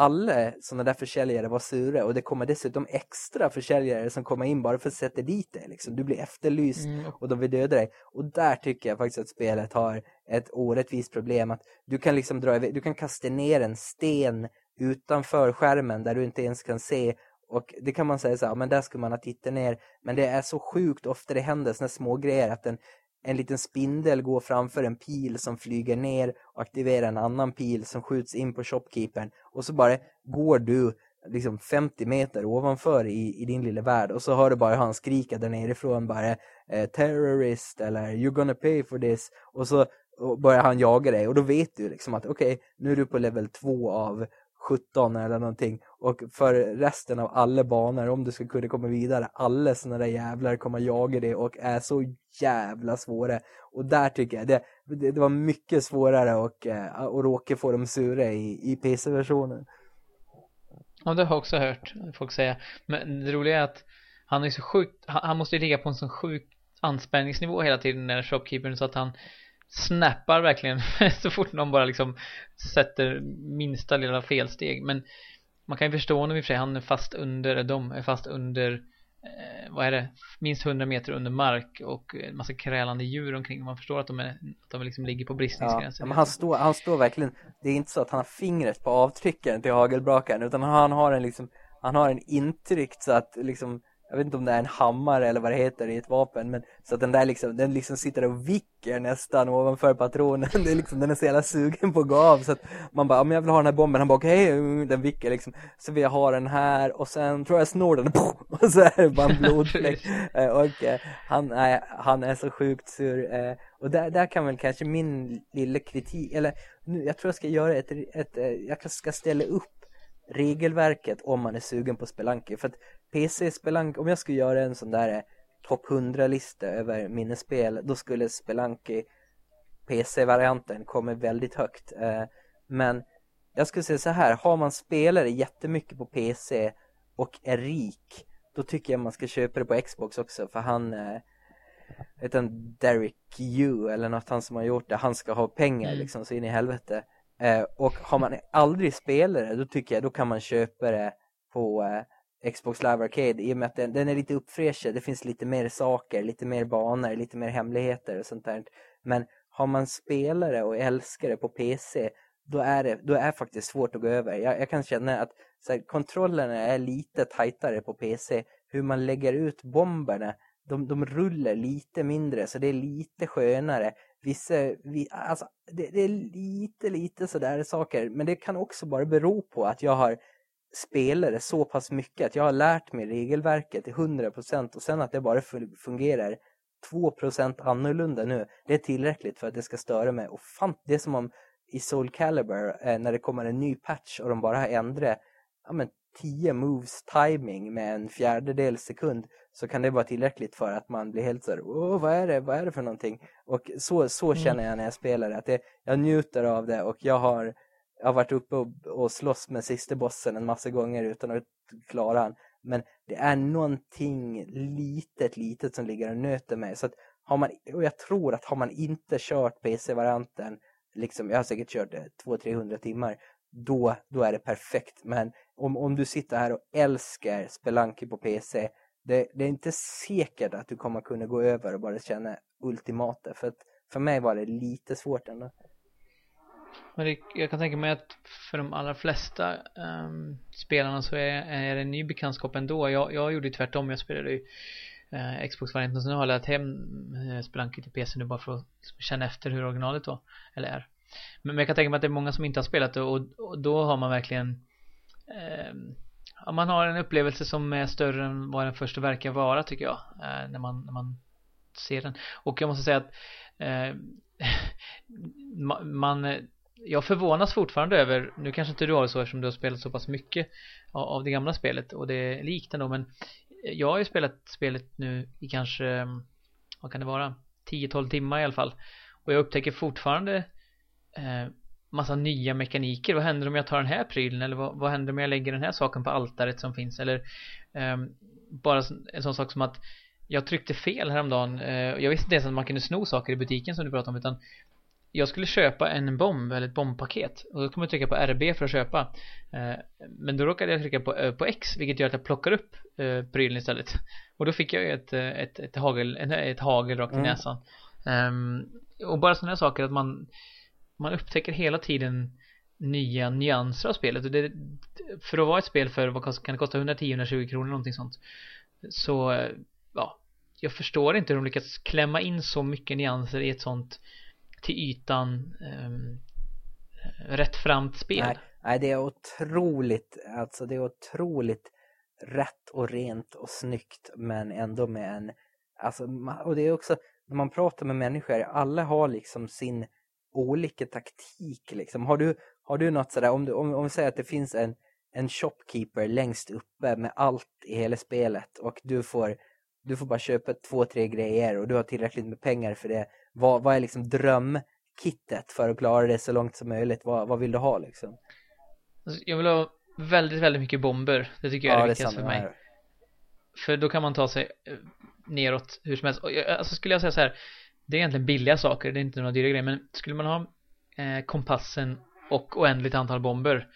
alla sådana där försäljare var sura och det kommer dessutom extra försäljare som kommer in bara för att sätta dit dig. Liksom. Du blir efterlyst mm. och de vill döda dig. Och där tycker jag faktiskt att spelet har ett orättvist problem. att Du kan liksom dra du kan kasta ner en sten utanför skärmen där du inte ens kan se och det kan man säga så här, men där skulle man ha tittat ner. Men det är så sjukt ofta det händer såna små grejer att den en liten spindel går framför en pil som flyger ner och aktiverar en annan pil som skjuts in på shopkeepern. Och så bara går du liksom 50 meter ovanför i, i din lilla värld och så hör du bara han skrika där nerifrån bara eh, terrorist eller you're gonna pay for this och så börjar han jaga dig och då vet du liksom att okej, okay, nu är du på level 2 av 17 eller någonting. Och för resten av alla banor, om du ska kunna komma vidare, alla sådana där jävlar kommer jaga dig och är så jävla svåra. Och där tycker jag, det, det, det var mycket svårare och, uh, råka få dem sura i, i PC-versionen. Ja, det har jag också hört folk säga. Men det roliga är att han är så sjukt, han, han måste ju ligga på en sån sjuk anspänningsnivå hela tiden när shopkeepern så att han snappar verkligen så fort någon bara liksom sätter minsta lilla felsteg men man kan ju förstå honom i och för sig. Han är fast under, de är fast under eh, vad är det, minst 100 meter under mark och en massa krälande djur omkring. Man förstår att de, är, att de liksom ligger på bristningsgränsen. Ja, men han står, han står verkligen det är inte så att han har fingret på avtryckaren till hagelbrakaren utan han har en liksom han har en intryckt så att liksom jag vet inte om det är en hammare eller vad det heter i ett vapen men så att den där liksom, den liksom sitter och vicker nästan ovanför patronen. Det är liksom, den är så jävla sugen på att gå av så att man bara, men jag vill ha den här bomben, han bara okej, okay, den vicker liksom. Så vill jag ha den här och sen tror jag snor den. Och så är det bara en blodfläck. Eh, och eh, han, nej, han är så sjukt sur eh, och där, där kan väl kanske min lilla kritik, eller nu, jag tror jag ska göra ett, ett jag ska ställa upp regelverket om man är sugen på Spelanki. För att PC Spelanki, om jag skulle göra en sån där eh, topp 100-lista över minnespel, då skulle Spelanki PC-varianten komma väldigt högt. Eh, men jag skulle säga så här, har man spelare jättemycket på PC och är rik, då tycker jag man ska köpa det på Xbox också, för han eh, vet en Derek Yu eller något han som har gjort det, han ska ha pengar mm. liksom så in i helvete. Eh, och har man aldrig spelat det, då tycker jag då kan man köpa det på eh, Xbox Live Arcade i och med att den, den är lite uppfräschad. Det finns lite mer saker, lite mer banor, lite mer hemligheter och sånt där. Men har man spelat det och älskar det på PC, då är det då är faktiskt svårt att gå över. Jag, jag kan känna att så här, kontrollerna är lite tajtare på PC. Hur man lägger ut bomberna, de, de rullar lite mindre så det är lite skönare vissa, vi, alltså, det, det, är lite, lite sådär saker. Men det kan också bara bero på att jag har spelat det så pass mycket att jag har lärt mig regelverket till 100% och sen att det bara fungerar 2% annorlunda nu. Det är tillräckligt för att det ska störa mig. Och fan, det är som om i Soul Calibur eh, när det kommer en ny patch och de bara har ändrat ja, men 10 moves timing med en fjärdedel sekund så kan det vara tillräckligt för att man blir helt så här, åh vad är det, vad är det för någonting? Och så, så mm. känner jag när jag spelar att det, jag njuter av det och jag har, jag har varit uppe och, och slåss med sista bossen en massa gånger utan att klara han. Men det är någonting litet, litet som ligger och nöter mig. Så att har man, och jag tror att har man inte kört PC-varianten, liksom, jag har säkert kört det 200-300 timmar, då, då är det perfekt. Men om, om du sitter här och älskar Spelanki på PC, det, det, är inte säkert att du kommer kunna gå över och bara känna ultimata. För att för mig var det lite svårt ändå. Men det, jag kan tänka mig att för de allra flesta um, spelarna så är, är det en ny bekantskap ändå. Jag, jag gjorde ju tvärtom. Jag spelade ju eh, uh, Xbox-varianten så nu har jag lärt hem uh, Spelunky till PC nu bara för att känna efter hur originalet då, eller är. Men, men jag kan tänka mig att det är många som inte har spelat det och, och då har man verkligen um, ja, man har en upplevelse som är större än vad den första verkar vara tycker jag eh, när, man, när man ser den. Och jag måste säga att eh, man jag förvånas fortfarande över, nu kanske inte du har det så eftersom du har spelat så pass mycket av, av det gamla spelet och det är likt ändå men jag har ju spelat spelet nu i kanske, vad kan det vara, 10-12 timmar i alla fall. Och jag upptäcker fortfarande eh, massa nya mekaniker. Vad händer om jag tar den här prylen? Eller vad, vad händer om jag lägger den här saken på altaret som finns? Eller um, bara en sån sak som att jag tryckte fel häromdagen. Uh, jag visste inte ens att man kunde sno saker i butiken som du pratade om utan jag skulle köpa en bomb eller ett bombpaket och då kommer jag trycka på RB för att köpa uh, men då råkade jag trycka på, uh, på X vilket gör att jag plockar upp uh, prylen istället och då fick jag ett, ett, ett, hagel, ett, ett hagel rakt i mm. näsan um, och bara sådana här saker att man man upptäcker hela tiden nya nyanser av spelet. Och det, för att vara ett spel för vad kan det kosta? 110-120 kronor någonting sånt. Så ja. Jag förstår inte hur de lyckats klämma in så mycket nyanser i ett sånt till ytan um, rättframt spel. Nej, nej det är otroligt alltså det är otroligt rätt och rent och snyggt men ändå med en alltså och det är också när man pratar med människor alla har liksom sin olika taktik liksom. Har du, har du något sådär, om, du, om, om vi säger att det finns en, en shopkeeper längst uppe med allt i hela spelet och du får, du får bara köpa två, tre grejer och du har tillräckligt med pengar för det. Vad, vad är liksom drömkittet för att klara det så långt som möjligt? Vad, vad vill du ha liksom? Alltså, jag vill ha väldigt, väldigt mycket bomber. Det tycker jag är ja, det viktigast för mig. För då kan man ta sig eh, neråt hur som helst. Alltså skulle jag säga så här det är egentligen billiga saker, det är inte några dyra grejer men skulle man ha eh, kompassen och oändligt antal bomber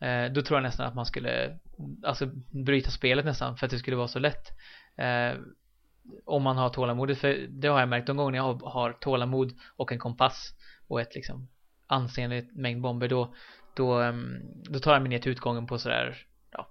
eh, då tror jag nästan att man skulle alltså bryta spelet nästan för att det skulle vara så lätt eh, om man har tålamodet för det har jag märkt de gånger jag har, har tålamod och en kompass och ett liksom ansenligt mängd bomber då då, ehm, då tar jag mig ner till utgången på sådär ja,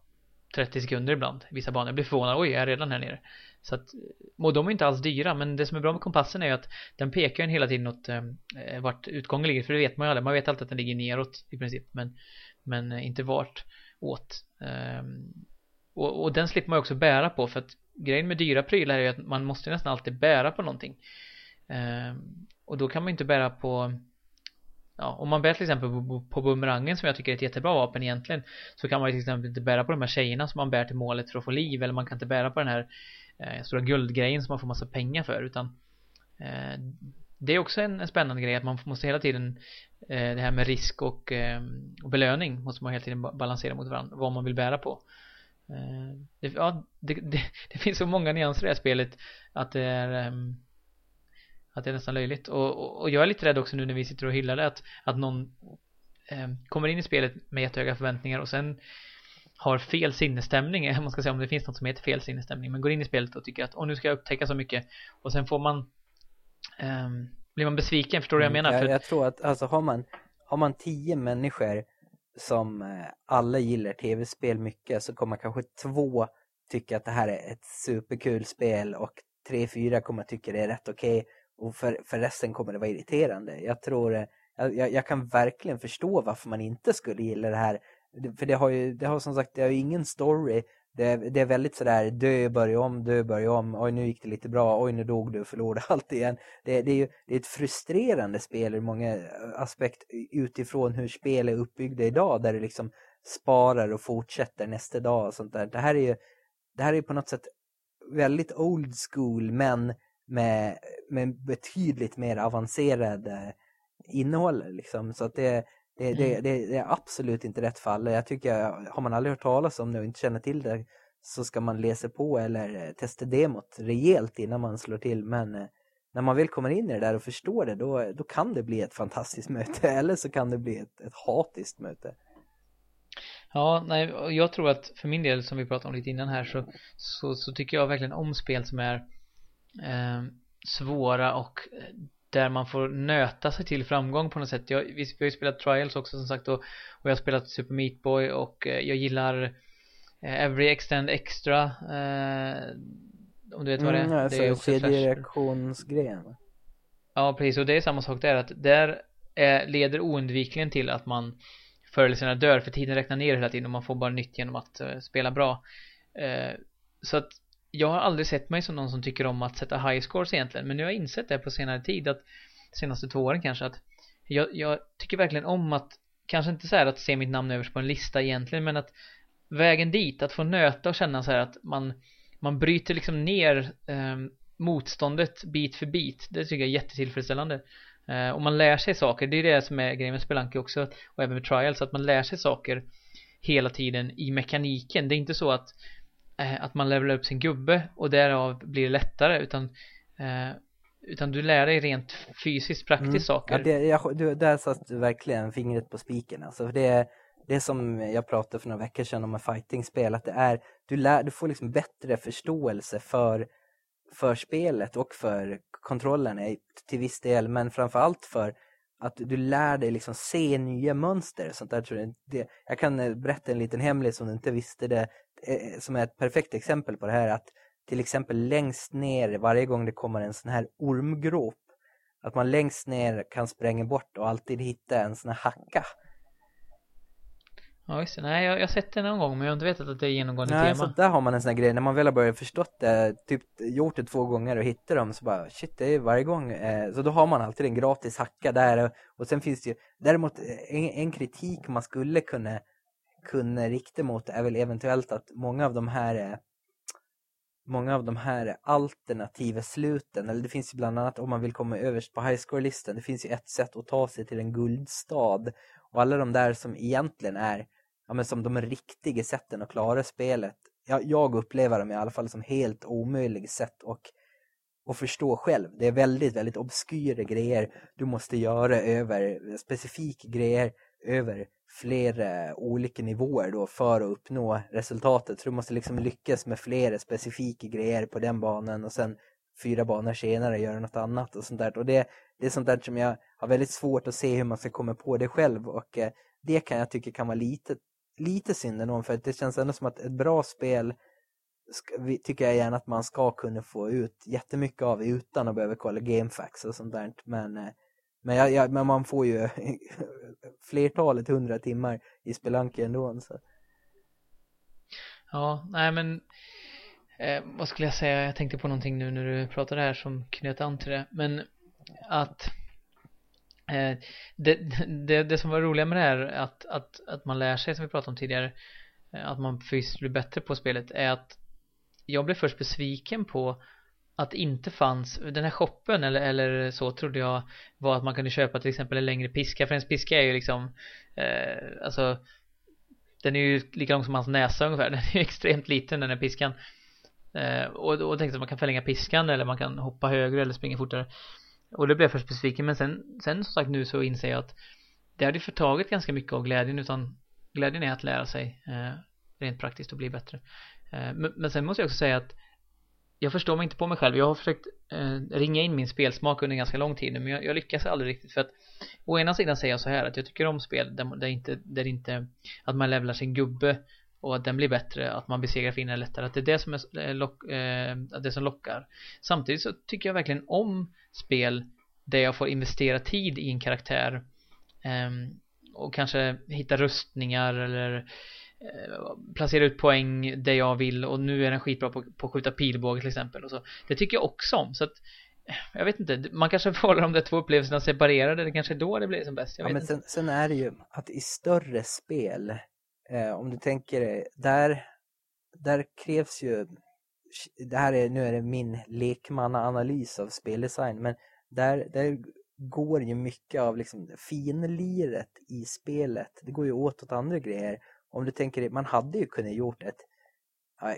30 sekunder ibland vissa banor. Jag blir förvånad, oj jag är redan här nere. Så att, eh, och de är inte alls dyra men det som är bra med kompassen är ju att den pekar en hela tiden åt eh, eh, vart utgången ligger för det vet man ju aldrig. Man vet alltid att den ligger neråt i princip men, men eh, inte vart åt. Eh, och, och den slipper man ju också bära på för att grejen med dyra prylar är ju att man måste nästan alltid bära på någonting. Eh, och då kan man inte bära på Ja, om man bär till exempel på, på bumerangen som jag tycker är ett jättebra vapen egentligen så kan man till exempel inte bära på de här tjejerna som man bär till målet för att få liv eller man kan inte bära på den här eh, stora guldgrejen som man får massa pengar för utan eh, det är också en, en, spännande grej att man måste hela tiden eh, det här med risk och, eh, och, belöning måste man hela tiden balansera mot varandra vad man vill bära på. Eh, det, ja, det, det, det, finns så många nyanser i det här spelet att det är ehm, att det är nästan löjligt. Och, och, och, jag är lite rädd också nu när vi sitter och hyllar det att, att någon eh, kommer in i spelet med jättehöga förväntningar och sen har fel sinnesstämning, man ska säga om det finns något som heter fel sinnesstämning, men går in i spelet och tycker att åh nu ska jag upptäcka så mycket och sen får man eh, blir man besviken, förstår du vad jag Mm, menar? Jag, För, jag tror att alltså har man, har man tio människor som eh, alla gillar tv-spel mycket så kommer kanske två tycka att det här är ett superkul spel och tre, fyra kommer tycka det är rätt okej och för, för resten kommer det vara irriterande. Jag tror, eh, jag, jag kan verkligen förstå varför man inte skulle gilla det här. För det har ju, det har som sagt, det har ju ingen story. Det är, det är väldigt sådär, dö, börja om, dö, börja om. Oj, nu gick det lite bra. Oj, nu dog du, förlorade allt igen. Det, det är ju det är ett frustrerande spel ur många eh, aspekt utifrån hur spel är uppbyggda idag. Där du liksom sparar och fortsätter nästa dag och sånt där. Det här är ju, det här är på något sätt väldigt old school men med, med betydligt mer avancerade innehåll. Liksom. Så att det, det, det, Mm. det, det är absolut inte rätt fall. Jag tycker, har man aldrig hört talas om det och inte känner till det så ska man läsa på eller testa demot rejält innan man slår till. Men eh, när man väl kommer in i det där och förstår det, då, då kan det bli ett fantastiskt möte. Eller så kan det bli ett, ett hatiskt möte. Ja, nej, jag tror att för min del som vi pratade om lite innan här så, så, så tycker jag verkligen om spel som är eh, svåra och eh, där man får nöta sig till framgång på något sätt. Jag, vi, vi har ju spelat Trials också som sagt och, och jag har spelat Super Meat Boy och eh, jag gillar eh, Every Extend Extra eh, om du vet vad det är. Mm, alltså, det är också kedjereaktionsgrejen. Ja, precis. Och det är samma sak där. Att där är, leder oundvikligen till att man förr eller senare dör. För tiden räknar ner hela tiden och man får bara nytt genom att eh, spela bra. Eh, så att jag har aldrig sett mig som någon som tycker om att sätta high scores egentligen. Men nu har jag insett det på senare tid. att Senaste två åren kanske. att jag, jag tycker verkligen om att Kanske inte så här att se mitt namn överst på en lista egentligen. Men att vägen dit. Att få nöta och känna så här att man Man bryter liksom ner eh, motståndet bit för bit. Det tycker jag är jättetillfredsställande. Eh, och man lär sig saker. Det är det som är grejen med spelanke också. Och även med Trials. Att man lär sig saker hela tiden i mekaniken. Det är inte så att att man levelar upp sin gubbe och därav blir det lättare. Utan eh, utan du lär dig rent fysiskt, praktiskt Mm. saker. Ja, det, jag, du, där satt du verkligen fingret på spiken. Alltså, för det, det som jag pratade för några veckor sedan om med fightingspel. Att det är, du, lär, du får liksom bättre förståelse för, för spelet och för kontrollerna i- till viss del. Men framförallt för att du lär dig liksom se nya mönster. Sånt där, tror jag. Det, jag kan eh, berätta en liten hemlis om du inte visste det. Eh, Som är ett perfekt exempel på det här. Att till exempel längst ner varje gång det kommer en sån här ormgrop att man längst ner kan spränga bort och alltid hitta en sån här hacka. Ja just det. Nej jag, jag har sett det någon gång men jag har inte vetat att det är genomgående Nej, så tema. där har man en sån här grej. När man väl har börjat förstått det, typ gjort det två gånger och hittat dem så bara shit, det är varje gång. Eh, så då har man alltid en gratis hacka där. Och sen finns det ju, däremot eh, en, en kritik man skulle kunna, kunde rikta mot är väl eventuellt att många av de här eh, många av de här alternativa sluten, eller det finns ju bland annat om man vill komma överst på highscore-listan, det finns ju ett sätt att ta sig till en guldstad. Och alla de där som egentligen är, ja men som de riktiga sätten att klara spelet. Jag, jag upplever dem i alla fall som helt omöjliga sätt och och förstå själv. Det är väldigt, väldigt obskyra grejer du måste göra över specifika grejer över flera eh, olika nivåer då för att uppnå resultatet. Så du måste liksom lyckas med flera specifika grejer på den banan och sen fyra banor senare göra något annat och sånt där. Och det, det är sånt där som jag har väldigt svårt att se hur man ska komma på det själv och eh, det kan jag tycka kan vara lite lite synd ändå för det känns ändå som att ett bra spel ska, vi, tycker jag gärna att man ska kunna få ut jättemycket av utan att behöva kolla gamefax och sånt där. Men, eh, men, jag, jag, men man får ju flertalet hundra timmar i Spelanke ändå. Så. Ja, nej men eh, vad skulle jag säga? Jag tänkte på någonting nu när du pratade här som knöt an till det. Men att eh, det, det, det som var roliga med det här att, att, att man lär sig som vi pratade om tidigare eh, att man fysiskt blir bättre på spelet är att jag blev först besviken på att det inte fanns, den här shoppen eller, eller så trodde jag var att man kunde köpa till exempel en längre piska för ens piska är ju liksom eh, alltså den är ju lika lång som hans näsa ungefär, den är ju extremt liten den här piskan. Eh, och då tänkte jag att man kan förlänga piskan eller man kan hoppa högre eller springa fortare. Och det blev jag först besviken men sen, sen som sagt nu så inser jag att det hade förtagit ganska mycket av glädjen utan glädjen är att lära sig eh, rent praktiskt och bli bättre. Eh, men, men sen måste jag också säga att jag förstår mig inte på mig själv. Jag har försökt eh, ringa in min spelsmak under ganska lång tid nu, men jag, jag, lyckas aldrig riktigt för att å ena sidan säger jag så här att jag tycker om spel där, där inte, där inte att man levlar sin gubbe och att den blir bättre, att man besegrar fiender lättare, att det är det som, är, eh, lock, eh, det som lockar. Samtidigt så tycker jag verkligen om spel där jag får investera tid i en karaktär eh, och kanske hitta rustningar eller Eh, placera ut poäng där jag vill och nu är den skitbra på, på att skjuta pilbåge till exempel och så. Det tycker jag också om så att eh, jag vet inte, man kanske får hålla de där två upplevelserna separerade, det kanske är då det blir som bäst. Ja, men sen, sen, är det ju att i större spel, eh, om du tänker där, där krävs ju, det här är, nu är det min lekmannaanalys av speldesign, men där, där går ju mycket av liksom finliret i spelet, det går ju åt åt andra grejer om du tänker, man hade ju kunnat gjort ett,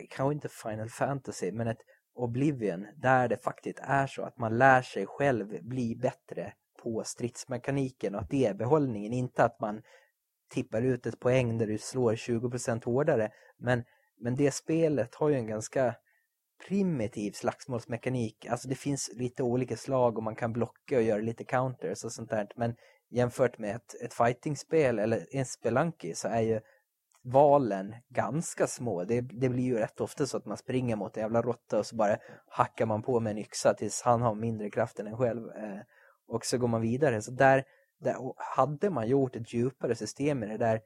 kanske inte Final Fantasy, men ett Oblivion där det faktiskt är så att man lär sig själv bli bättre på stridsmekaniken och att det är behållningen, inte att man tippar ut ett poäng där du slår 20% hårdare. Men, men det spelet har ju en ganska primitiv slagsmålsmekanik. Alltså det finns lite olika slag och man kan blocka och göra lite counters och sånt där. Men jämfört med ett, ett fightingspel eller en spelanki så är ju valen ganska små. Det, det blir ju rätt ofta så att man springer mot en jävla råtta och så bara hackar man på med en yxa tills han har mindre kraft än en själv. Eh, och så går man vidare. Så där, där hade man gjort ett djupare system i det där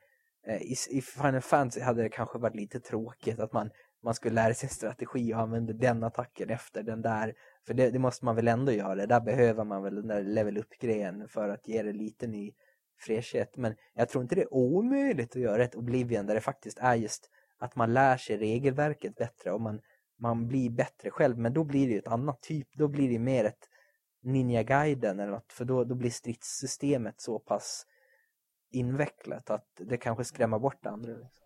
eh, i, i Final Fantasy hade det kanske varit lite tråkigt att man, man skulle lära sig strategi och använda den attacken efter den där. För det, det måste man väl ändå göra. Där behöver man väl den där level up-grejen för att ge det lite ny fräschhet. Men jag tror inte det är omöjligt att göra ett Oblivion där det faktiskt är just att man lär sig regelverket bättre och man, man blir bättre själv. Men då blir det ju ett annat typ. Då blir det mer ett Ninja Gaiden eller något. För då, då blir stridssystemet så pass invecklat att det kanske skrämmer bort det andra. Liksom.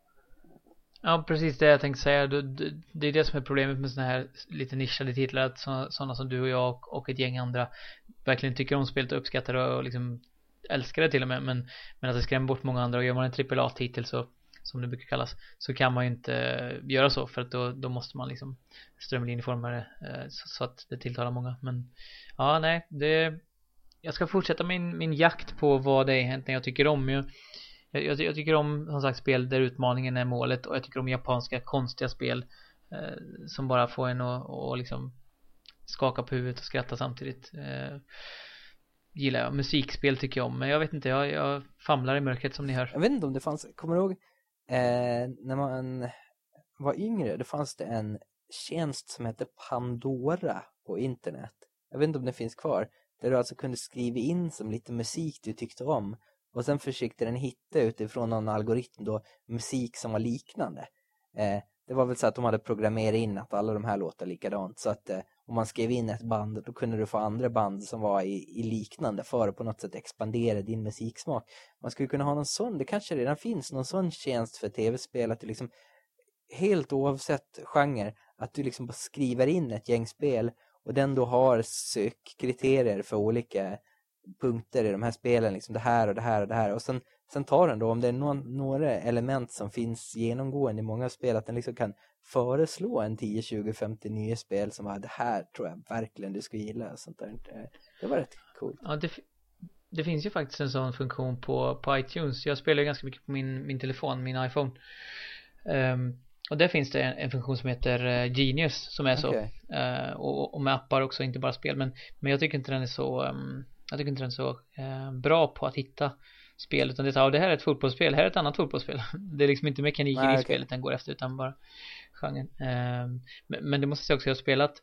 Ja, precis det jag tänkte säga. Det är det som är problemet med sådana här lite nischade titlar. Att sådana som du och jag och ett gäng andra verkligen tycker om spelet och uppskattar det och liksom älskar det till och med men, men att det skrämmer bort många andra. Och gör man en trippel a titel så som det brukar kallas så kan man ju inte göra så för att då, då måste man liksom strömlinjeforma det eh, så, så, att det tilltalar många. Men ja nej det jag ska fortsätta min, min jakt på vad det är egentligen jag tycker om jag, jag, jag, tycker om som sagt spel där utmaningen är målet och jag tycker om japanska konstiga spel eh, som bara får en att och liksom skaka på huvudet och skratta samtidigt. Eh, gillar jag. Musikspel tycker jag om. Men jag vet inte, jag, jag famlar i mörkret som ni hör. Jag vet inte om det fanns, kommer du ihåg eh, när man var yngre, då fanns det en tjänst som hette Pandora på internet. Jag vet inte om det finns kvar. Där du alltså kunde skriva in som lite musik du tyckte om. Och sen försökte den hitta utifrån någon algoritm då musik som var liknande. Eh, det var väl så att de hade programmerat in att alla de här låter likadant. Så att eh, om man skrev in ett band då kunde du få andra band som var i, i liknande för att på något sätt expandera din musiksmak. Man skulle kunna ha någon sån, det kanske redan finns någon sån tjänst för tv-spel att du liksom helt oavsett genre att du liksom bara skriver in ett gäng spel och den då har sökkriterier för olika punkter i de här spelen, liksom det här och det här och det här och sen, sen tar den då, om det är någon, några element som finns genomgående i många spel, att den liksom kan föreslå en 10, 20, 50 nya spel som var det här tror jag verkligen du skulle gilla. Sånt där. Det var rätt coolt. Ja, det, det finns ju faktiskt en sån funktion på, på iTunes. Jag spelar ju ganska mycket på min, min telefon, min iPhone. Um, och där finns det en, en, funktion som heter uh, Genius som är så. Uh, och, och med appar också, inte bara spel. Men, men jag tycker inte den är så, um, jag tycker inte den är så uh, bra på att hitta spel. Utan det är så, det här är ett fotbollsspel, här är ett annat fotbollsspel. Det är liksom inte mekaniken i okay. spelet den går efter utan bara genren. Um, men, det måste jag också, jag har spelat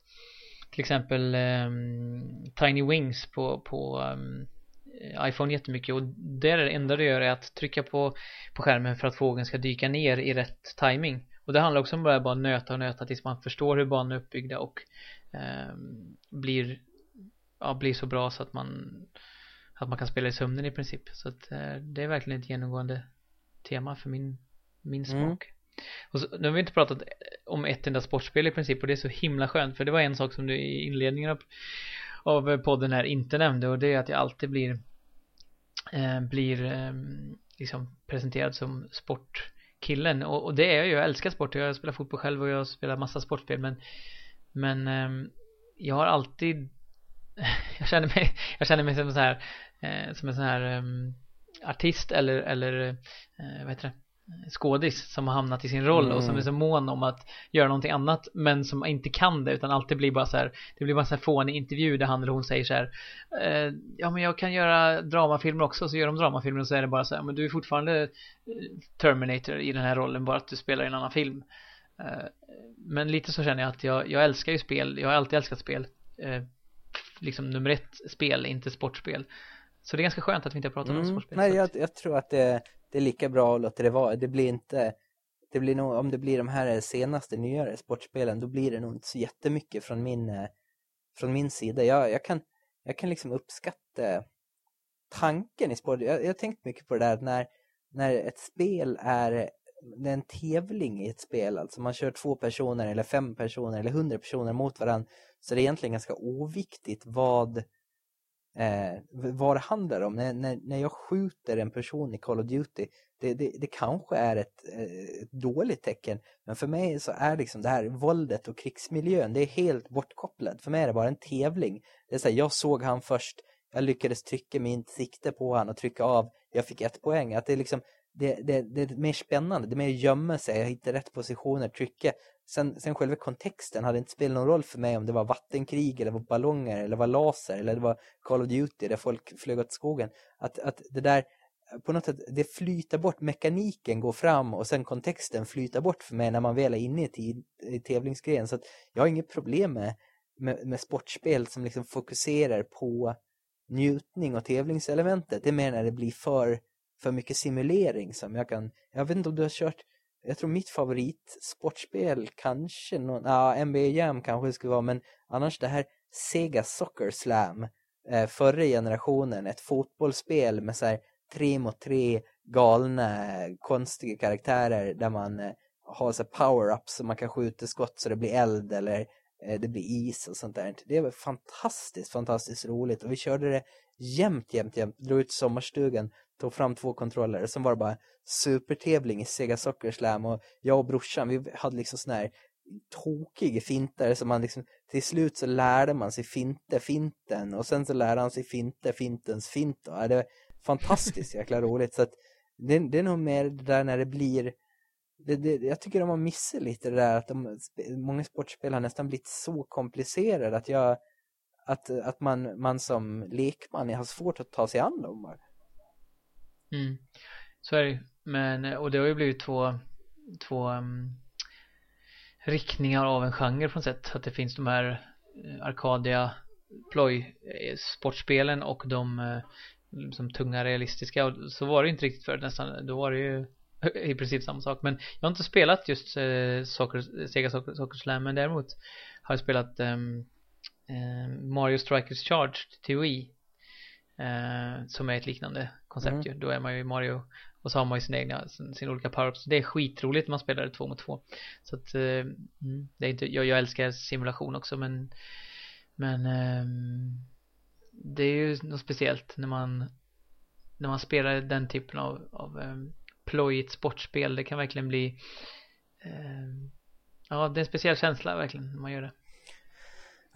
till exempel um, Tiny Wings på, på um, iPhone jättemycket och där är det enda du gör är att trycka på, på skärmen för att fågeln ska dyka ner i rätt timing och det handlar också om att bara nöta och nöta tills man förstår hur banorna är uppbyggda och eh, blir ja, blir så bra så att man att man kan spela i sömnen i princip så att eh, det är verkligen ett genomgående tema för min min mm. smak mm. Och så, nu har vi inte pratat eh, om ett enda sportspel i princip och det är så himla skönt för det var en sak som du i inledningen av, av podden här inte nämnde och det är att jag alltid blir eh, blir eh, liksom presenterad som sportkillen. Och, och det är jag ju, jag älskar sport, jag spelar fotboll själv och jag spelar massa sportspel men men eh, jag har alltid jag känner mig jag känner mig som så här eh, som en sån här ehm, artist eller eller eh, vad heter det? Skådis som har hamnat i sin roll mm. och som är så mån om att göra någonting annat men som inte kan det utan alltid blir bara så här det blir bara så här fånig intervju där han eller hon säger så här eh, ja men jag kan göra dramafilmer också så gör de dramafilmer och så är det bara så här men du är fortfarande eh, Terminator i den här rollen bara att du spelar i en annan film eh, men lite så känner jag att jag, jag älskar ju spel jag har alltid älskat spel eh, liksom nummer ett spel inte sportspel så det är ganska skönt att vi inte har pratat mm. om sportspel nej jag, jag tror att det det är lika bra att låta det vara. Det blir inte det blir nog, om det blir de här senaste nyare sportspelen då blir det nog inte så jättemycket från min eh, från min sida. Jag, jag kan jag kan liksom uppskatta tanken i sport. Jag, jag har tänkt mycket på det där att när, när ett spel är det är en tävling i ett spel, alltså man kör två personer eller fem personer eller hundra personer mot varandra så det är egentligen ganska oviktigt vad eh, vad det handlar om. När, när, när jag skjuter en person i Call of Duty, det, det, det kanske är ett, eh, ett, dåligt tecken. Men för mig så är liksom det här våldet och krigsmiljön, det är helt bortkopplat. För mig är det bara en tävling. Det är så här, jag såg han först, jag lyckades trycka min sikte på han och trycka av, jag fick ett poäng. Att det är liksom, det, det, det är mer spännande, det är mer gömma sig, jag hittar rätt positioner, trycka. Sen, sen själva kontexten hade inte spelat någon roll för mig om det var vattenkrig eller var ballonger eller var laser eller det var Call of Duty där folk flög åt skogen. Att, att det där på något sätt, det flyter bort, mekaniken går fram och sen kontexten flyter bort för mig när man väl är inne i, i tävlingsgrejen. Så att jag har inget problem med, med, med sportspel som liksom fokuserar på njutning och tävlingselementet. Det är mer när det blir för, för mycket simulering som jag kan, jag vet inte om du har kört jag tror mitt favoritsportspel kanske någon, ja, NBA Jam kanske skulle vara, men annars det här Sega Soccer Slam eh, förra generationen, ett fotbollsspel med så här tre mot tre galna eh, konstiga karaktärer där man eh, har så power-ups så man kan skjuta skott så det blir eld eller eh, det blir is och sånt där. Det var fantastiskt, fantastiskt roligt och vi körde det jämt, jämt, jämt. Drog ut sommarstugan tog fram två kontroller. Sen var det bara supertävling i Sega Soccer Slam och jag och brorsan vi hade liksom sån här tokiga finter som man liksom till slut så lärde man sig finte finten och sen så lärde han sig finte fintens fint och det var fantastiskt jäkla roligt. Så att det, det är nog mer det där när det blir det, det, jag tycker de har missat lite det där att de, många sportspel har nästan blivit så komplicerade att jag att, att man, man som lekman har svårt att ta sig an dem Mm. Så är det Men, och det har ju blivit två, två um, riktningar av en genre på något sätt. Att det finns de här arkadia Arcadia ploj eh, sportspelen och de eh, som tunga realistiska och så var det inte riktigt förr nästan då var det ju i princip samma sak men jag har inte spelat just eh, Soccer, Sega Soccer, Soccer Slam men däremot har jag spelat eh, Mario Strikers Charge till Wii Eh, som är ett liknande koncept mm. ju. Då är man ju i Mario och så har man ju sina egna, sina olika power-ups. Det är skitroligt när man spelar det två mot två. Så att, eh, mm, det är inte, jag, jag älskar simulation också men men um, det är ju något speciellt när man när man spelar den typen av, av um, plojigt sportspel. Det kan verkligen bli um, ja, det är en speciell känsla verkligen när man gör det.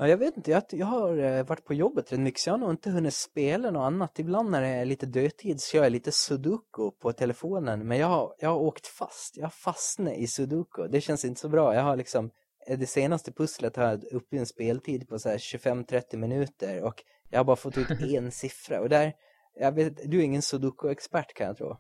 Ja, jag vet inte, jag, jag har eh, varit på jobbet rätt mycket så jag har nog inte hunnit spela något annat. Ibland när det är lite dödtid så gör jag lite sudoku på telefonen. Men jag har, jag har åkt fast, jag har fastnat i sudoku. Det känns inte så bra. Jag har liksom, eh, det senaste pusslet har jag uppe i en speltid på så här 25-30 minuter. Och jag har bara fått ut en siffra. Och där, jag vet, du är ingen sudoku-expert kan jag tro.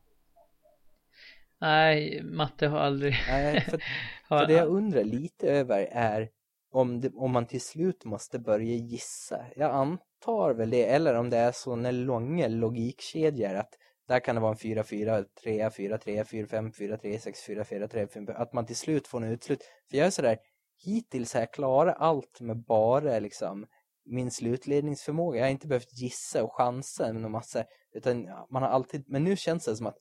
Nej, matte har aldrig... Nej, för, för det jag undrar lite över är om, det, om man till slut måste börja gissa. Jag antar väl det, eller om det är sådana långa logikkedjor att där kan det vara en 4, 4, 3, 4, 3, 4, 5, 4, 3, 6, 4, 4, 3, 5, att man till slut får en utslut. För jag är sådär, hittills har jag klarat allt med bara liksom min slutledningsförmåga. Jag har inte behövt gissa och chansa med någon massa, utan man har alltid, men nu känns det som att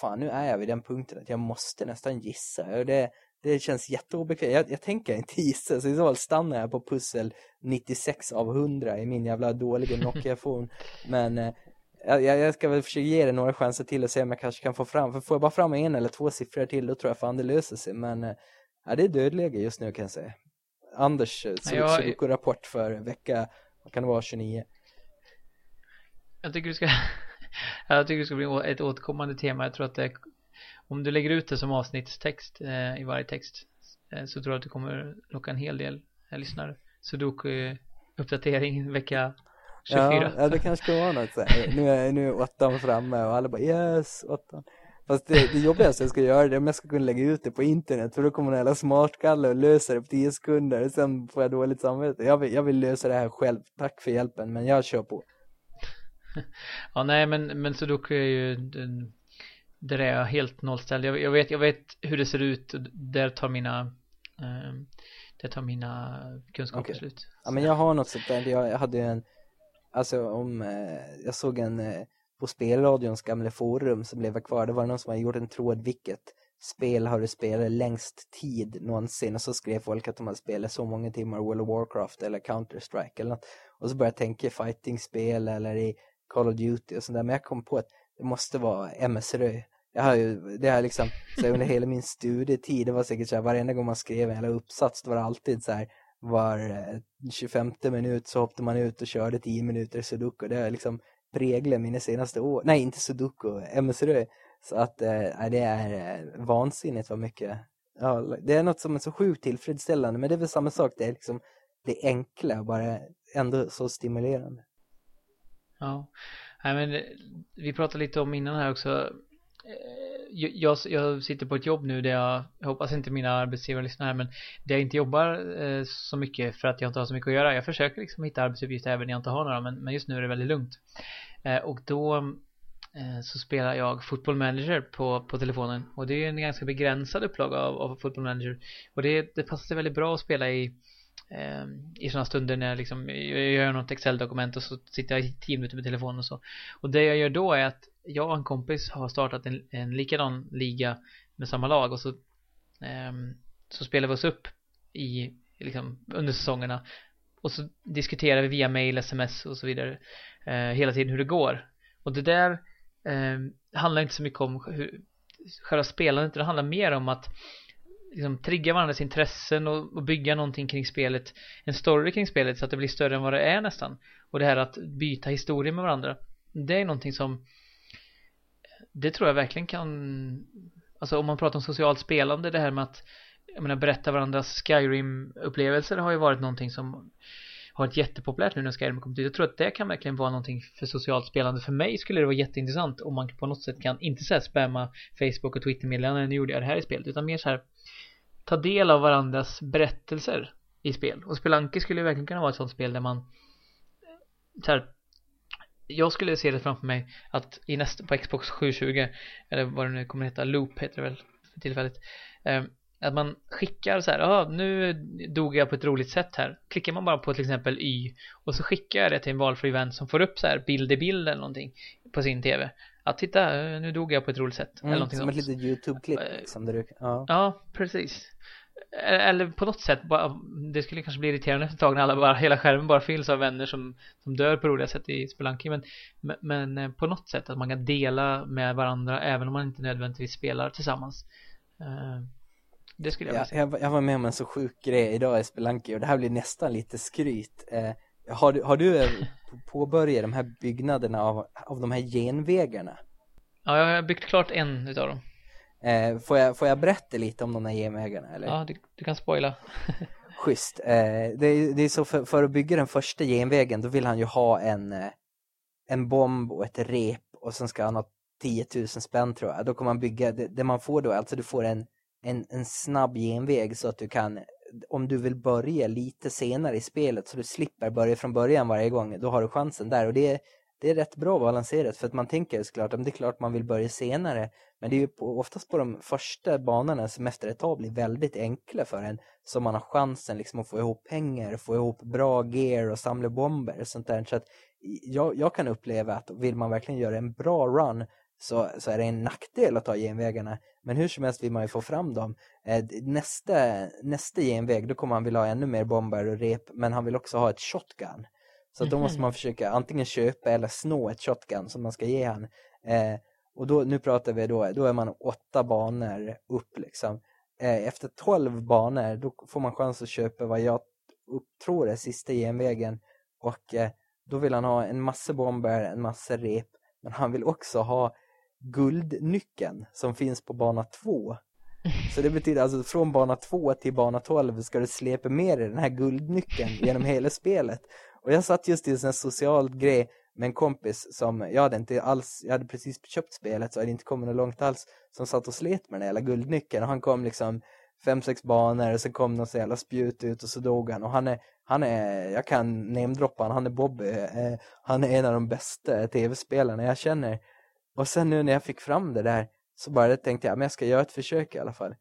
fan, nu är jag vid den punkten att jag måste nästan gissa. Och det, det känns jätteobekvämt. Jag, jag tänker inte gissa, så i så fall stannar jag på pussel 96 av 100 i min jävla dåliga Nokia-phone. Men eh, jag, jag ska väl försöka ge det några chanser till och se om jag kanske kan få fram. För får jag bara fram en eller två siffror till, då tror jag fan det löser sig. Men eh, ja, det är dödläge just nu kan jag säga. Anders eh, Sudoku-rapport för vecka, vad kan det vara, 29? Jag tycker du ska Jag tycker det ska bli ett återkommande tema. Jag tror att det om du lägger ut det som avsnittstext eh, i varje text eh, så tror jag att du kommer locka en hel del eh, lyssnare. Sudoku uppdatering vecka 24. Ja, ja det kanske ska vara något så här. Nu är, nu är åttan framme och alla bara yes, åttan. Fast det, det jobbigaste jag ska göra det är om jag ska kunna lägga ut det på internet för då kommer en jävla smartskalle och löser det på 10 sekunder och sen får jag dåligt samvete. Jag vill, jag vill lösa det här själv. Tack för hjälpen men jag kör på. ja nej men, men Sudoku är ju den, där är jag helt nollställd. Jag, jag, vet, jag vet hur det ser ut och där tar mina eh, där tar mina kunskaper okay. slut. Ja men jag har något sånt där. Jag, hade ju en alltså om eh, jag såg en eh, på spelradions gamla forum som blev kvar. Det var någon som hade gjort en tråd vilket spel har du spelat längst tid någonsin och så skrev folk att de hade spelat så många timmar World of Warcraft eller Counter-Strike eller något. Och så började jag tänka fighting-spel eller i Call of Duty och sånt där. Men jag kom på att det måste vara MSRÖ. Jag har ju, det har liksom, så under hela min studietid, det var säkert så här, varenda gång man skrev en hela uppsats, det var alltid så här, var eh, 25 minut så hoppade man ut och körde 10 minuter sudoku. Det har liksom präglat mina senaste år, nej inte sudoku, MSRÖ. Så att eh, det är eh, vansinnigt vad mycket, ja, det är något som är så sjukt tillfredsställande, men det är väl samma sak, det är liksom det enkla, bara ändå så stimulerande. Ja, Nej, men eh, vi pratade lite om innan här också Eh, jag, jag sitter på ett jobb nu där jag, jag hoppas inte mina arbetsgivare lyssnar här men där jag inte jobbar eh, så mycket för att jag inte har så mycket att göra. Jag försöker liksom hitta arbetsuppgifter även när jag inte har några men, men just nu är det väldigt lugnt. Eh, och då eh, så spelar jag Football Manager på, på telefonen och det är en ganska begränsad upplaga av, av Football Manager och det, det passar sig väldigt bra att spela i eh, i sådana stunder när jag liksom jag gör något Excel-dokument och så sitter jag i tio minuter med telefonen och så och det jag gör då är att jag och en kompis har startat en, en likadan liga med samma lag och så eh, så spelar vi oss upp i liksom under säsongerna. Och så diskuterar vi via mail, sms och så vidare eh, hela tiden hur det går. Och det där eh, handlar inte så mycket om hur, själva spelandet det handlar mer om att liksom trigga varandras intressen och, och, bygga någonting kring spelet en story kring spelet så att det blir större än vad det är nästan. Och det här att byta historier med varandra det är någonting som det tror jag verkligen kan alltså om man pratar om socialt spelande det här med att jag menar berätta varandras Skyrim-upplevelser har ju varit någonting som har varit jättepopulärt nu när Skyrim kommit ut. Jag tror att det kan verkligen vara någonting för socialt spelande. För mig skulle det vara jätteintressant om man på något sätt kan, inte säga spamma Facebook och Twitter-meddelanden, nu gjorde jag det här i spelet, utan mer så här ta del av varandras berättelser i spel. Och Spelanke skulle ju verkligen kunna vara ett sånt spel där man så här, jag skulle se det framför mig att i nästa, på Xbox 720 eller vad det nu kommer heta, Loop heter det väl för tillfället eh, att man skickar så här, ja nu dog jag på ett roligt sätt här klickar man bara på till exempel Y och så skickar jag det till en valfri vän som får upp så här bild i bild eller någonting på sin tv att titta, nu dog jag på ett roligt sätt mm, eller någonting Som sånt. ett litet YouTube-klipp liksom, där du, ja. ja, precis eller på något sätt bara, det skulle kanske bli irriterande efter ett tag när alla bara, hela skärmen bara fylls av vänner som, som dör på roliga sätt i Spelunky men, men eh, på något sätt att man kan dela med varandra även om man inte nödvändigtvis spelar tillsammans uh, Det skulle jag vilja se. jag, jag var med om en så sjuk grej idag i Spelanki och det här blir nästan lite skryt. Eh, har du, har du eh, påbörjat de här byggnaderna av, av de här genvägarna? Ja, jag har byggt klart en utav dem. Eh, får, jag, får jag berätta lite om de här genvägarna eller? Ja, du, du kan spoila. Schysst. Eh, det, är, det är så för, för att bygga den första genvägen då vill han ju ha en, eh, en bomb och ett rep och sen ska han ha 10 000 spänn tror jag. Då kommer man bygga, det, det man får då, alltså du får en, en, en snabb genväg så att du kan, om du vill börja lite senare i spelet så du slipper börja från början varje gång, då har du chansen där. Och det är, det är rätt bra balanserat för att man tänker såklart, att det är klart man vill börja senare. Men det är ju på, oftast på de första banorna som efter ett tag blir väldigt enkla för en. Så man har chansen liksom att få ihop pengar, få ihop bra gear och samla bomber och sånt där. Så att jag, jag kan uppleva att vill man verkligen göra en bra run så, så är det en nackdel att ta genvägarna. Men hur som helst vill man ju få fram dem. Eh, nästa, nästa genväg, då kommer han vilja ha ännu mer bomber och rep, men han vill också ha ett shotgun. Så att då måste man försöka antingen köpa eller snå ett shotgun som man ska ge han. Eh, och då, nu pratar vi då, då är man åtta banor upp liksom. Eh, efter tolv banor, då får man chans att köpa vad jag tror är sista genvägen. Och eh, då vill han ha en massa bomber, en massa rep. Men han vill också ha guldnyckeln som finns på bana två. Så det betyder alltså från bana 2 till bana 12 ska du släpa med dig den här guldnyckeln genom hela spelet. Och jag satt just i en sån social grej med en kompis som, jag hade inte alls, jag hade precis köpt spelet så jag hade inte kommit något långt alls, som satt och slet med den jävla guldnyckeln och han kom liksom fem, sex banor och så kom någon så jävla spjut ut och så dog han och han är, han är, jag kan namedroppa han, han är Bobby, eh, han är en av de bästa tv-spelarna jag känner. Och sen nu när jag fick fram det där så bara tänkte jag, men jag ska göra ett försök i alla fall.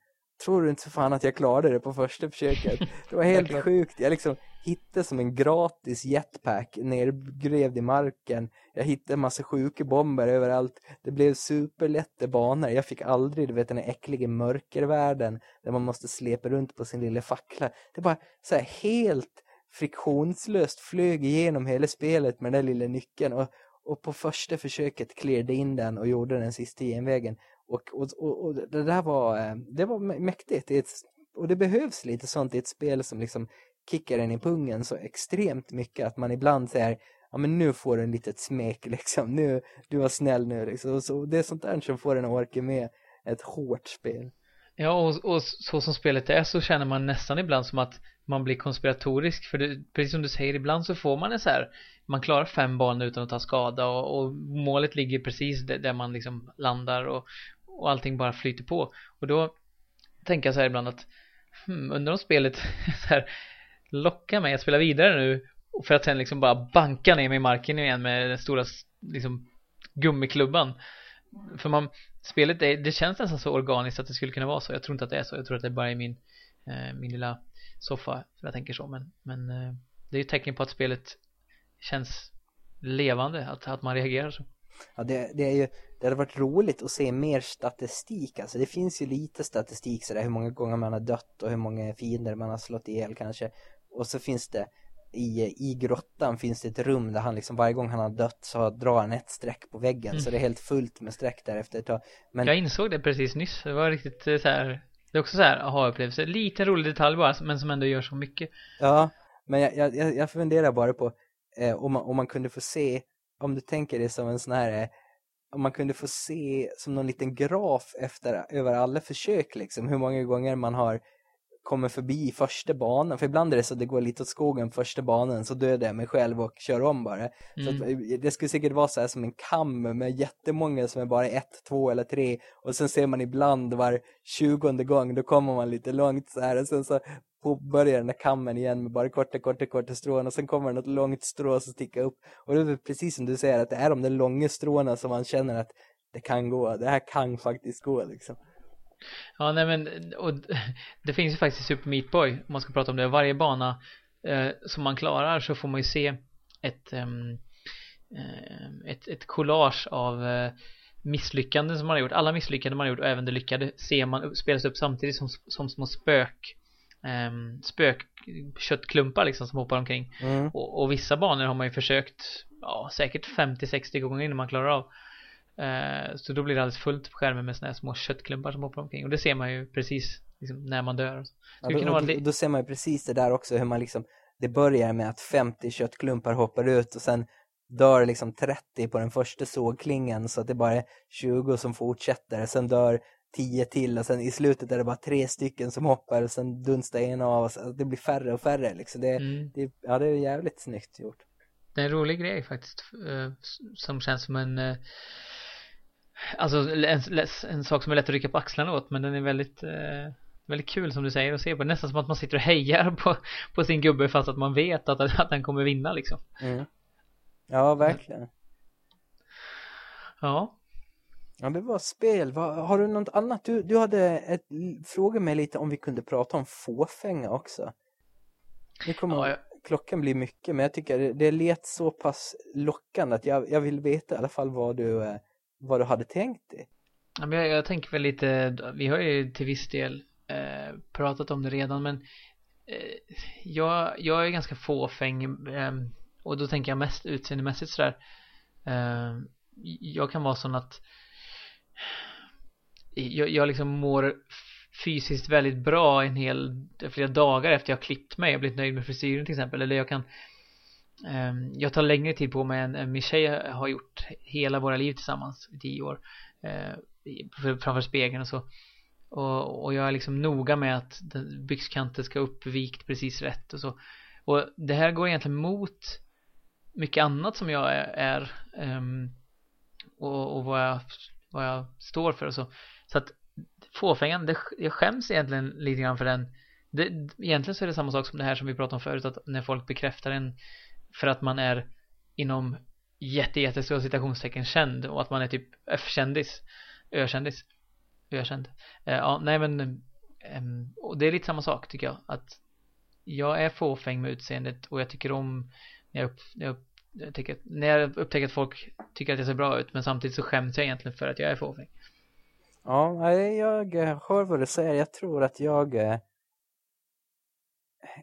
Tror du inte så fan att jag klarade det på första försöket? Det var helt sjukt. Jag liksom hittade som en gratis jetpack nergrävd i marken. Jag hittade en massa sjuka bomber överallt. Det blev superlätta banor. Jag fick aldrig, du vet, den här äckliga mörkervärlden där man måste släpa runt på sin lilla fackla. Det bara så här helt friktionslöst flög igenom hela spelet med den där lilla nyckeln och, och på första försöket klirrade in den och gjorde den sista genvägen. Och, och, och, och det där var, eh, det var mäktigt. Det är ett, och det behövs lite sånt i ett spel som liksom kickar en i pungen så extremt mycket att man ibland säger ja men nu får du en litet smek liksom, nu, du var snäll nu liksom. Och så, det är sånt där som får en att orka med ett hårt spel. Ja, och, och så som spelet är så känner man nästan ibland som att man blir konspiratorisk för det, precis som du säger, ibland så får man en så här man klarar fem banor utan att ta skada och, och målet ligger precis där, där man liksom landar och, och allting bara flyter på och då tänker jag så här ibland att hmm, undrar om spelet så här, locka mig att spela vidare nu för att sen liksom bara banka ner mig i marken igen med den stora liksom gummiklubban för man, spelet är, det känns nästan så organiskt att det skulle kunna vara så. Jag tror inte att det är så. Jag tror att det är bara i min, eh, min lilla soffa som jag tänker så. Men, men eh, det är ju ett tecken på att spelet känns levande, att, att man reagerar så. Ja, det, det, är ju, det hade varit roligt att se mer statistik. Alltså det finns ju lite statistik sådär hur många gånger man har dött och hur många fiender man har slått ihjäl kanske. Och så finns det i, i grottan finns det ett rum där han liksom varje gång han har dött så drar han ett streck på väggen. Så det är helt fullt med streck där efter ett tag. Men Jag insåg det precis nyss. Det var riktigt eh, så här. Det är också så här aha-upplevelse. Liten rolig detalj bara, men som ändå gör så mycket. Ja, men jag, jag, jag- jag funderar bara på eh, om, man, om man kunde få se, om du tänker det som en sån här, eh, om man kunde få se som någon liten graf efter, över alla försök liksom, hur många gånger man har kommit förbi första banan, för ibland är det så att det går lite åt skogen första banan, så dödar jag mig själv och kör om bara. Så att, eh, det skulle säkert vara så här som en kam med jättemånga som är bara ett, två eller tre, och sen ser man ibland var tjugonde gång, då kommer man lite långt så här, och sen så börjar den där kammen igen med bara korta, korta, korta strån och sen kommer något långt strå som sticker upp. Och det är precis som du säger att det är de där långa stråna som man känner att det kan gå, det här kan faktiskt gå liksom. Ja, nej men och det finns ju faktiskt Super Meat Boy om man ska prata om det. Varje bana eh, som man klarar så får man ju se ett ehm, eh, ett, ett collage av eh, misslyckanden som man har gjort. Alla misslyckanden man har gjort och även det lyckade ser man spelas upp samtidigt som, som små spök um, spökköttklumpar liksom som hoppar omkring. Mm. Och, och vissa banor har man ju försökt ja, säkert 50-60 gånger innan man klarar av. Eh, så då blir det alldeles fullt på skärmen med såna här små köttklumpar som hoppar omkring. Och det ser man ju precis liksom, när man dör. Ja, då, då, då ser man ju precis det där också hur man liksom det börjar med att 50 köttklumpar hoppar ut och sen dör liksom 30 på den första sågklingen så att det bara är 20 som fortsätter. Sen dör 10 till och sen i slutet är det bara tre stycken som hoppar och sen dunstar en av så, det blir färre och färre liksom. Det, Mm. det, ja, det är jävligt snyggt gjort. Det är en rolig grej faktiskt eh, som känns som en eh, Alltså en, en sak som är lätt att rycka på axlarna åt men den är väldigt eh, Väldigt kul som du säger att se på Nästan som att man sitter och hejar på, på sin gubbe fast att man vet att, att den kommer vinna liksom Mm. Ja, verkligen. Ja Ja, det var spel. Har du något annat? Du, du hade ett, fråga mig lite om vi kunde prata om fåfänga också. Nu kommer Ja, jag- klockan bli mycket, men jag tycker det, det lät så pass lockande att jag, jag vill veta i alla fall vad du, eh, vad du hade tänkt dig. Ja, men jag, jag tänker väl lite, vi har ju till viss del eh, pratat om det redan men eh, jag, jag är ganska fåfäng eh, och då tänker jag mest utseendemässigt sådär. Eh, jag kan vara sån att jag, jag liksom mår fysiskt väldigt bra en hel, flera dagar efter jag har klippt mig och blivit nöjd med frisyren till exempel eller jag kan Ehm, jag tar längre tid på mig än min tjej har gjort hela våra liv tillsammans i tio år. Ehm, framför spegeln och så. Och, och jag är liksom noga med att byxkanten ska uppvikt precis rätt och så. Och det här går egentligen mot mycket annat som jag är, är ehm, och, och vad, jag, vad jag står för och så. Så att fåfängan, det, jag skäms egentligen lite grann för den. Det, egentligen så är det samma sak som det här som vi pratade om förut att när folk bekräftar en för att man är inom jätte, jättestora citationstecken känd och att man är typ F-kändis Ö-kändis Ökänd eh, Ja, nej men eh, Och det är lite samma sak tycker jag att Jag är fåfäng med utseendet och jag tycker om när jag, upp, när jag, jag tycker, när jag upptäcker att folk tycker att jag ser bra ut men samtidigt så skäms jag egentligen för att jag är fåfäng Ja, jag hör vad du säger. Jag tror att jag... Eh,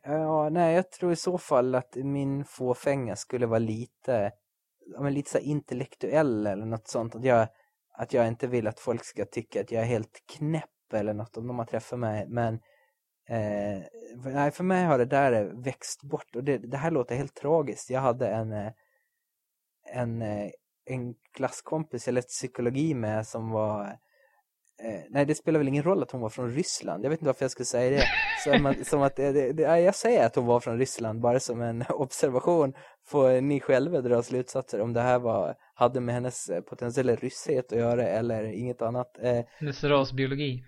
Ja, nej, jag tror i så fall att min fåfänga skulle vara lite, men lite så intellektuell eller något sånt. Att jag, att jag inte vill att folk ska tycka att jag är helt knäpp eller något om de har träffat mig. Men eh, för- nej, för mig har det där växt bort och det, det här låter helt tragiskt. Jag hade en, en, en klasskompis jag läste psykologi med som var Eh, nej, det spelar väl ingen roll att hon var från Ryssland. Jag vet inte varför jag skulle säga det. Som att, som att det, det, jag säger att hon var från Ryssland bara som en observation. Får ni själva dra slutsatser om det här var, hade med hennes eh, potentiella rysshet att göra eller inget annat. Eh, Hennes rasbiologi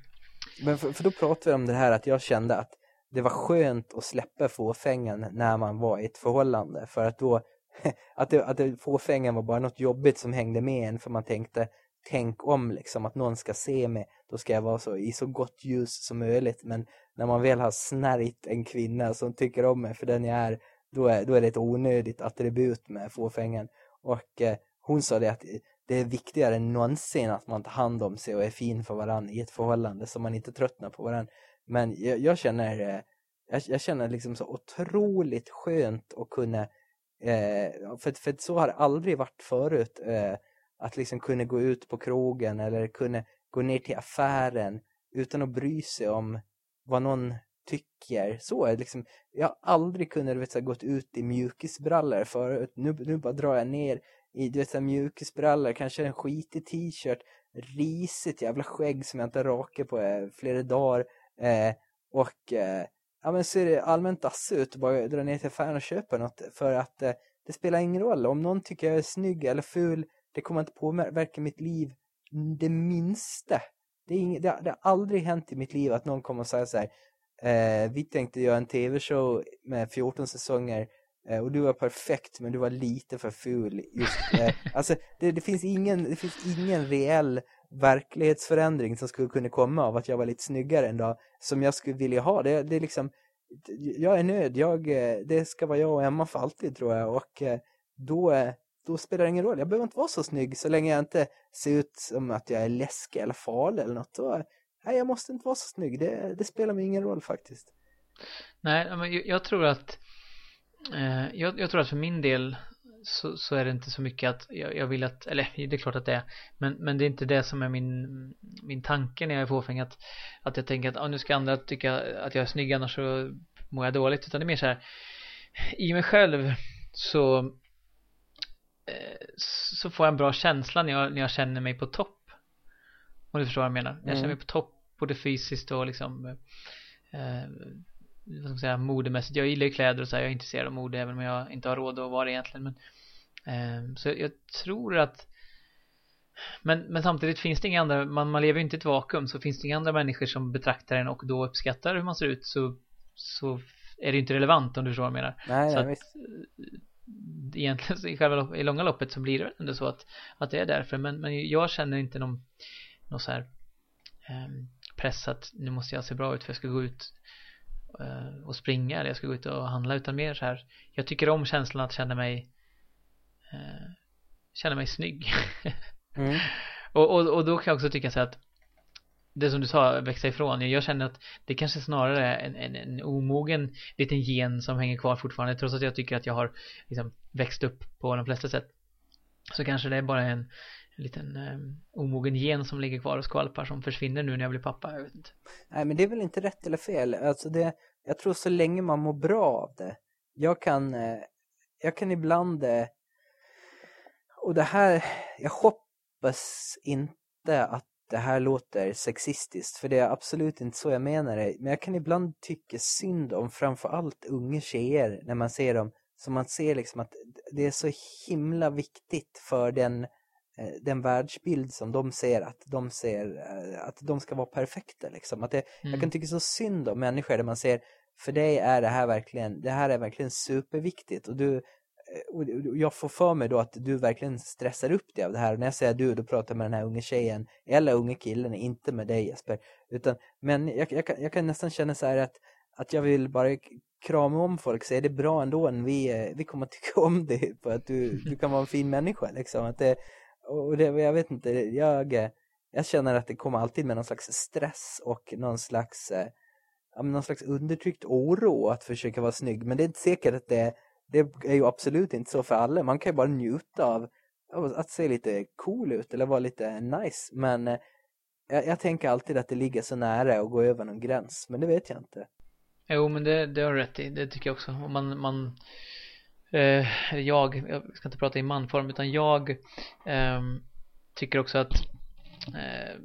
men för, för då pratade vi om det här att jag kände att det var skönt att släppa fåfängan när man var i ett förhållande. För att då, att, det, att det, fåfängan var bara något jobbigt som hängde med en för man tänkte tänk om liksom att någon ska se mig, då ska jag vara så i så gott ljus som möjligt. Men när man väl har snärjt en kvinna som tycker om mig för den jag är, då är, då är det ett onödigt attribut med fåfängan. Och eh, hon sa det att eh, det är viktigare än någonsin att man tar hand om sig och är fin för varandra i ett förhållande så man inte tröttnar på varandra. Men jag, jag känner eh, jag, jag känner liksom så otroligt skönt att kunna eh, för, för så har det aldrig varit förut eh, att liksom kunna gå ut på krogen eller kunna gå ner till affären utan att bry sig om vad någon tycker. Så är liksom, jag har aldrig kunnat vet, så här, gått ut i mjukisbrallor förut. Nu, nu bara drar jag ner i du vet, så här, mjukisbrallor, kanske en skitig t-shirt, risigt jävla skägg som jag inte rakar på eh, flera dagar eh, och eh, ja men ser det allmänt dassig ut och bara dra ner till affären och köpa något för att eh, det spelar ingen roll. Om någon tycker jag är snygg eller ful, det kommer inte påverka mitt liv det minsta. Det, är inget, det, har, det har aldrig hänt i mitt liv att någon kommer och säger så här eh, vi tänkte göra en tv-show med 14 säsonger eh, och du var perfekt men du var lite för ful just eh, alltså det, det, finns ingen, det finns ingen reell verklighetsförändring som skulle kunna komma av att jag var lite snyggare en dag som jag skulle vilja ha. Det, det är liksom jag är nöjd. Jag, eh, det ska vara jag och Emma för alltid tror jag och eh, då, eh, då spelar det ingen roll. Jag behöver inte vara så snygg så länge jag inte ser ut som att jag är läskig eller farlig eller något. Då, nej, jag måste inte vara så snygg. Det, det spelar mig ingen roll faktiskt. Nej, men jag, jag tror att eh, jag, jag tror att för min del så, så är det inte så mycket att jag, jag, vill att, eller det är klart att det är men, men det är inte det som är min min tanke när jag är fåfäng att, att jag tänker att ah, nu ska andra tycka att jag är snygg annars så mår jag dåligt utan det är mer så här i mig själv så så får jag en bra känsla när jag, när jag känner mig på topp om du förstår vad jag menar jag känner mig på topp både fysiskt och liksom eh, vad ska man säga, modemässigt. Jag gillar ju kläder och så här, jag är intresserad av mode även om jag inte har råd att vara det egentligen. Men, eh, så jag tror att men, men samtidigt finns det inga andra, man, man lever ju inte i ett vakuum så finns det inga andra människor som betraktar en och då uppskattar hur man ser ut så, så är det inte relevant om du förstår vad jag menar. Nej, så nej, att, egentligen i själva i långa loppet så blir det ändå så att, att det är därför men, men jag känner inte någon, någon så här eh, press att nu måste jag se bra ut för jag ska gå ut Eh, och springa eller jag ska gå ut och handla utan mer så här jag tycker om känslan att känna mig eh, känna mig snygg mm. och, och, och då kan jag också tycka så att det som du sa, växa ifrån. Jag känner att det kanske snarare är en, en, en omogen liten gen som hänger kvar fortfarande. Trots att jag tycker att jag har liksom växt upp på de flesta sätt. Så kanske det är bara en, en liten um, omogen gen som ligger kvar och skvalpar som försvinner nu när jag blir pappa, jag vet inte. Nej, men det är väl inte rätt eller fel. Alltså det, jag tror så länge man mår bra av det. Jag kan, eh, jag kan ibland, eh, och det här, jag hoppas inte att det här låter sexistiskt, för det är absolut inte så jag menar det. Men jag kan ibland tycka synd om framförallt unga tjejer när man ser dem. Så man ser liksom att det är så himla viktigt för den Eh, den världsbild som de ser att de ser eh, att de ska vara perfekta liksom att det, mm. jag kan tycka så synd om människor där man ser för dig är det här verkligen det här är verkligen superviktigt och du Eh, jag får för mig då att du verkligen stressar upp dig av det här. Och när jag säger du då pratar jag med den här unga tjejen eller unga killen inte med dig Jesper. Utan men jag, jag, kan, jag kan nästan känna så här att att jag vill bara krama om folk säga det är bra ändå än vi, eh, vi kommer tycka om dig för att du, du kan vara en fin människa liksom. Att det, och det, jag vet inte, jag, eh, jag känner att det kommer alltid med någon slags stress och någon slags, eh, någon slags undertryckt oro att försöka vara snygg. Men det är inte säkert att det, det är ju absolut inte så för alla. Man kan ju bara njuta av, att se lite cool ut eller vara lite nice. Men eh, jag, jag, tänker alltid att det ligger så nära att gå över någon gräns. Men det vet jag inte. Jo, men det, det har du rätt i. Det tycker jag också. Och man, man eh, jag, jag ska inte prata i manform utan jag eh, tycker också att eh,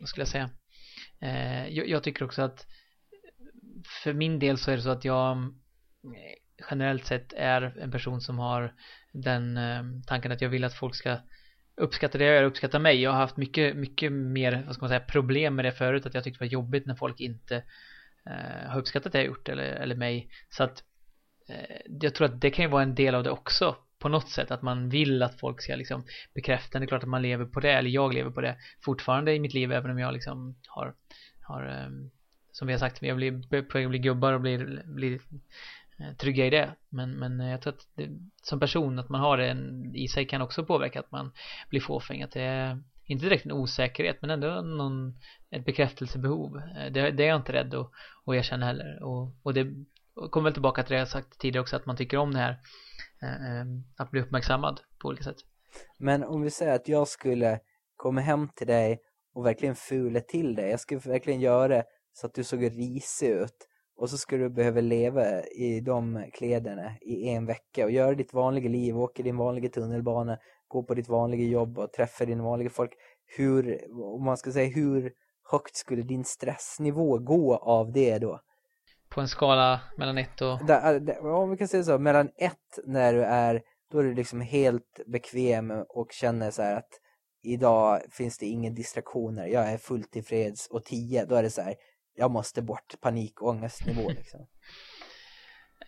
vad skulle jag säga eh, jag, jag, tycker också att för min del så är det så att jag eh, generellt sett är en person som har den eh, tanken att jag vill att folk ska uppskatta det jag gör, uppskatta mig. Jag har haft mycket, mycket mer, vad ska man säga, problem med det förut. Att jag tyckte det var jobbigt när folk inte eh, har uppskattat det jag gjort eller, eller mig. Så att Eh, jag tror att det kan ju vara en del av det också på något sätt att man vill att folk ska liksom bekräfta det är klart att man lever på det eller jag lever på det fortfarande i mitt liv även om jag liksom har har eh, som vi har sagt Jag blir på väg att bli gubbar och blir, blir Eh, trygga i det men, men eh, jag tror att det, som person att man har det i sig kan också påverka att man blir fåfäng att det är inte direkt en osäkerhet men ändå någon ett bekräftelsebehov eh, det, det är jag inte rädd att, att erkänna heller och, och det och kommer väl tillbaka till det jag sagt tidigare också att man tycker om det här att bli uppmärksammad på olika sätt. Men om vi säger att jag skulle komma hem till dig och verkligen fula till dig. Jag skulle verkligen göra så att du såg risig ut. Och så skulle du behöva leva i de kläderna i en vecka och göra ditt vanliga liv, åka din vanliga tunnelbana, gå på ditt vanliga jobb och träffa din vanliga folk. Hur, om man ska säga hur högt skulle din stressnivå gå av det då? På en skala mellan ett och... Där, där, om vi kan säga så, mellan ett när du är, då är du liksom helt bekväm och känner så här att idag finns det ingen distraktioner, jag är fullt tillfreds och tio, då är det så här, jag måste bort panik och ångestnivå liksom.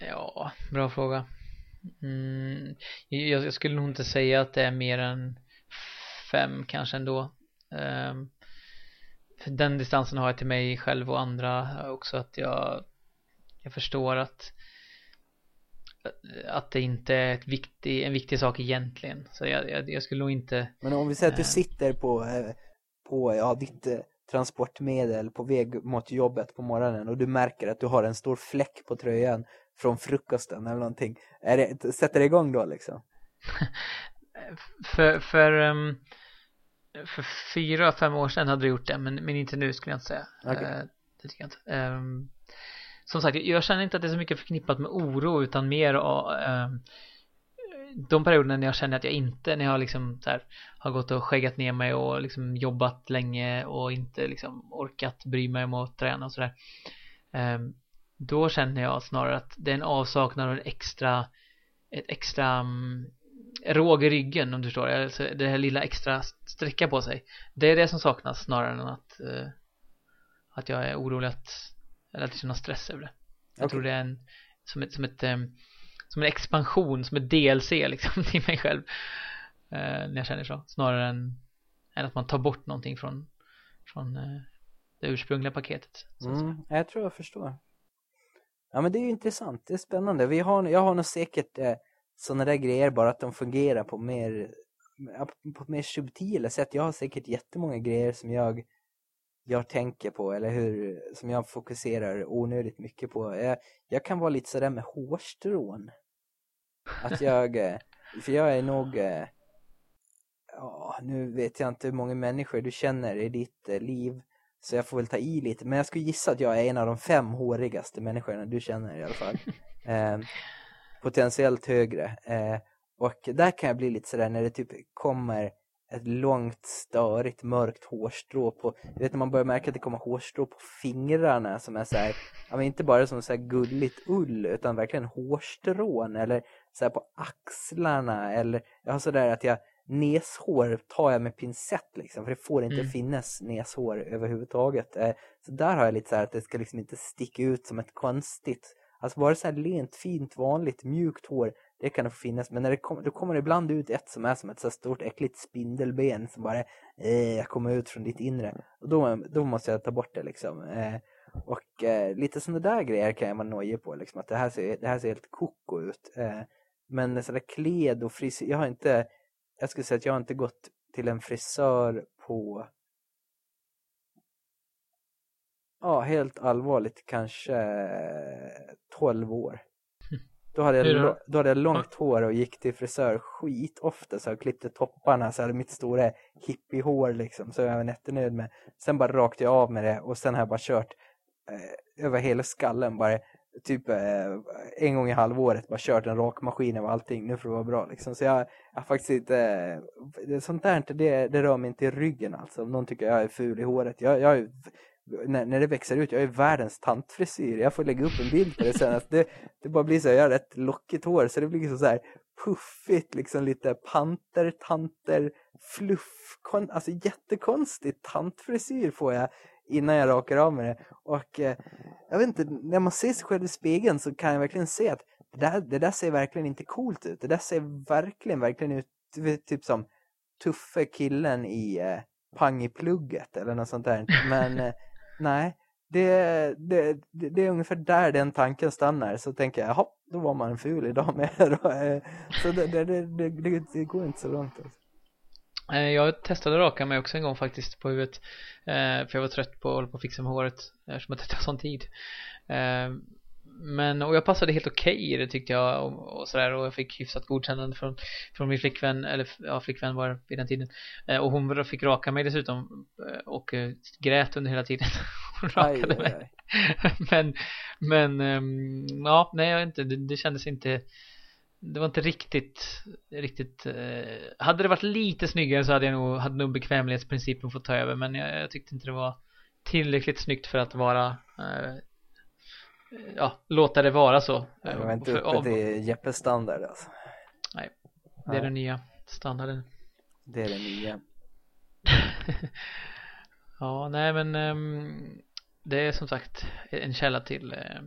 ja, bra fråga. Mm, jag, jag, skulle nog inte säga att det är mer än fem kanske ändå. Um, den distansen har jag till mig själv och andra också att jag jag förstår att att det inte är ett viktig, en viktig sak egentligen. Så jag, jag, jag skulle nog inte... Men om vi säger att du eh, sitter på, eh, på ja, ditt eh, transportmedel på väg mot jobbet på morgonen och du märker att du har en stor fläck på tröjan från frukosten eller någonting. Är det, sätter det igång då liksom? för, för, um, för fyra, fem år sedan hade du gjort det men, men inte nu skulle jag inte säga. Okej. Eh, det tycker jag inte. Ehm, som sagt, jag känner inte att det är så mycket förknippat med oro utan mer ehm, de perioderna när jag känner att jag inte, när jag liksom så här, har gått och skäggat ner mig och liksom jobbat länge och inte liksom orkat bry mig om att träna och sådär. Ehm, då känner jag snarare att det är en avsaknad av en extra, ett extra um, råg i ryggen om du förstår. Alltså det här lilla extra sträcka på sig. Det är det som saknas snarare än att, eh, att jag är orolig att, eller att jag känner stress över det. Jag Okej. tror det är en, som ett, som ett ehm, som en expansion, som ett DLC liksom till mig själv. Eh, när jag känner så. Snarare än, än att man tar bort någonting från, från eh, det ursprungliga paketet. Mm, jag tror jag förstår. Ja men det är ju intressant, det är spännande. Vi har, jag har nog säkert eh, sådana där grejer bara att de fungerar på mer, på mer subtila sätt. Jag har säkert jättemånga grejer som jag, jag tänker på eller hur, som jag fokuserar onödigt mycket på. Jag, jag kan vara lite sådär med hårstrån. Att jag, eh, för jag är nog, eh, ja nu vet jag inte hur många människor du känner i ditt eh, liv. Så jag får väl ta i lite. Men jag skulle gissa att jag är en av de fem hårigaste människorna du känner i alla fall. Eh, potentiellt högre. Eh, och där kan jag bli lite sådär när det typ kommer ett långt, störigt, mörkt hårstrå på, du vet när man börjar märka att det kommer hårstrå på fingrarna som är så här, ja men inte bara som så här gulligt ull utan verkligen hårstrån eller så på axlarna eller jag har sådär att jag neshår tar jag med pincett liksom för det får inte Mm. finnas neshår överhuvudtaget. Eh, så där har jag lite så här att det ska liksom inte sticka ut som ett konstigt Alltså bara så här lent, fint, vanligt, mjukt hår, det kan det få finnas. Men när det kommer, då kommer det ibland ut ett som är som ett så stort äckligt spindelben som bara eh, kommer ut från ditt inre. Och då, då måste jag ta bort det liksom. Eh, och eh, lite sådana där grejer kan jag vara nojig på. Liksom, att det här ser, det här ser helt koko ut. Eh, men sådär kläd och frisyr, jag har inte, jag skulle säga att jag har inte gått till en frisör på Ja, helt allvarligt kanske eh, 12 år. Då hade, jag, då hade jag långt hår och gick till frisör skit ofta så jag klippte topparna så hade mitt stora hippiehår liksom så jag var jättenöjd med. Sen bara rakt jag av med det och sen har jag bara kört eh, över hela skallen bara typ eh, en gång i halvåret bara kört en rakmaskin och allting nu får det vara bra liksom. Så jag, jag har faktiskt inte, det, sånt där inte, det, det rör mig inte i ryggen alltså. Om någon tycker jag är ful i håret. Jag, jag är, när, när det växer ut, jag är världens tantfrisyr. Jag får lägga upp en bild på det sen. Alltså det, det bara blir så här, jag har rätt lockigt hår så det blir liksom så här puffigt, liksom lite panter, tanter, fluff, kon, alltså jättekonstigt tantfrisyr får jag innan jag rakar av med det. Och eh, jag vet inte, när man ser sig själv i spegeln så kan jag verkligen se att det där, det där ser verkligen inte coolt ut. Det där ser verkligen, verkligen ut typ som tuffe killen i eh, Pang i plugget eller något sånt där. Men eh, nej, det, det, det, det är ungefär där den tanken stannar. Så tänker jag, jaha, då var man ful idag med. Eh, så det, det, det, det, det, det går inte så långt. Alltså. Eh, Jag testade att raka mig också en gång faktiskt på huvudet eh, För jag var trött på att hålla på och fixa med håret Eftersom att det tar sån tid. Eh, Men, och jag passade helt okej i det tyckte jag och, och sådär och jag fick hyfsat godkännande från, från min flickvän Eller ja, flickvän var det vid den tiden. Och hon fick raka mig dessutom Och grät under hela tiden. Hon Aj, rakade aj, mig. aj. men, men, ehm, ja, nej jag inte, det, det kändes inte det var inte riktigt, riktigt eh, Hade det varit lite snyggare så hade jag nog, hade nog bekvämlighetsprincipen fått ta över men jag, jag tyckte inte det var tillräckligt snyggt för att vara eh, Ja, låta det vara så Det var inte För- uppe till Jeppes standard alltså. Det är Nej. den nya standarden Det är det nya. Ja, nej men ehm, det är som sagt en källa till eh,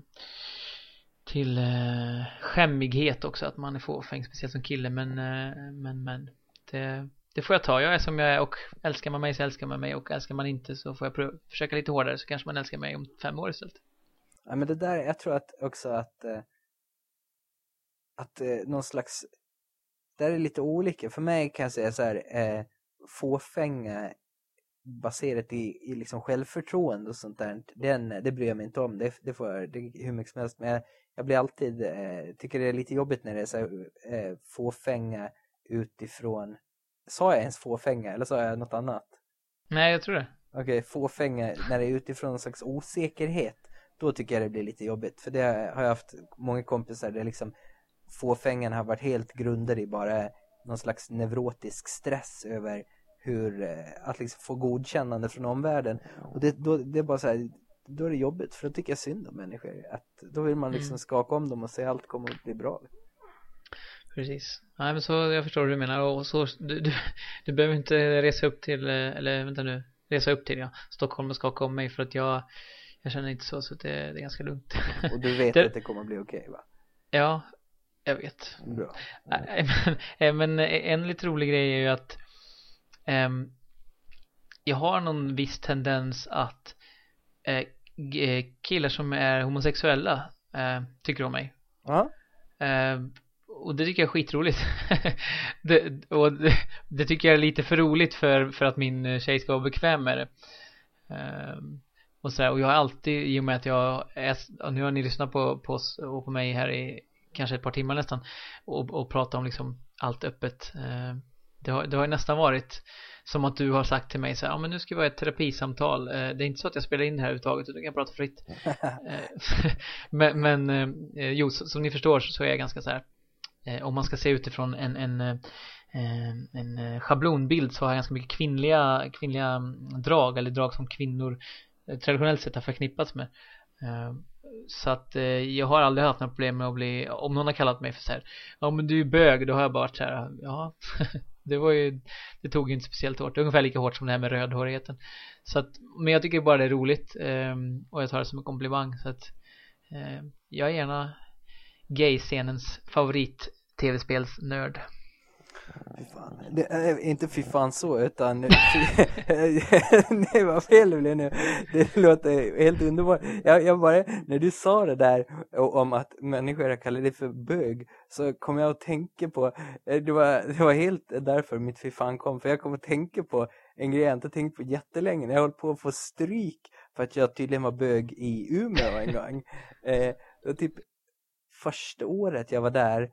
till eh, skämmighet också att man är fåfäng speciellt som kille men eh, men men. Det, det får jag ta, jag är som jag är och älskar man mig så älskar man mig och älskar man inte så får jag försöka lite hårdare så kanske man älskar mig om fem år istället. Ja, men det där, jag tror att också att eh, att eh, någon slags där är lite olika. För mig kan jag säga så här eh, fåfänga baserat i, i liksom självförtroende och sånt där. Den, det bryr jag mig inte om. Det, det får jag, det, hur mycket som helst. Men jag, jag blir alltid, eh, tycker det är lite jobbigt när det är så här, eh, fåfänga utifrån, sa jag ens fåfänga eller sa jag något annat? Nej, jag tror det. Okej, fåfänga när det är utifrån en slags osäkerhet. Då tycker jag det blir lite jobbigt. För det har jag haft många kompisar där liksom fåfängan har varit helt grundad i bara någon slags neurotisk stress över hur eh, att liksom få godkännande från omvärlden. Och det, då, det är bara så här, då är det jobbigt för då tycker jag synd om människor. Att då vill man liksom Mm. skaka om dem och säga allt kommer att bli bra. Precis. Nej men så, jag förstår hur du menar och så, du, du, du behöver inte resa upp till, eh, eller vänta nu, resa upp till ja, Stockholm och skaka om mig för att jag, jag känner inte så så det, det är ganska lugnt. Och du vet Det- att det kommer att bli okej va? ja, jag vet. Bra. Nej, men, eh, men en lite rolig grej är ju att ehm, jag har någon viss tendens att eh, eh, killar som är homosexuella eh, tycker om mig. Ja, Eh, och det tycker jag är skitroligt. det, och det, det tycker jag är lite för roligt för, för att min eh, tjej ska vara bekväm med det. Eh, och, så här, och jag har alltid, i och med att jag är, nu har ni lyssnat på, på oss och på mig här i kanske ett par timmar nästan och, och pratat om liksom allt öppet. Det, har, det har ju nästan varit som att du har sagt till mig så här, ja men nu ska vi ha ett terapisamtal. Eh, det är inte så att jag spelar in det här överhuvudtaget utan jag kan prata fritt. Eh, men men eh, jo, som ni förstår så är jag ganska så här om man ska se utifrån en, en, en, schablonbild så har jag ganska mycket kvinnliga, kvinnliga mm, drag eller drag som kvinnor traditionellt sett har förknippats med. Så att jag har aldrig haft några problem med att bli, om någon har kallat mig för så här, ja men du är bög, då har jag bara varit så här, ja det var ju, det tog ju inte speciellt hårt, ungefär lika hårt som det här med rödhårigheten. Så att, men jag tycker bara det är roligt eh, och jag tar det som en komplimang så att eh, jag är gärna gay-scenens favorit tv-spelsnörd. Det inte fy fan så utan Nej vad fel det blev nu. Det låter helt underbart. Jag, jag bara, när du sa det där om att människor kallar det för bög så kom jag att tänka på eh, det var, det var helt därför mitt fy fan kom för jag kom att tänka på en grej jag inte tänkt på jättelänge. Jag höll på att få stryk för att jag tydligen var bög i Umeå en gång. Eh, det var typ första året jag var där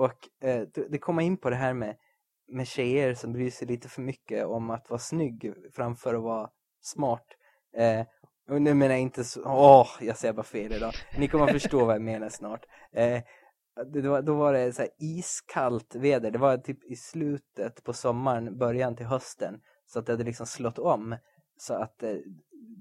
och eh, det- kommer in på det här med, med tjejer som bryr sig lite för mycket om att vara snygg framför att vara smart. Eh, och nu menar jag inte så, åh, jag säger bara fel idag. Ni kommer att förstå vad jag menar snart. Eh, då, då var det så här iskallt väder. Det var typ i slutet på sommaren, början till hösten. Så att det hade liksom slått om. Så att eh,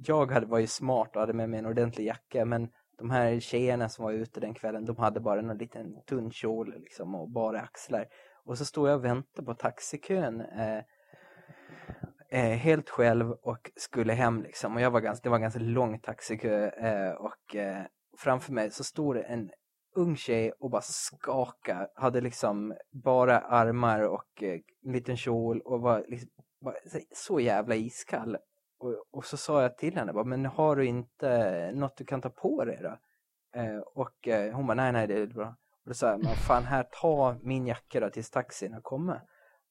jag hade, var ju smart och hade med mig en ordentlig jacka. Men de här tjejerna som var ute den kvällen, de hade bara en liten tunn kjol liksom och bara axlar. Och så stod jag och väntade på taxikön eh, eh, helt själv och skulle hem liksom. Och jag var ganska, det var en ganska lång taxikö eh, och eh, framför mig så stod det en ung tjej och bara skaka hade liksom bara armar och eh, en liten kjol och var liksom, var så jävla iskall. Och, och så sa jag till henne bara, men har du inte något du kan ta på dig då? Eh, och eh, hon bara, nej nej det är bra. Och då sa jag, men fan här, ta min jacka då tills taxin har kommit.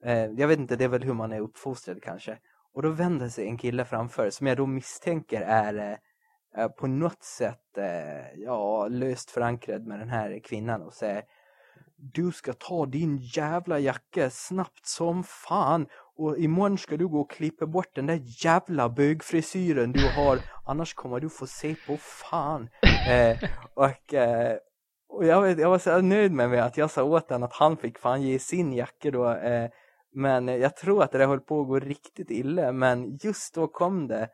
Eh, jag vet inte, det är väl hur man är uppfostrad kanske. Och då vänder sig en kille framför som jag då misstänker är eh, på något sätt eh, ja, löst förankrad med den här kvinnan och säger Du ska ta din jävla jacka snabbt som fan och imorgon ska du gå och klippa bort den där jävla bögfrisyren du har annars kommer du få se på fan. Eh, och eh, och jag, vet- jag var så nöjd med mig att jag sa åt honom att han fick fan ge sin jacka då. Eh, men jag tror att det där höll på att gå riktigt illa. Men just då kom det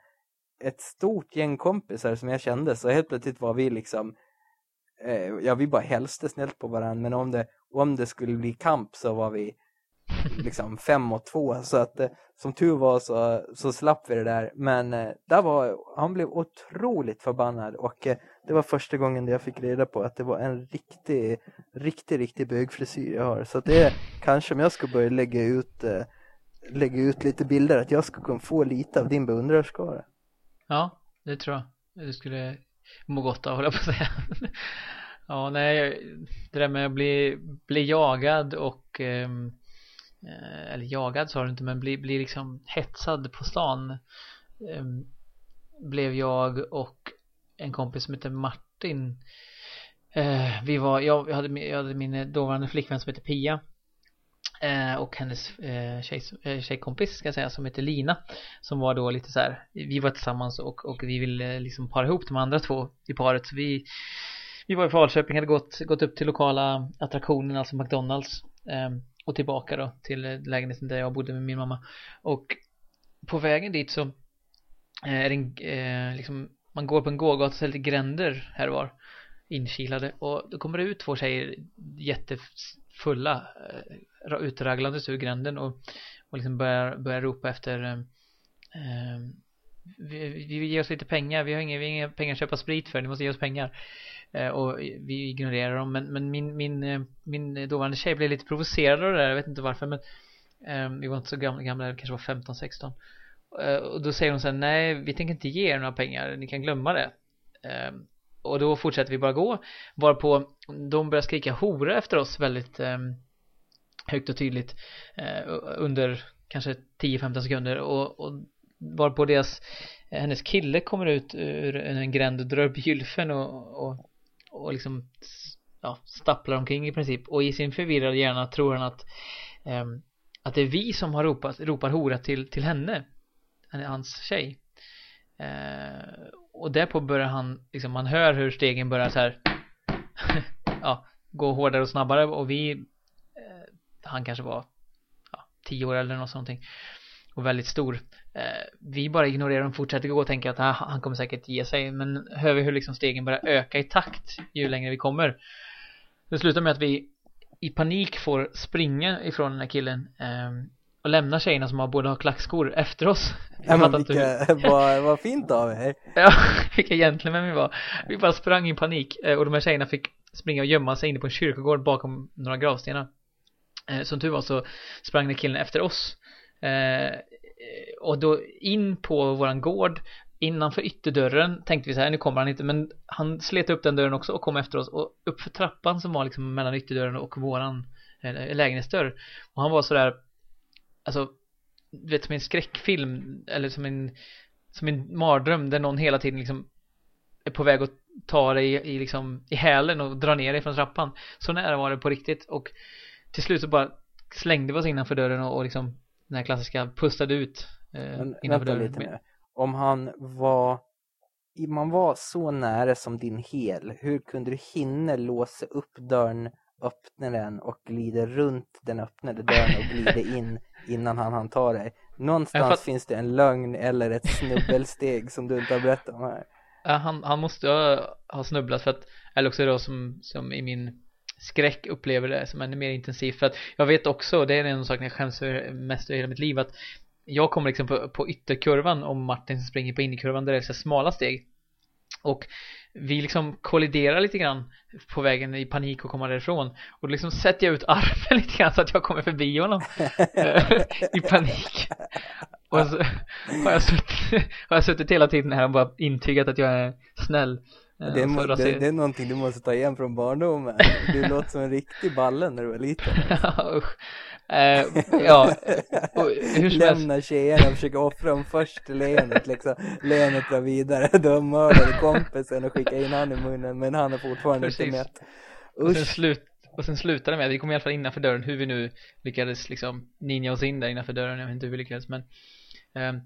ett stort gäng kompisar som jag kände. Så helt plötsligt var vi liksom, eh, ja vi bara hälste snällt på varandra. Men om det, om det skulle bli kamp så var vi liksom fem och två. Så att eh, som tur var så, så slapp vi det där. Men eh, där var, han blev otroligt förbannad. Och eh, det var första gången jag fick reda på att det var en riktig, riktig, riktig bögfrisyr jag har. Så att det är kanske om jag ska börja lägga ut, lägga ut lite bilder att jag ska kunna få lite av din beundrarskara. Ja, det tror jag. Du skulle må gott av, hålla på att säga. ja, nej, det där med att bli, bli jagad och um Eh, eller jagad sa du inte, men bli, bli liksom hetsad på stan. Ehm, blev jag och en kompis som heter Martin. Eh, vi var, jag, jag, hade, min- jag hade min dåvarande flickvän som heter Pia. Eh, och hennes eh, tjej, tjejkompis ska jag säga som heter Lina. Som var då lite så här vi var tillsammans och, och vi ville liksom para ihop de andra två i paret. Så vi vi var i Falköping, hade gått, gått upp till lokala attraktionen, alltså McDonalds. Ehm, och tillbaka då till eh, lägenheten där jag bodde med min mamma. Och på vägen dit så eh, är det en, eh, liksom, man går på en gågata så är det lite gränder här och var inkilade. Och då kommer det ut två tjejer jättefulla eh, utraglandes ur gränden och, och liksom börjar, börjar ropa efter eh, eh, vi, vi vill ge oss lite pengar, vi har inga, vi har inga pengar att köpa sprit för, ni måste ge oss pengar. eh, Eh, och vi ignorerar dem men, men min, min, eh, min dåvarande tjej blev lite provocerad av det där, jag vet inte varför men eh, vi var inte så gamla, gamla kanske var 15-16 och då säger hon så här, nej vi tänker inte ge er några pengar, ni kan glömma det. Ehm, och då fortsätter vi bara gå varpå de börjar skrika hora efter oss väldigt ehm, högt och tydligt under kanske 10-15 sekunder. Och, och varpå deras hennes kille kommer ut ur en gränd och drar upp gylfen och, och, och liksom ja, stapplar omkring i princip. Och i sin förvirrade hjärna tror han att eh, att det är vi som har ropat, ropar hora till, till henne. Hans tjej. Eh, och därpå börjar han liksom man hör hur stegen börjar så här ja, gå hårdare och snabbare. Och vi eh, han kanske var ja, tio år eller något sånt och väldigt stor. Eh, vi bara ignorerar dem fortsätter gå och tänker att ah, han kommer säkert ge sig. Men hör vi hur liksom stegen börjar öka i takt ju längre vi kommer. Det slutar med att vi i panik får springa ifrån den här killen eh, och lämna tjejerna som har både har klackskor efter oss. Ja men vilka, vad, vad fint av er. Ja, vilka egentligen vi var. Vi bara sprang i panik eh, och de här tjejerna fick springa och gömma sig inne på en kyrkogård bakom några gravstenar. Eh, Som tur var så sprang den killen efter oss eh, Och då in på våran gård Innanför ytterdörren tänkte vi så här, nu kommer han inte Men han slet upp den dörren också och kom efter oss Och upp för trappan som var liksom mellan ytterdörren och våran lägenhetsdörr. Och han var sådär Alltså du vet som en skräckfilm eller som en som en mardröm där någon hela tiden liksom är på väg att ta dig i, i liksom i hälen och dra ner dig från trappan. Så nära var det på riktigt och till slut så bara slängde vi oss innanför dörren och, och liksom den här klassiska pustade ut eh, Men, innanför dörren lite mer. om han var man var så nära som din hel hur kunde du hinna låsa upp dörren öppna den och glider runt den öppnade dörren och glider in innan han han tar dig. Någonstans fatt... finns det en lögn eller ett snubbelsteg som du inte har berättat om här. Han, han måste ha, ha snubblat för att, eller också då som, som i min skräck upplever det som ännu mer intensivt. För att jag vet också, det är en sak jag skäms för mest i hela mitt liv att jag kommer liksom på, på ytterkurvan om Martin springer på innerkurvan där det är så smala steg. Och vi liksom kolliderar lite grann på vägen i panik och komma därifrån. Och då liksom sätter jag ut armen lite grann så att jag kommer förbi honom eh, i panik. Och så har jag, suttit, har jag suttit hela tiden här och bara intygat att jag är snäll det är, må, det, det är någonting du måste ta igen från barndomen Du låter som en riktig ballen när du var liten Uh, ja, och hur som Lämna tjejerna och försöka offra dem först till lenet liksom. Lenet drar vidare. Du har mördat kompisen och skickat in han i munnen men han är fortfarande Precis. inte mätt. Och sen, slut, och sen slutade det med att vi kom i alla fall innanför dörren hur vi nu lyckades liksom ninja oss in där innanför dörren. Jag vet inte hur vi lyckades men um,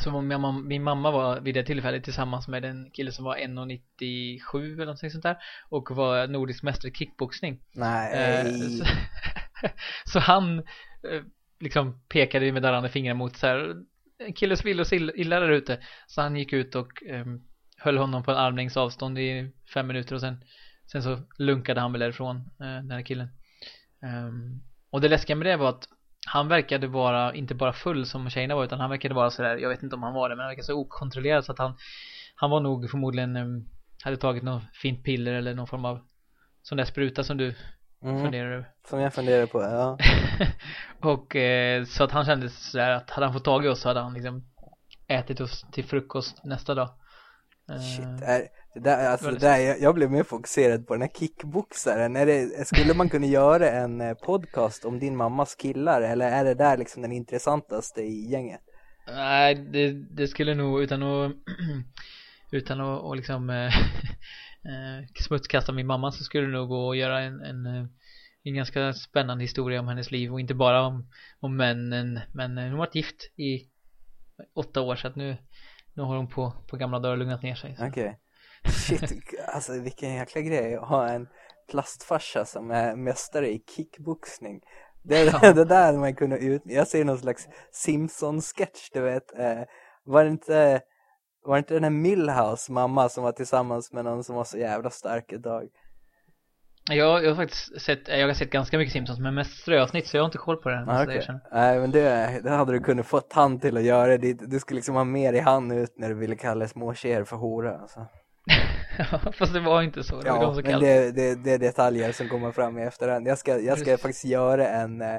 så min, mamma var vid det tillfället tillsammans med en kille som var 1,97 eller något sånt där och var nordisk mästare i kickboxning. Nej. Uh, så, så han eh, liksom pekade med darrande fingrar mot så här en kille som vill oss illa där ute så han gick ut och um, höll honom på en armlängds avstånd i fem minuter och sen sen så lunkade han väl därifrån uh, den här killen um, och det läskiga med det var att han verkade vara inte bara full som tjejerna var utan han verkade vara sådär jag vet inte om han var det men han verkade så okontrollerad så att han han var nog förmodligen um, hade tagit något fint piller eller någon form av sån där spruta som du mm. funderar över. Som jag funderar på, ja. Och eh, så att han kände sådär att hade han fått tag i oss så hade han liksom ätit oss till frukost nästa dag Shit, eh, är, det där, alltså det där, jag, jag blev mer fokuserad på den här kickboxaren. Är det, skulle man kunna göra en eh, podcast om din mammas killar eller är det där liksom den intressantaste i gänget? Nej, det, det skulle nog utan att utan att och liksom äh, smutskasta min mamma så skulle det nog gå att göra en, en en ganska spännande historia om hennes liv och inte bara om, om männen men hon har varit gift i åtta år så att nu nu har hon på, på gamla dagar lugnat ner sig. Okej. Shit, alltså vilken jäkla grej att ha en plastfarsa som är mästare i kickboxning. Det, Ja. det där man kunde ut... Jag ser någon slags Simpson-sketch, du vet. Eh, var det inte... Var det inte den här Millhouse mamma som var tillsammans med någon som var så jävla stark ett tag? Jag, jag har faktiskt sett, jag har sett ganska mycket Simpsons men mest ströavsnitt så jag har inte koll på det. Ah, erkänna. Nej men det, det hade du kunnat fått han till att göra. Det, du skulle liksom ha mer i hand ut när du ville kalla små tjejer för hora. Alltså. Fast det var inte så. Det Ja, de men det, det, det är detaljer som kommer fram i efterhand. Jag ska, jag ska faktiskt göra en, eh,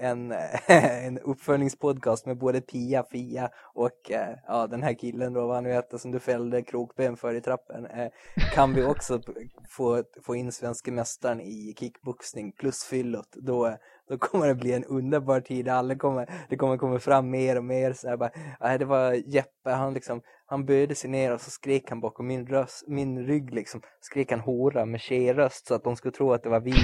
en, eh, en uppföljningspodcast med både Pia, Fia och eh, ja, den här killen då, vad han nu heter, som du fällde krokben för i trappen. Eh, Kan vi också få, få in svenska mästaren i kickboxning plus fyllot, då, då kommer det bli en underbar tid. Alla kommer, det kommer komma fram mer och mer. Så här bara, nej, det var Jeppe, han liksom han böjde sig ner och så skrek han bakom min, röst, min rygg liksom. Skrek han hora med tjejröst så att de skulle tro att det var vi.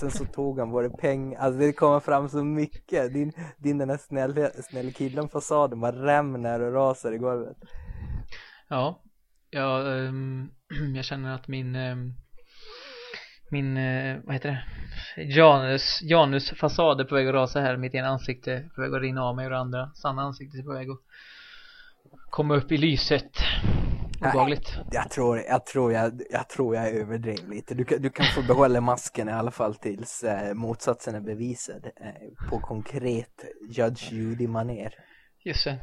Sen så tog han våra pengar. Alltså det kommer fram så mycket. Din, din den här snälla, snälla killen fasaden bara rämnar och rasar i golvet. Ja, jag, ehm, jag känner att min ehm, min, eh, vad heter det? Janus, Janus fasad är på väg att rasa här. Mitt ena ansikte på väg att rinna av mig och det andra sanna ansiktet på väg att komma upp i lyset. Obehagligt. Jag tror jag, tror jag, jag, tror jag överdrev lite. Du, kan- du kan få behålla masken i alla fall tills eh, motsatsen är bevisad. Eh, på konkret Judge Judy-manér. Just det.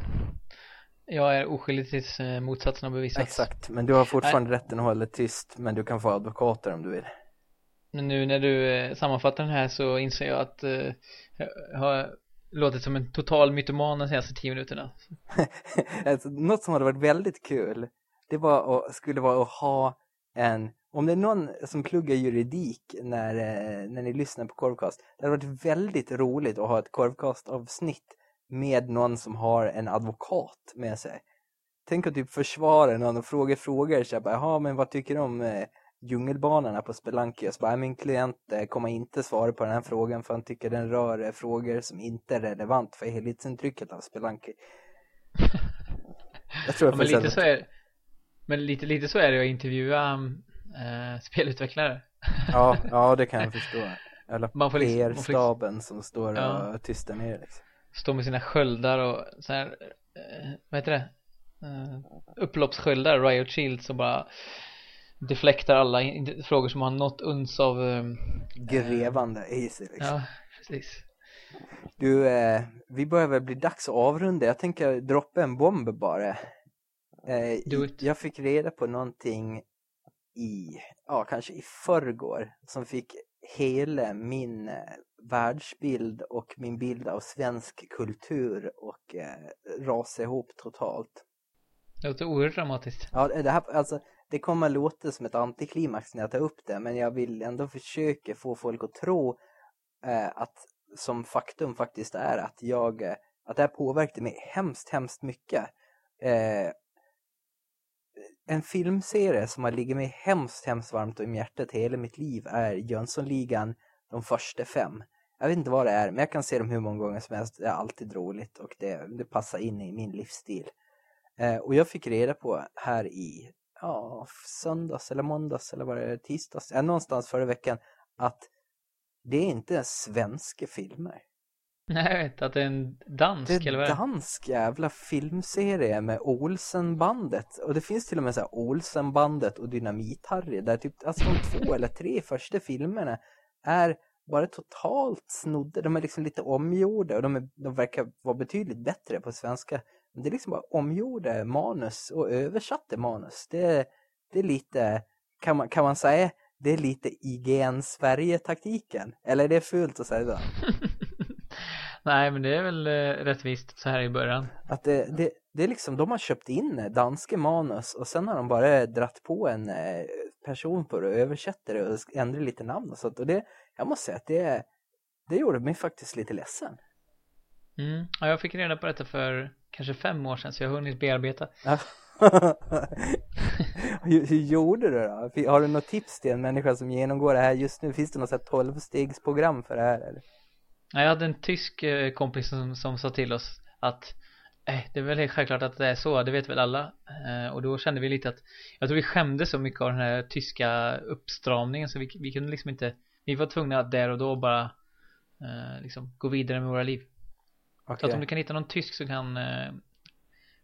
Jag är oskyldig tills eh, motsatsen har bevisats. Exakt, men du har fortfarande rätten att hålla tyst. Men du kan få advokater om du vill. Men nu när du eh, sammanfattar den här så inser jag att jag har låtit som en total mytoman de senaste tio minuterna. alltså, något som hade varit väldigt kul, det var att, skulle vara att ha en, om det är någon som pluggar juridik när, eh, när ni lyssnar på Korvkast, det hade varit väldigt roligt att ha ett Korvcast-avsnitt med någon som har en advokat med sig. Tänk att typ försvara någon och fråga frågor, så jag bara, jaha men vad tycker du om eh, djungelbanorna på Spelunky? Och så bara, "Ja, min klient eh, kommer inte svara på den här frågan för han tycker den rör eh, frågor som inte är relevant för helhetsintrycket av Spelunky. Jag tror Ja, men lite så är Men lite, lite så är det att intervjua äh, spelutvecklare. Ja, ja, det kan jag förstå. Eller Man får liksom- liksom- PR-staben som står och Ja. tystar ner liksom. Stå med sina sköldar och så här, eh, vad heter det? Uh, upploppssköldar, riot shields och bara deflektar alla frågor som har något uns av eh, Grevande i sig liksom. Ja, precis. Du, eh, vi börjar väl bli dags att avrunda. Jag tänker droppa en bomb bara. Eh, Do it. jag fick reda på någonting i, ja kanske i förrgår som fick hela min eh, världsbild och min bild av svensk kultur och eh, rasa ihop totalt. Det låter oerhört dramatiskt. Ja, det här, alltså, det kommer låta som ett antiklimax när jag tar upp det, men jag vill ändå försöka få folk att tro eh, att som faktum faktiskt är att jag, eh, att det här påverkade mig hemskt, hemskt mycket. Eh, en filmserie som har ligger mig hemskt, hemskt varmt om hjärtat hela mitt liv är Jönssonligan, de första fem. Jag vet inte vad det är, men jag kan se dem hur många gånger som helst. Det är alltid roligt och det, det passar in i min livsstil. Eh, och jag fick reda på här i ja, söndags eller måndags eller var det tisdags, ja, någonstans förra veckan att det är inte ens svenska filmer. Nej, att det är en dansk Det är eller vad en är det? dansk jävla filmserie med Olsenbandet. Och det finns till och med så här Olsenbandet och Dynamit-Harry. Där typ, alltså de två eller tre första filmerna är bara totalt snodda. De är liksom lite omgjorda och de, är, de verkar vara betydligt bättre på svenska. Men det är liksom bara omgjorda manus och översatta manus. Det, det är lite, kan man, kan man säga, det är lite IGN Sverige-taktiken. Eller är det fult att säga det? Nej, men det är väl eh, rättvist så här i början. Att det, det, det är liksom, de har köpt in danska manus och sen har de bara dratt på en eh, person på det och översätter det och ändrar lite namn och sånt. Och det, jag måste säga att det, det gjorde mig faktiskt lite ledsen. Mm. Ja, jag fick reda på detta för kanske fem år sedan så jag har hunnit bearbeta. Hur, hur gjorde du då? Har du något tips till en människa som genomgår det här just nu? Finns det något 12-stegsprogram för det här eller? Jag hade en tysk eh, kompis som, som sa till oss att eh, det är väl helt självklart att det är så, det vet väl alla eh, och då kände vi lite att jag tror vi skämde så mycket av den här tyska uppstramningen så vi, vi kunde liksom inte vi var tvungna att där och då bara eh, liksom gå vidare med våra liv Okay. så att om du kan hitta någon tysk som kan eh,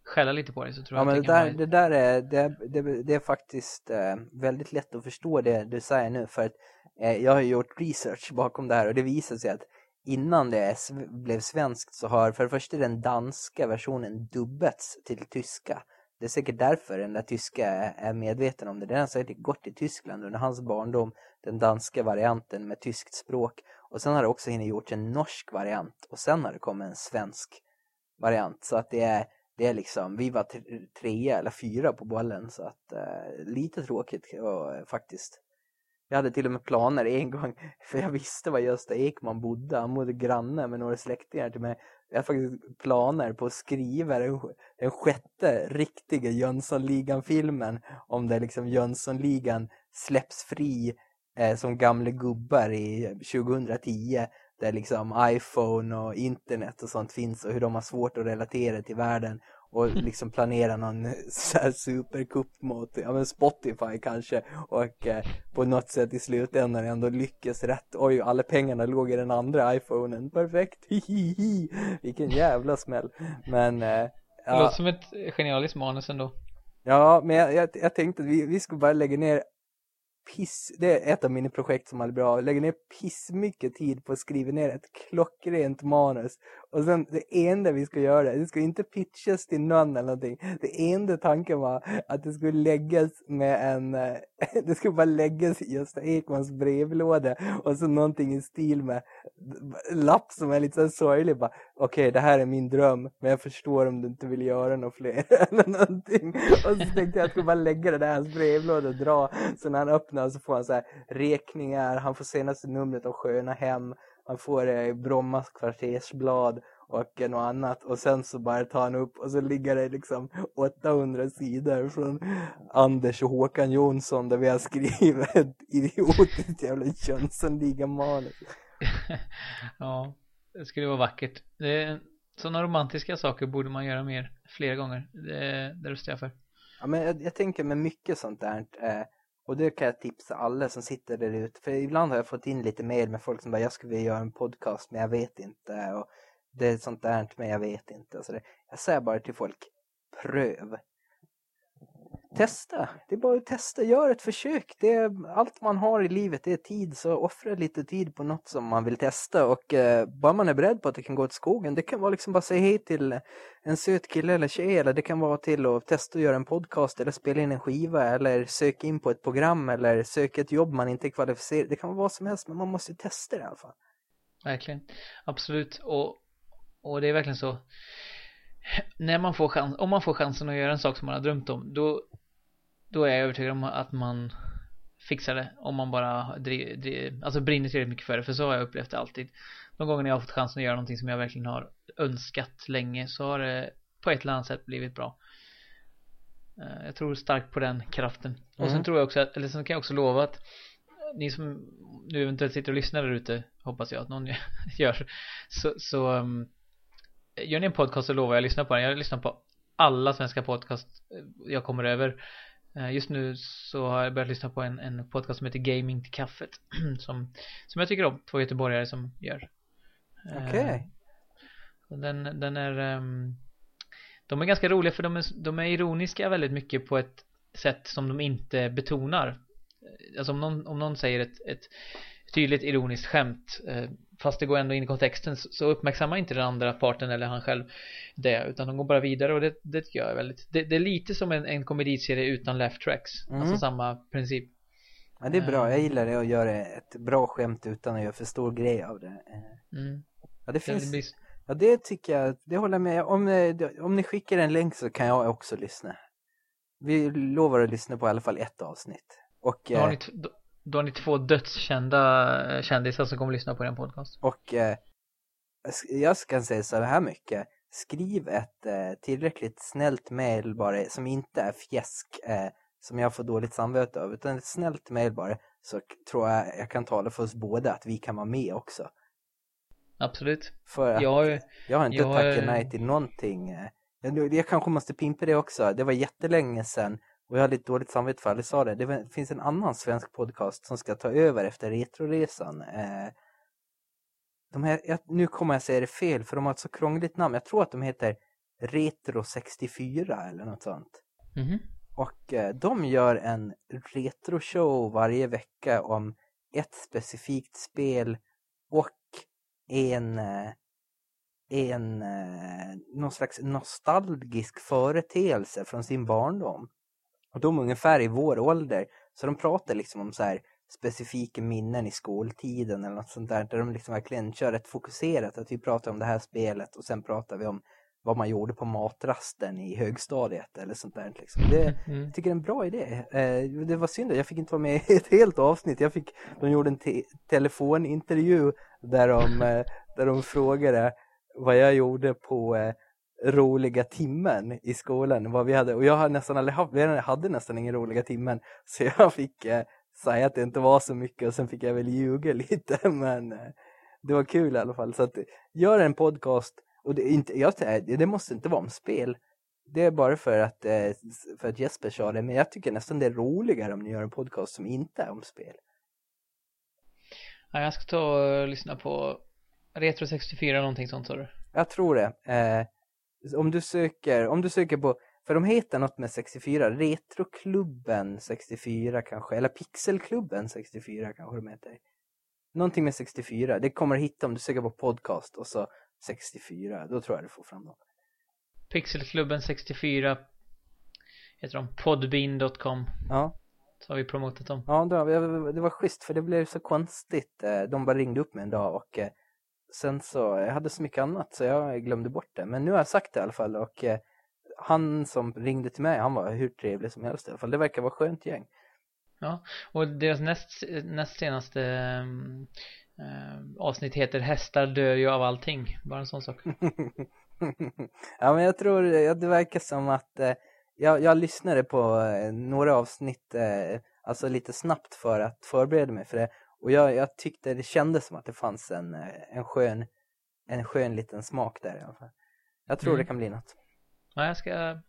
skälla lite på dig så tror ja, jag men att det, det där, kan det där är, det, det, det är faktiskt eh, väldigt lätt att förstå det du säger nu för att eh, jag har gjort research bakom det här och det visar sig att innan det blev svenskt så har för det första den danska versionen dubbats till tyska. Det är säkert därför den där tyska är medveten om det. Den har säkert gått i Tyskland under hans barndom, den danska varianten med tyskt språk. Och sen har det också hinner gjort en norsk variant och sen har det kommit en svensk variant. Så att det är, det är liksom, vi var trea eller fyra på bollen så att eh, lite tråkigt och, eh, faktiskt. Jag hade till och med planer en gång, för jag visste var Gösta Ekman bodde. Han bodde granne med några släktingar till mig. Jag har faktiskt planer på att skriva den, den sjätte riktiga Jönssonligan-filmen. Om det liksom Jönssonligan släpps fri eh, som gamla gubbar i 2010. Där liksom iPhone och internet och sånt finns och hur de har svårt att relatera till världen och liksom planera någon supercup mot ja, men Spotify kanske och eh, på något sätt i slutändan ändå lyckas rätt. Oj, alla pengarna låg i den andra iPhonen. Perfekt. Hihihi. Vilken jävla smäll. Men eh, det ja, låter som ett genialiskt manus ändå ja, men jag, jag, jag tänkte att vi, vi skulle bara lägga ner piss, det är ett av mina projekt som är bra. Lägger ner pissmycket tid på att skriva ner ett klockrent manus. Och sen det enda vi ska göra, det ska inte pitchas till någon eller någonting. Det enda tanken var att det skulle läggas med en, eh, det skulle bara läggas i Gösta Ekmans brevlåda. Och så någonting i stil med lapp som är lite så sorglig. Okej, okay, det här är min dröm, men jag förstår om du inte vill göra något fler. eller någonting. Och så tänkte jag att jag skulle bara lägga det där i hans brevlåda och dra. Så när han öppnar så får han så här räkningar, han får senaste numret av Sköna Hem, han får eh, Brommas kvartersblad och eh, något annat och sen så bara tar han upp och så ligger det liksom 800 sidor från Anders och Håkan Jonsson där vi har skrivit ett idiotiskt jävla Jönssonligan-manus. ja, det skulle vara vackert. Det, sådana romantiska saker borde man göra mer, flera gånger. Det, det röstar jag för. Ja, men jag, jag tänker med mycket sånt där. Eh, och det kan jag tipsa alla som sitter där ute. För ibland har jag fått in lite mail med folk som bara, jag skulle vilja göra en podcast men jag vet inte. Och det är sånt där men jag vet inte. Så det, jag säger bara till folk, pröv. Testa, det är bara att testa, gör ett försök. Det är, allt man har i livet det är tid, så offra lite tid på något som man vill testa. Och eh, bara man är beredd på att det kan gå åt skogen, det kan vara liksom bara säga hej till en söt kille eller tjej. Eller det kan vara till att testa att göra en podcast eller spela in en skiva. Eller söka in på ett program eller söka ett jobb man inte är kvalificerad. Det kan vara vad som helst, men man måste testa det i alla fall. Verkligen, absolut. Och, och det är verkligen så när man får chans, om man får chansen att göra en sak som man har drömt om, då då är jag övertygad om att man fixar det om man bara driv, driv, alltså brinner tillräckligt mycket för det. För så har jag upplevt det alltid. De gånger jag har fått chansen att göra någonting som jag verkligen har önskat länge så har det på ett eller annat sätt blivit bra. Eh, jag tror starkt på den kraften. Mm. och sen mm. tror jag också att, eller sen kan jag också lova att ni som nu eventuellt sitter och lyssnar där ute hoppas jag att någon gör så, så um, gör ni en podcast så lovar jag att lyssna på den. Jag lyssnar på alla svenska podcast jag kommer över. Eh, just nu så har jag börjat lyssna på en, en podcast som heter Gaming till kaffet som, som jag tycker om, två göteborgare som gör. Okej. okay. uh, den, den är um, De är ganska roliga för de är, de är ironiska väldigt mycket på ett sätt som de inte betonar. Alltså om någon, om någon säger ett, ett tydligt ironiskt skämt fast det går ändå in i kontexten så uppmärksammar inte den andra parten eller han själv det utan de går bara vidare och det, det tycker jag är väldigt det, det är lite som en, en komediserie utan laugh tracks. Mm. alltså samma princip. Ja det är bra, jag gillar det att göra ett bra skämt utan att göra för stor grej av det. Mm. ja det finns det ja det tycker jag, det håller jag med. Om, eh, om ni skickar en länk så kan jag också lyssna. Vi lovar att lyssna på i alla fall ett avsnitt. Och, då, har ni, då, då har ni två dödskända eh, kändisar som kommer lyssna på den podcast. Och eh, jag ska säga så här mycket. Skriv ett eh, tillräckligt snällt mail bara som inte är fjäsk. Eh, som jag får dåligt samvete av. Utan ett snällt mejl bara så tror jag jag kan tala för oss båda att vi kan vara med också. Absolut. För att Jag har jag har inte jag tackat nej till någonting. eh. Jag, jag kanske måste pimpa det också. Det var jättelänge sedan och jag har lite dåligt samvete för att jag sa det. Det finns en annan svensk podcast som ska ta över efter Retroresan. Eh, De här, jag, nu kommer jag säga det fel för de har ett så krångligt namn. Jag tror att de heter Retro64 eller något sånt. mhm. Och eh, de gör en retroshow varje vecka om ett specifikt spel och en, eh, en eh, någon slags nostalgisk företeelse från sin barndom. Och de är ungefär i vår ålder. Så de pratar liksom om så här specifika minnen i skoltiden eller något sånt där. Där de liksom verkligen kör ett fokuserat. Att vi pratar om det här spelet och sen pratar vi om vad man gjorde på matrasten i högstadiet eller sånt där. Liksom. Det, Mm. jag tycker det är en bra idé. Eh, det var synd jag fick inte vara med i ett helt avsnitt. Jag fick, de gjorde en te- telefonintervju där de, eh, där de frågade vad jag gjorde på eh, roliga timmen i skolan. Vad vi hade. Och jag hade nästan aldrig haft, jag hade nästan ingen roliga timmen. Så jag fick eh, säga att det inte var så mycket och sen fick jag väl ljuga lite. Men eh, det var kul i alla fall. Så att gör en podcast och det, inte, jag, det måste inte vara om spel. Det är bara för att, eh, för att Jesper sa det, men jag tycker nästan det är roligare om ni gör en podcast som inte är om spel. Ja, jag ska ta och lyssna på Retro 64 någonting sånt sa du. Jag tror det. Eh, om, du söker, om du söker på, för de heter något med 64, Retroklubben 64 kanske, eller Pixelklubben 64 kanske de heter. Någonting med 64, det kommer du hitta om du söker på podcast och så 64, då tror jag du får fram dem. Pixelklubben 64 heter de. Podbean.com. Ja. Så har vi promotat dem. Ja, det var, det var schysst för det blev så konstigt. Eh, De bara ringde upp mig en dag och eh, sen så, jag hade så mycket annat så jag glömde bort det. Men nu har jag sagt det i alla fall och eh, han som ringde till mig, han var hur trevlig som helst i alla fall. Det verkar vara skönt gäng. Ja, och deras näst, näst senaste um, avsnitt heter Hästar dör ju av allting. Bara en sån sak. ja, men jag tror, ja, det verkar som att eh, jag, jag lyssnade på eh, några avsnitt, eh, alltså lite snabbt för att förbereda mig för det. Och jag, jag tyckte det kändes som att det fanns en, eh, en skön, en skön liten smak där i alla fall. Jag tror Mm. det kan bli något. Ja, jag ska,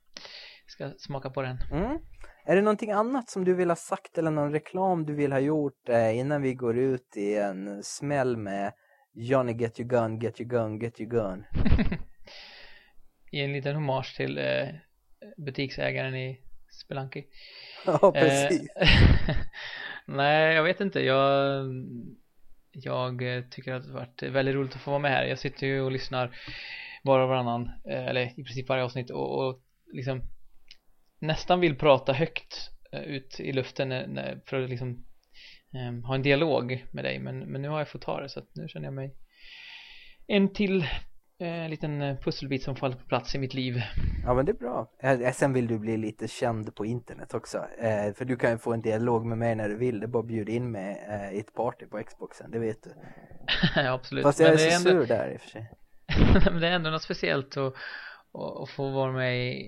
ska smaka på den. Mm. Är det någonting annat som du vill ha sagt eller någon reklam du vill ha gjort eh, innan vi går ut i en smäll med Johnny get your gun, get your gun, get your gun? I en liten hommage till eh, butiksägaren i Spelanki. Ja, precis. Eh, nej, jag vet inte. Jag, jag tycker att det har varit väldigt roligt att få vara med här. Jag sitter ju och lyssnar var och varannan, eh, eller i princip varje avsnitt och, och liksom nästan vill prata högt eh, ut i luften eh, för att liksom ehm, ha en dialog med dig. Men, men nu har jag fått ta det så att nu känner jag mig en till eh, liten eh, pusselbit som faller på plats i mitt liv. Ja, men det är bra. Eh, Sen vill du bli lite känd på internet också. För du kan ju få en dialog med mig när du vill. Det är bara att bjuda in mig i ett party på Xboxen, det vet du. absolut. Fast jag är Men så det är ändå- sur där i och för sig. Men det är ändå något speciellt att, att, få vara med i,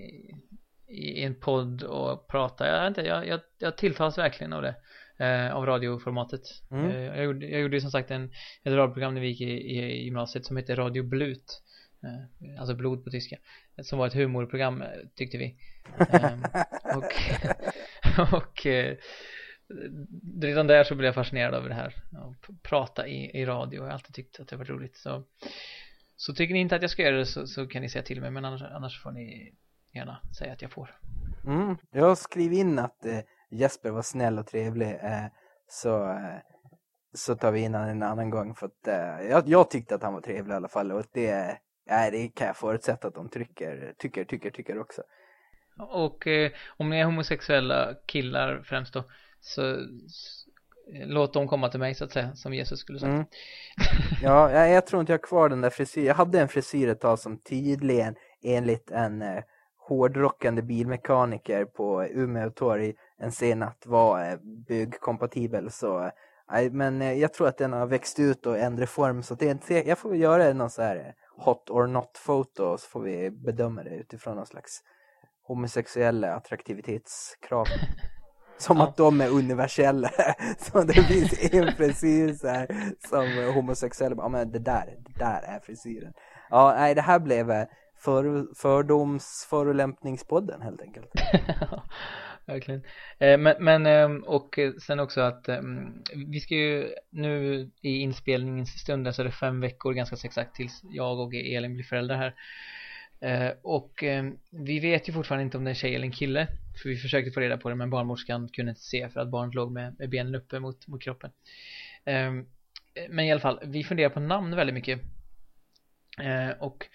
i en podd och prata. Jag, inte, jag, jag, jag tilltalas verkligen av det. Eh, av radioformatet. Mm. Eh, jag, gjorde, jag gjorde som sagt en, ett radioprogram när vi gick i, i gymnasiet som heter Radio Blut. Eh, alltså blod på tyska. Som var ett humorprogram eh, tyckte vi. Eh, och och eh, redan där så blev jag fascinerad över det här. Att prata i, i radio. Jag har alltid tyckt att det var roligt. Så så tycker ni inte att jag ska göra det så, så kan ni säga till mig men annars, annars får ni gärna säga att jag får. Mm. Jag skrev in att eh, Jesper var snäll och trevlig. Eh, så, eh, så tar vi in han en annan gång. För att, jag, jag tyckte att han var trevlig i alla fall. Och det, nej, det kan jag förutsätta att de tycker, tycker, tycker, tycker också. Och eh, om ni är homosexuella killar främst då så eh, låt dem komma till mig så att säga som Jesus skulle sagt. Mm. Ja, jag, jag tror inte jag har kvar den där frisyren. Jag hade en frisyr ett tag som tydligen enligt en eh, hårdrockande bilmekaniker på Umeå torg en sen natt var eh, byggkompatibel. Så, eh, men eh, jag tror att den har växt ut och ändrat form. Så det, är inte- jag får väl göra någon så här eh, hot or not foto så får vi bedöma det utifrån någon slags homosexuella attraktivitetskrav. Som Ja. att de är universella. Så det finns en frisyr så här, som homosexuella, ja men det där, det där är frisyren. Ja, nej det här blev eh, för, fördoms förolämpningspodden helt enkelt. Verkligen. Eh, men, men ehm, och eh, sen också att ehm, vi ska ju nu i inspelningens stund så är det fem veckor ganska så exakt tills jag och Elin blir föräldrar här. Eh, och ehm, vi vet ju fortfarande inte om det är en tjej eller en kille. För vi försökte få reda på det men barnmorskan kunde inte se för att barnet låg med, med benen uppe mot, mot kroppen. Men i alla fall, vi funderar på namn väldigt mycket. Och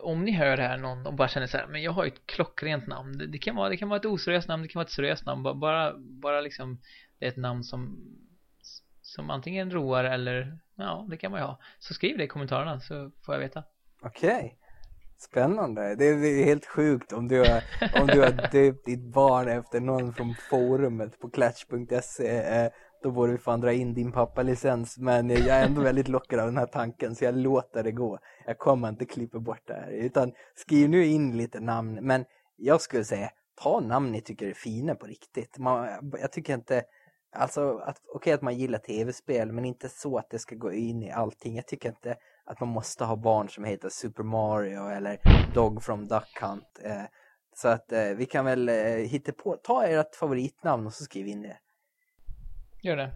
om ni hör här någon och bara känner så här, men jag har ju ett klockrent namn. Det, det, kan, vara, det kan vara ett oseriöst namn, det kan vara ett seriöst namn. Bara, bara, bara liksom det är ett namn som som antingen roar eller ja, det kan man ju ha. Så skriv det i kommentarerna så får jag veta. Okej. Spännande. Det är, det är helt sjukt om du har, om du har döpt ditt barn efter någon från forumet på klatch.se. Då borde vi fan dra in din pappalicens. Men jag är ändå väldigt lockad av den här tanken så jag låter det gå. Jag kommer inte klippa bort det här. Utan skriv nu in lite namn. Men jag skulle säga, ta namn ni tycker är fina på riktigt. Man, jag tycker inte, alltså att, okej att man gillar tv-spel men inte så att det ska gå in i allting. Jag tycker inte att man måste ha barn som heter Super Mario eller Dog from Duck Hunt. Eh, så att eh, vi kan väl eh, hitta på, ta ert favoritnamn och så skriv in det. Gör det.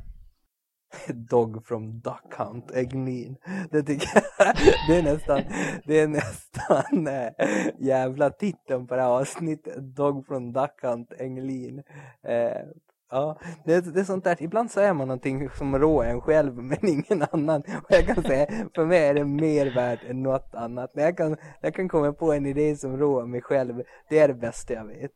Dog from Duck Hunt, Egnin. Det tycker jag, det är nästan, det är nästan äh, jävla titeln på det här avsnittet. Dog from Duck Hunt, Englin. Äh, eh, ja, det, det är sånt där, ibland säger man någonting som rår en själv men ingen annan. Och jag kan säga, för mig är det mer värt än något annat. När jag kan, jag kan komma på en idé som rår mig själv, det är det bästa jag vet.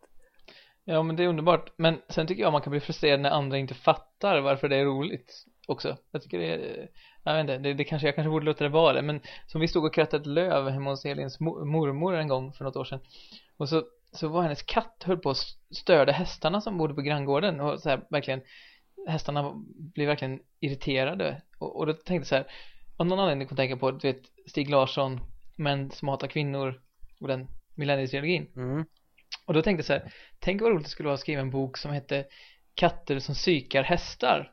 Ja men det är underbart. Men sen tycker jag man kan bli frustrerad när andra inte fattar varför det är roligt också. Jag tycker det är, eh, jag vet inte, det, det kanske, jag kanske borde låta det vara det. Men som vi stod och krattade ett löv hemma hos Elins mormor en gång för något år sedan. Och så, så var hennes katt höll på att störde hästarna som bodde på granngården. Och så här verkligen, hästarna blev verkligen irriterade. Och, och då tänkte jag så här, av någon anledning kom jag tänka på, du vet, Stig Larsson, Män som hatar kvinnor och den millennietrilogin. Mm. Och då tänkte jag så här, tänk vad roligt det skulle vara att skriva en bok som hette Katter som psykar hästar.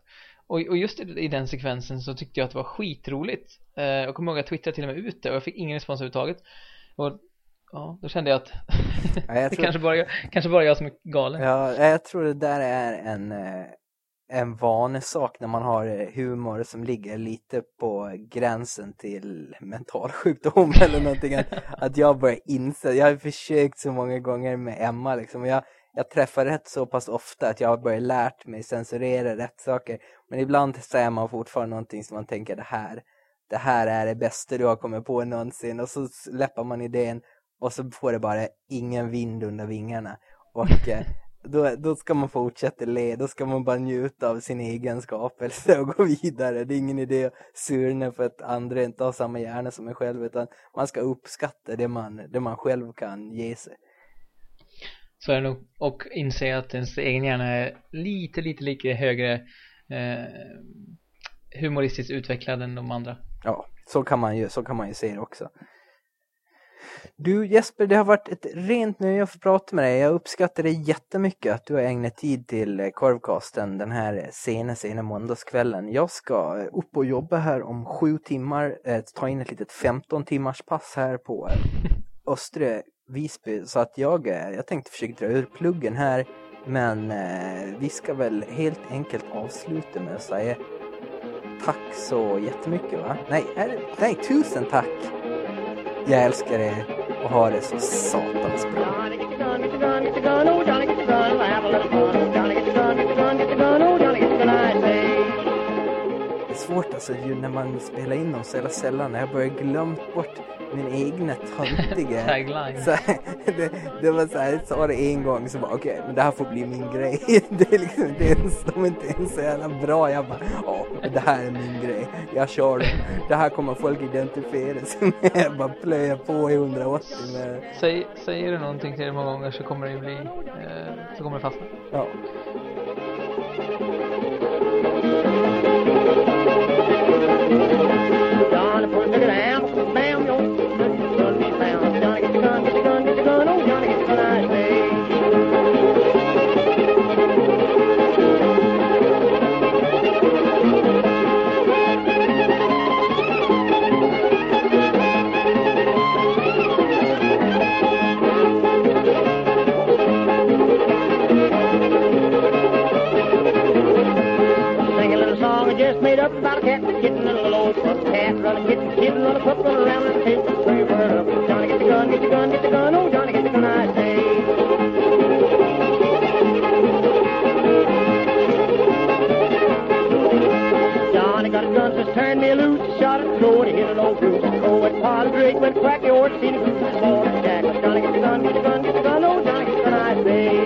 Och, och just i, i den sekvensen så tyckte jag att det var skitroligt. Eh, jag kommer ihåg att jag twittrade till och med ut det och jag fick ingen respons överhuvudtaget. Och ja, då kände jag att Ja, jag det tror- kanske, bara kanske bara jag som är galen. Ja, jag tror det där är en, eh, en vanesak när man har eh, humor som ligger lite på gränsen till mental sjukdom eller någonting. Att, att jag börjar inse, jag har försökt så många gånger med Emma liksom. och Jag, jag träffar rätt så pass ofta att jag har börjat lärt mig censurera rätt saker. Men ibland säger man fortfarande någonting som man tänker det här, det här är det bästa du har kommit på någonsin. Och så släpper man idén och så får det bara ingen vind under vingarna. Och eh, då, då ska man fortsätta le, då ska man bara njuta av sin egen skapelse och gå vidare. Det är ingen idé att surna för att andra inte har samma hjärna som en själv, utan man ska uppskatta det man, det man själv kan ge sig. Så är det nog. Och inse att ens egen hjärna är lite, lite, lite högre eh, humoristiskt utvecklad än de andra. Ja, så kan man ju, så kan man ju se det också. Du Jesper, det har varit ett rent nöje att få prata med dig. Jag uppskattar det jättemycket att du har ägnat tid till eh, korvkasten den här eh, sena, sena måndagskvällen. Jag ska eh, upp och jobba här om sju timmar, ta in ett litet 15 timmars pass här på Östre Visby. Så att jag, jag tänkte försöka dra ur pluggen här. Men vi ska väl helt enkelt avsluta med att säga tack så jättemycket va? Nej, nej tusen tack! Jag älskar er och har det så satans bra. Det är svårt alltså ju när man spelar in dem så jävla sällan. Jag har börjat glömt bort min egna töntiga... Tagline. Så, det, det var så här, jag sa det en gång så bara okej, men det här får bli min grej. Det är liksom inte ens, de är inte ens så jävla bra. Jag bara, ja, det här är min grej. Jag kör den. Det här kommer folk identifiera sig med. Jag bara plöjer på i 180 med, Säg, säger du någonting till det många gånger så kommer det bli, eh, så kommer det fastna. ja. cat, the kitten, and a little old pup. Cat, run a kitten, kitten, run a pup, run around and take the pretty bird up. Johnny, get the gun, get the gun, get the gun. Oh, Johnny, get the gun, I say. Johnny got a gun, just turn me loose. Shot it, crow and hit an old goose. Oh, it pot of drake went crack, your horse, seen a goose and more than Jack. Johnny, get the gun, get the gun, get the gun. Oh, Johnny, get the gun, I say.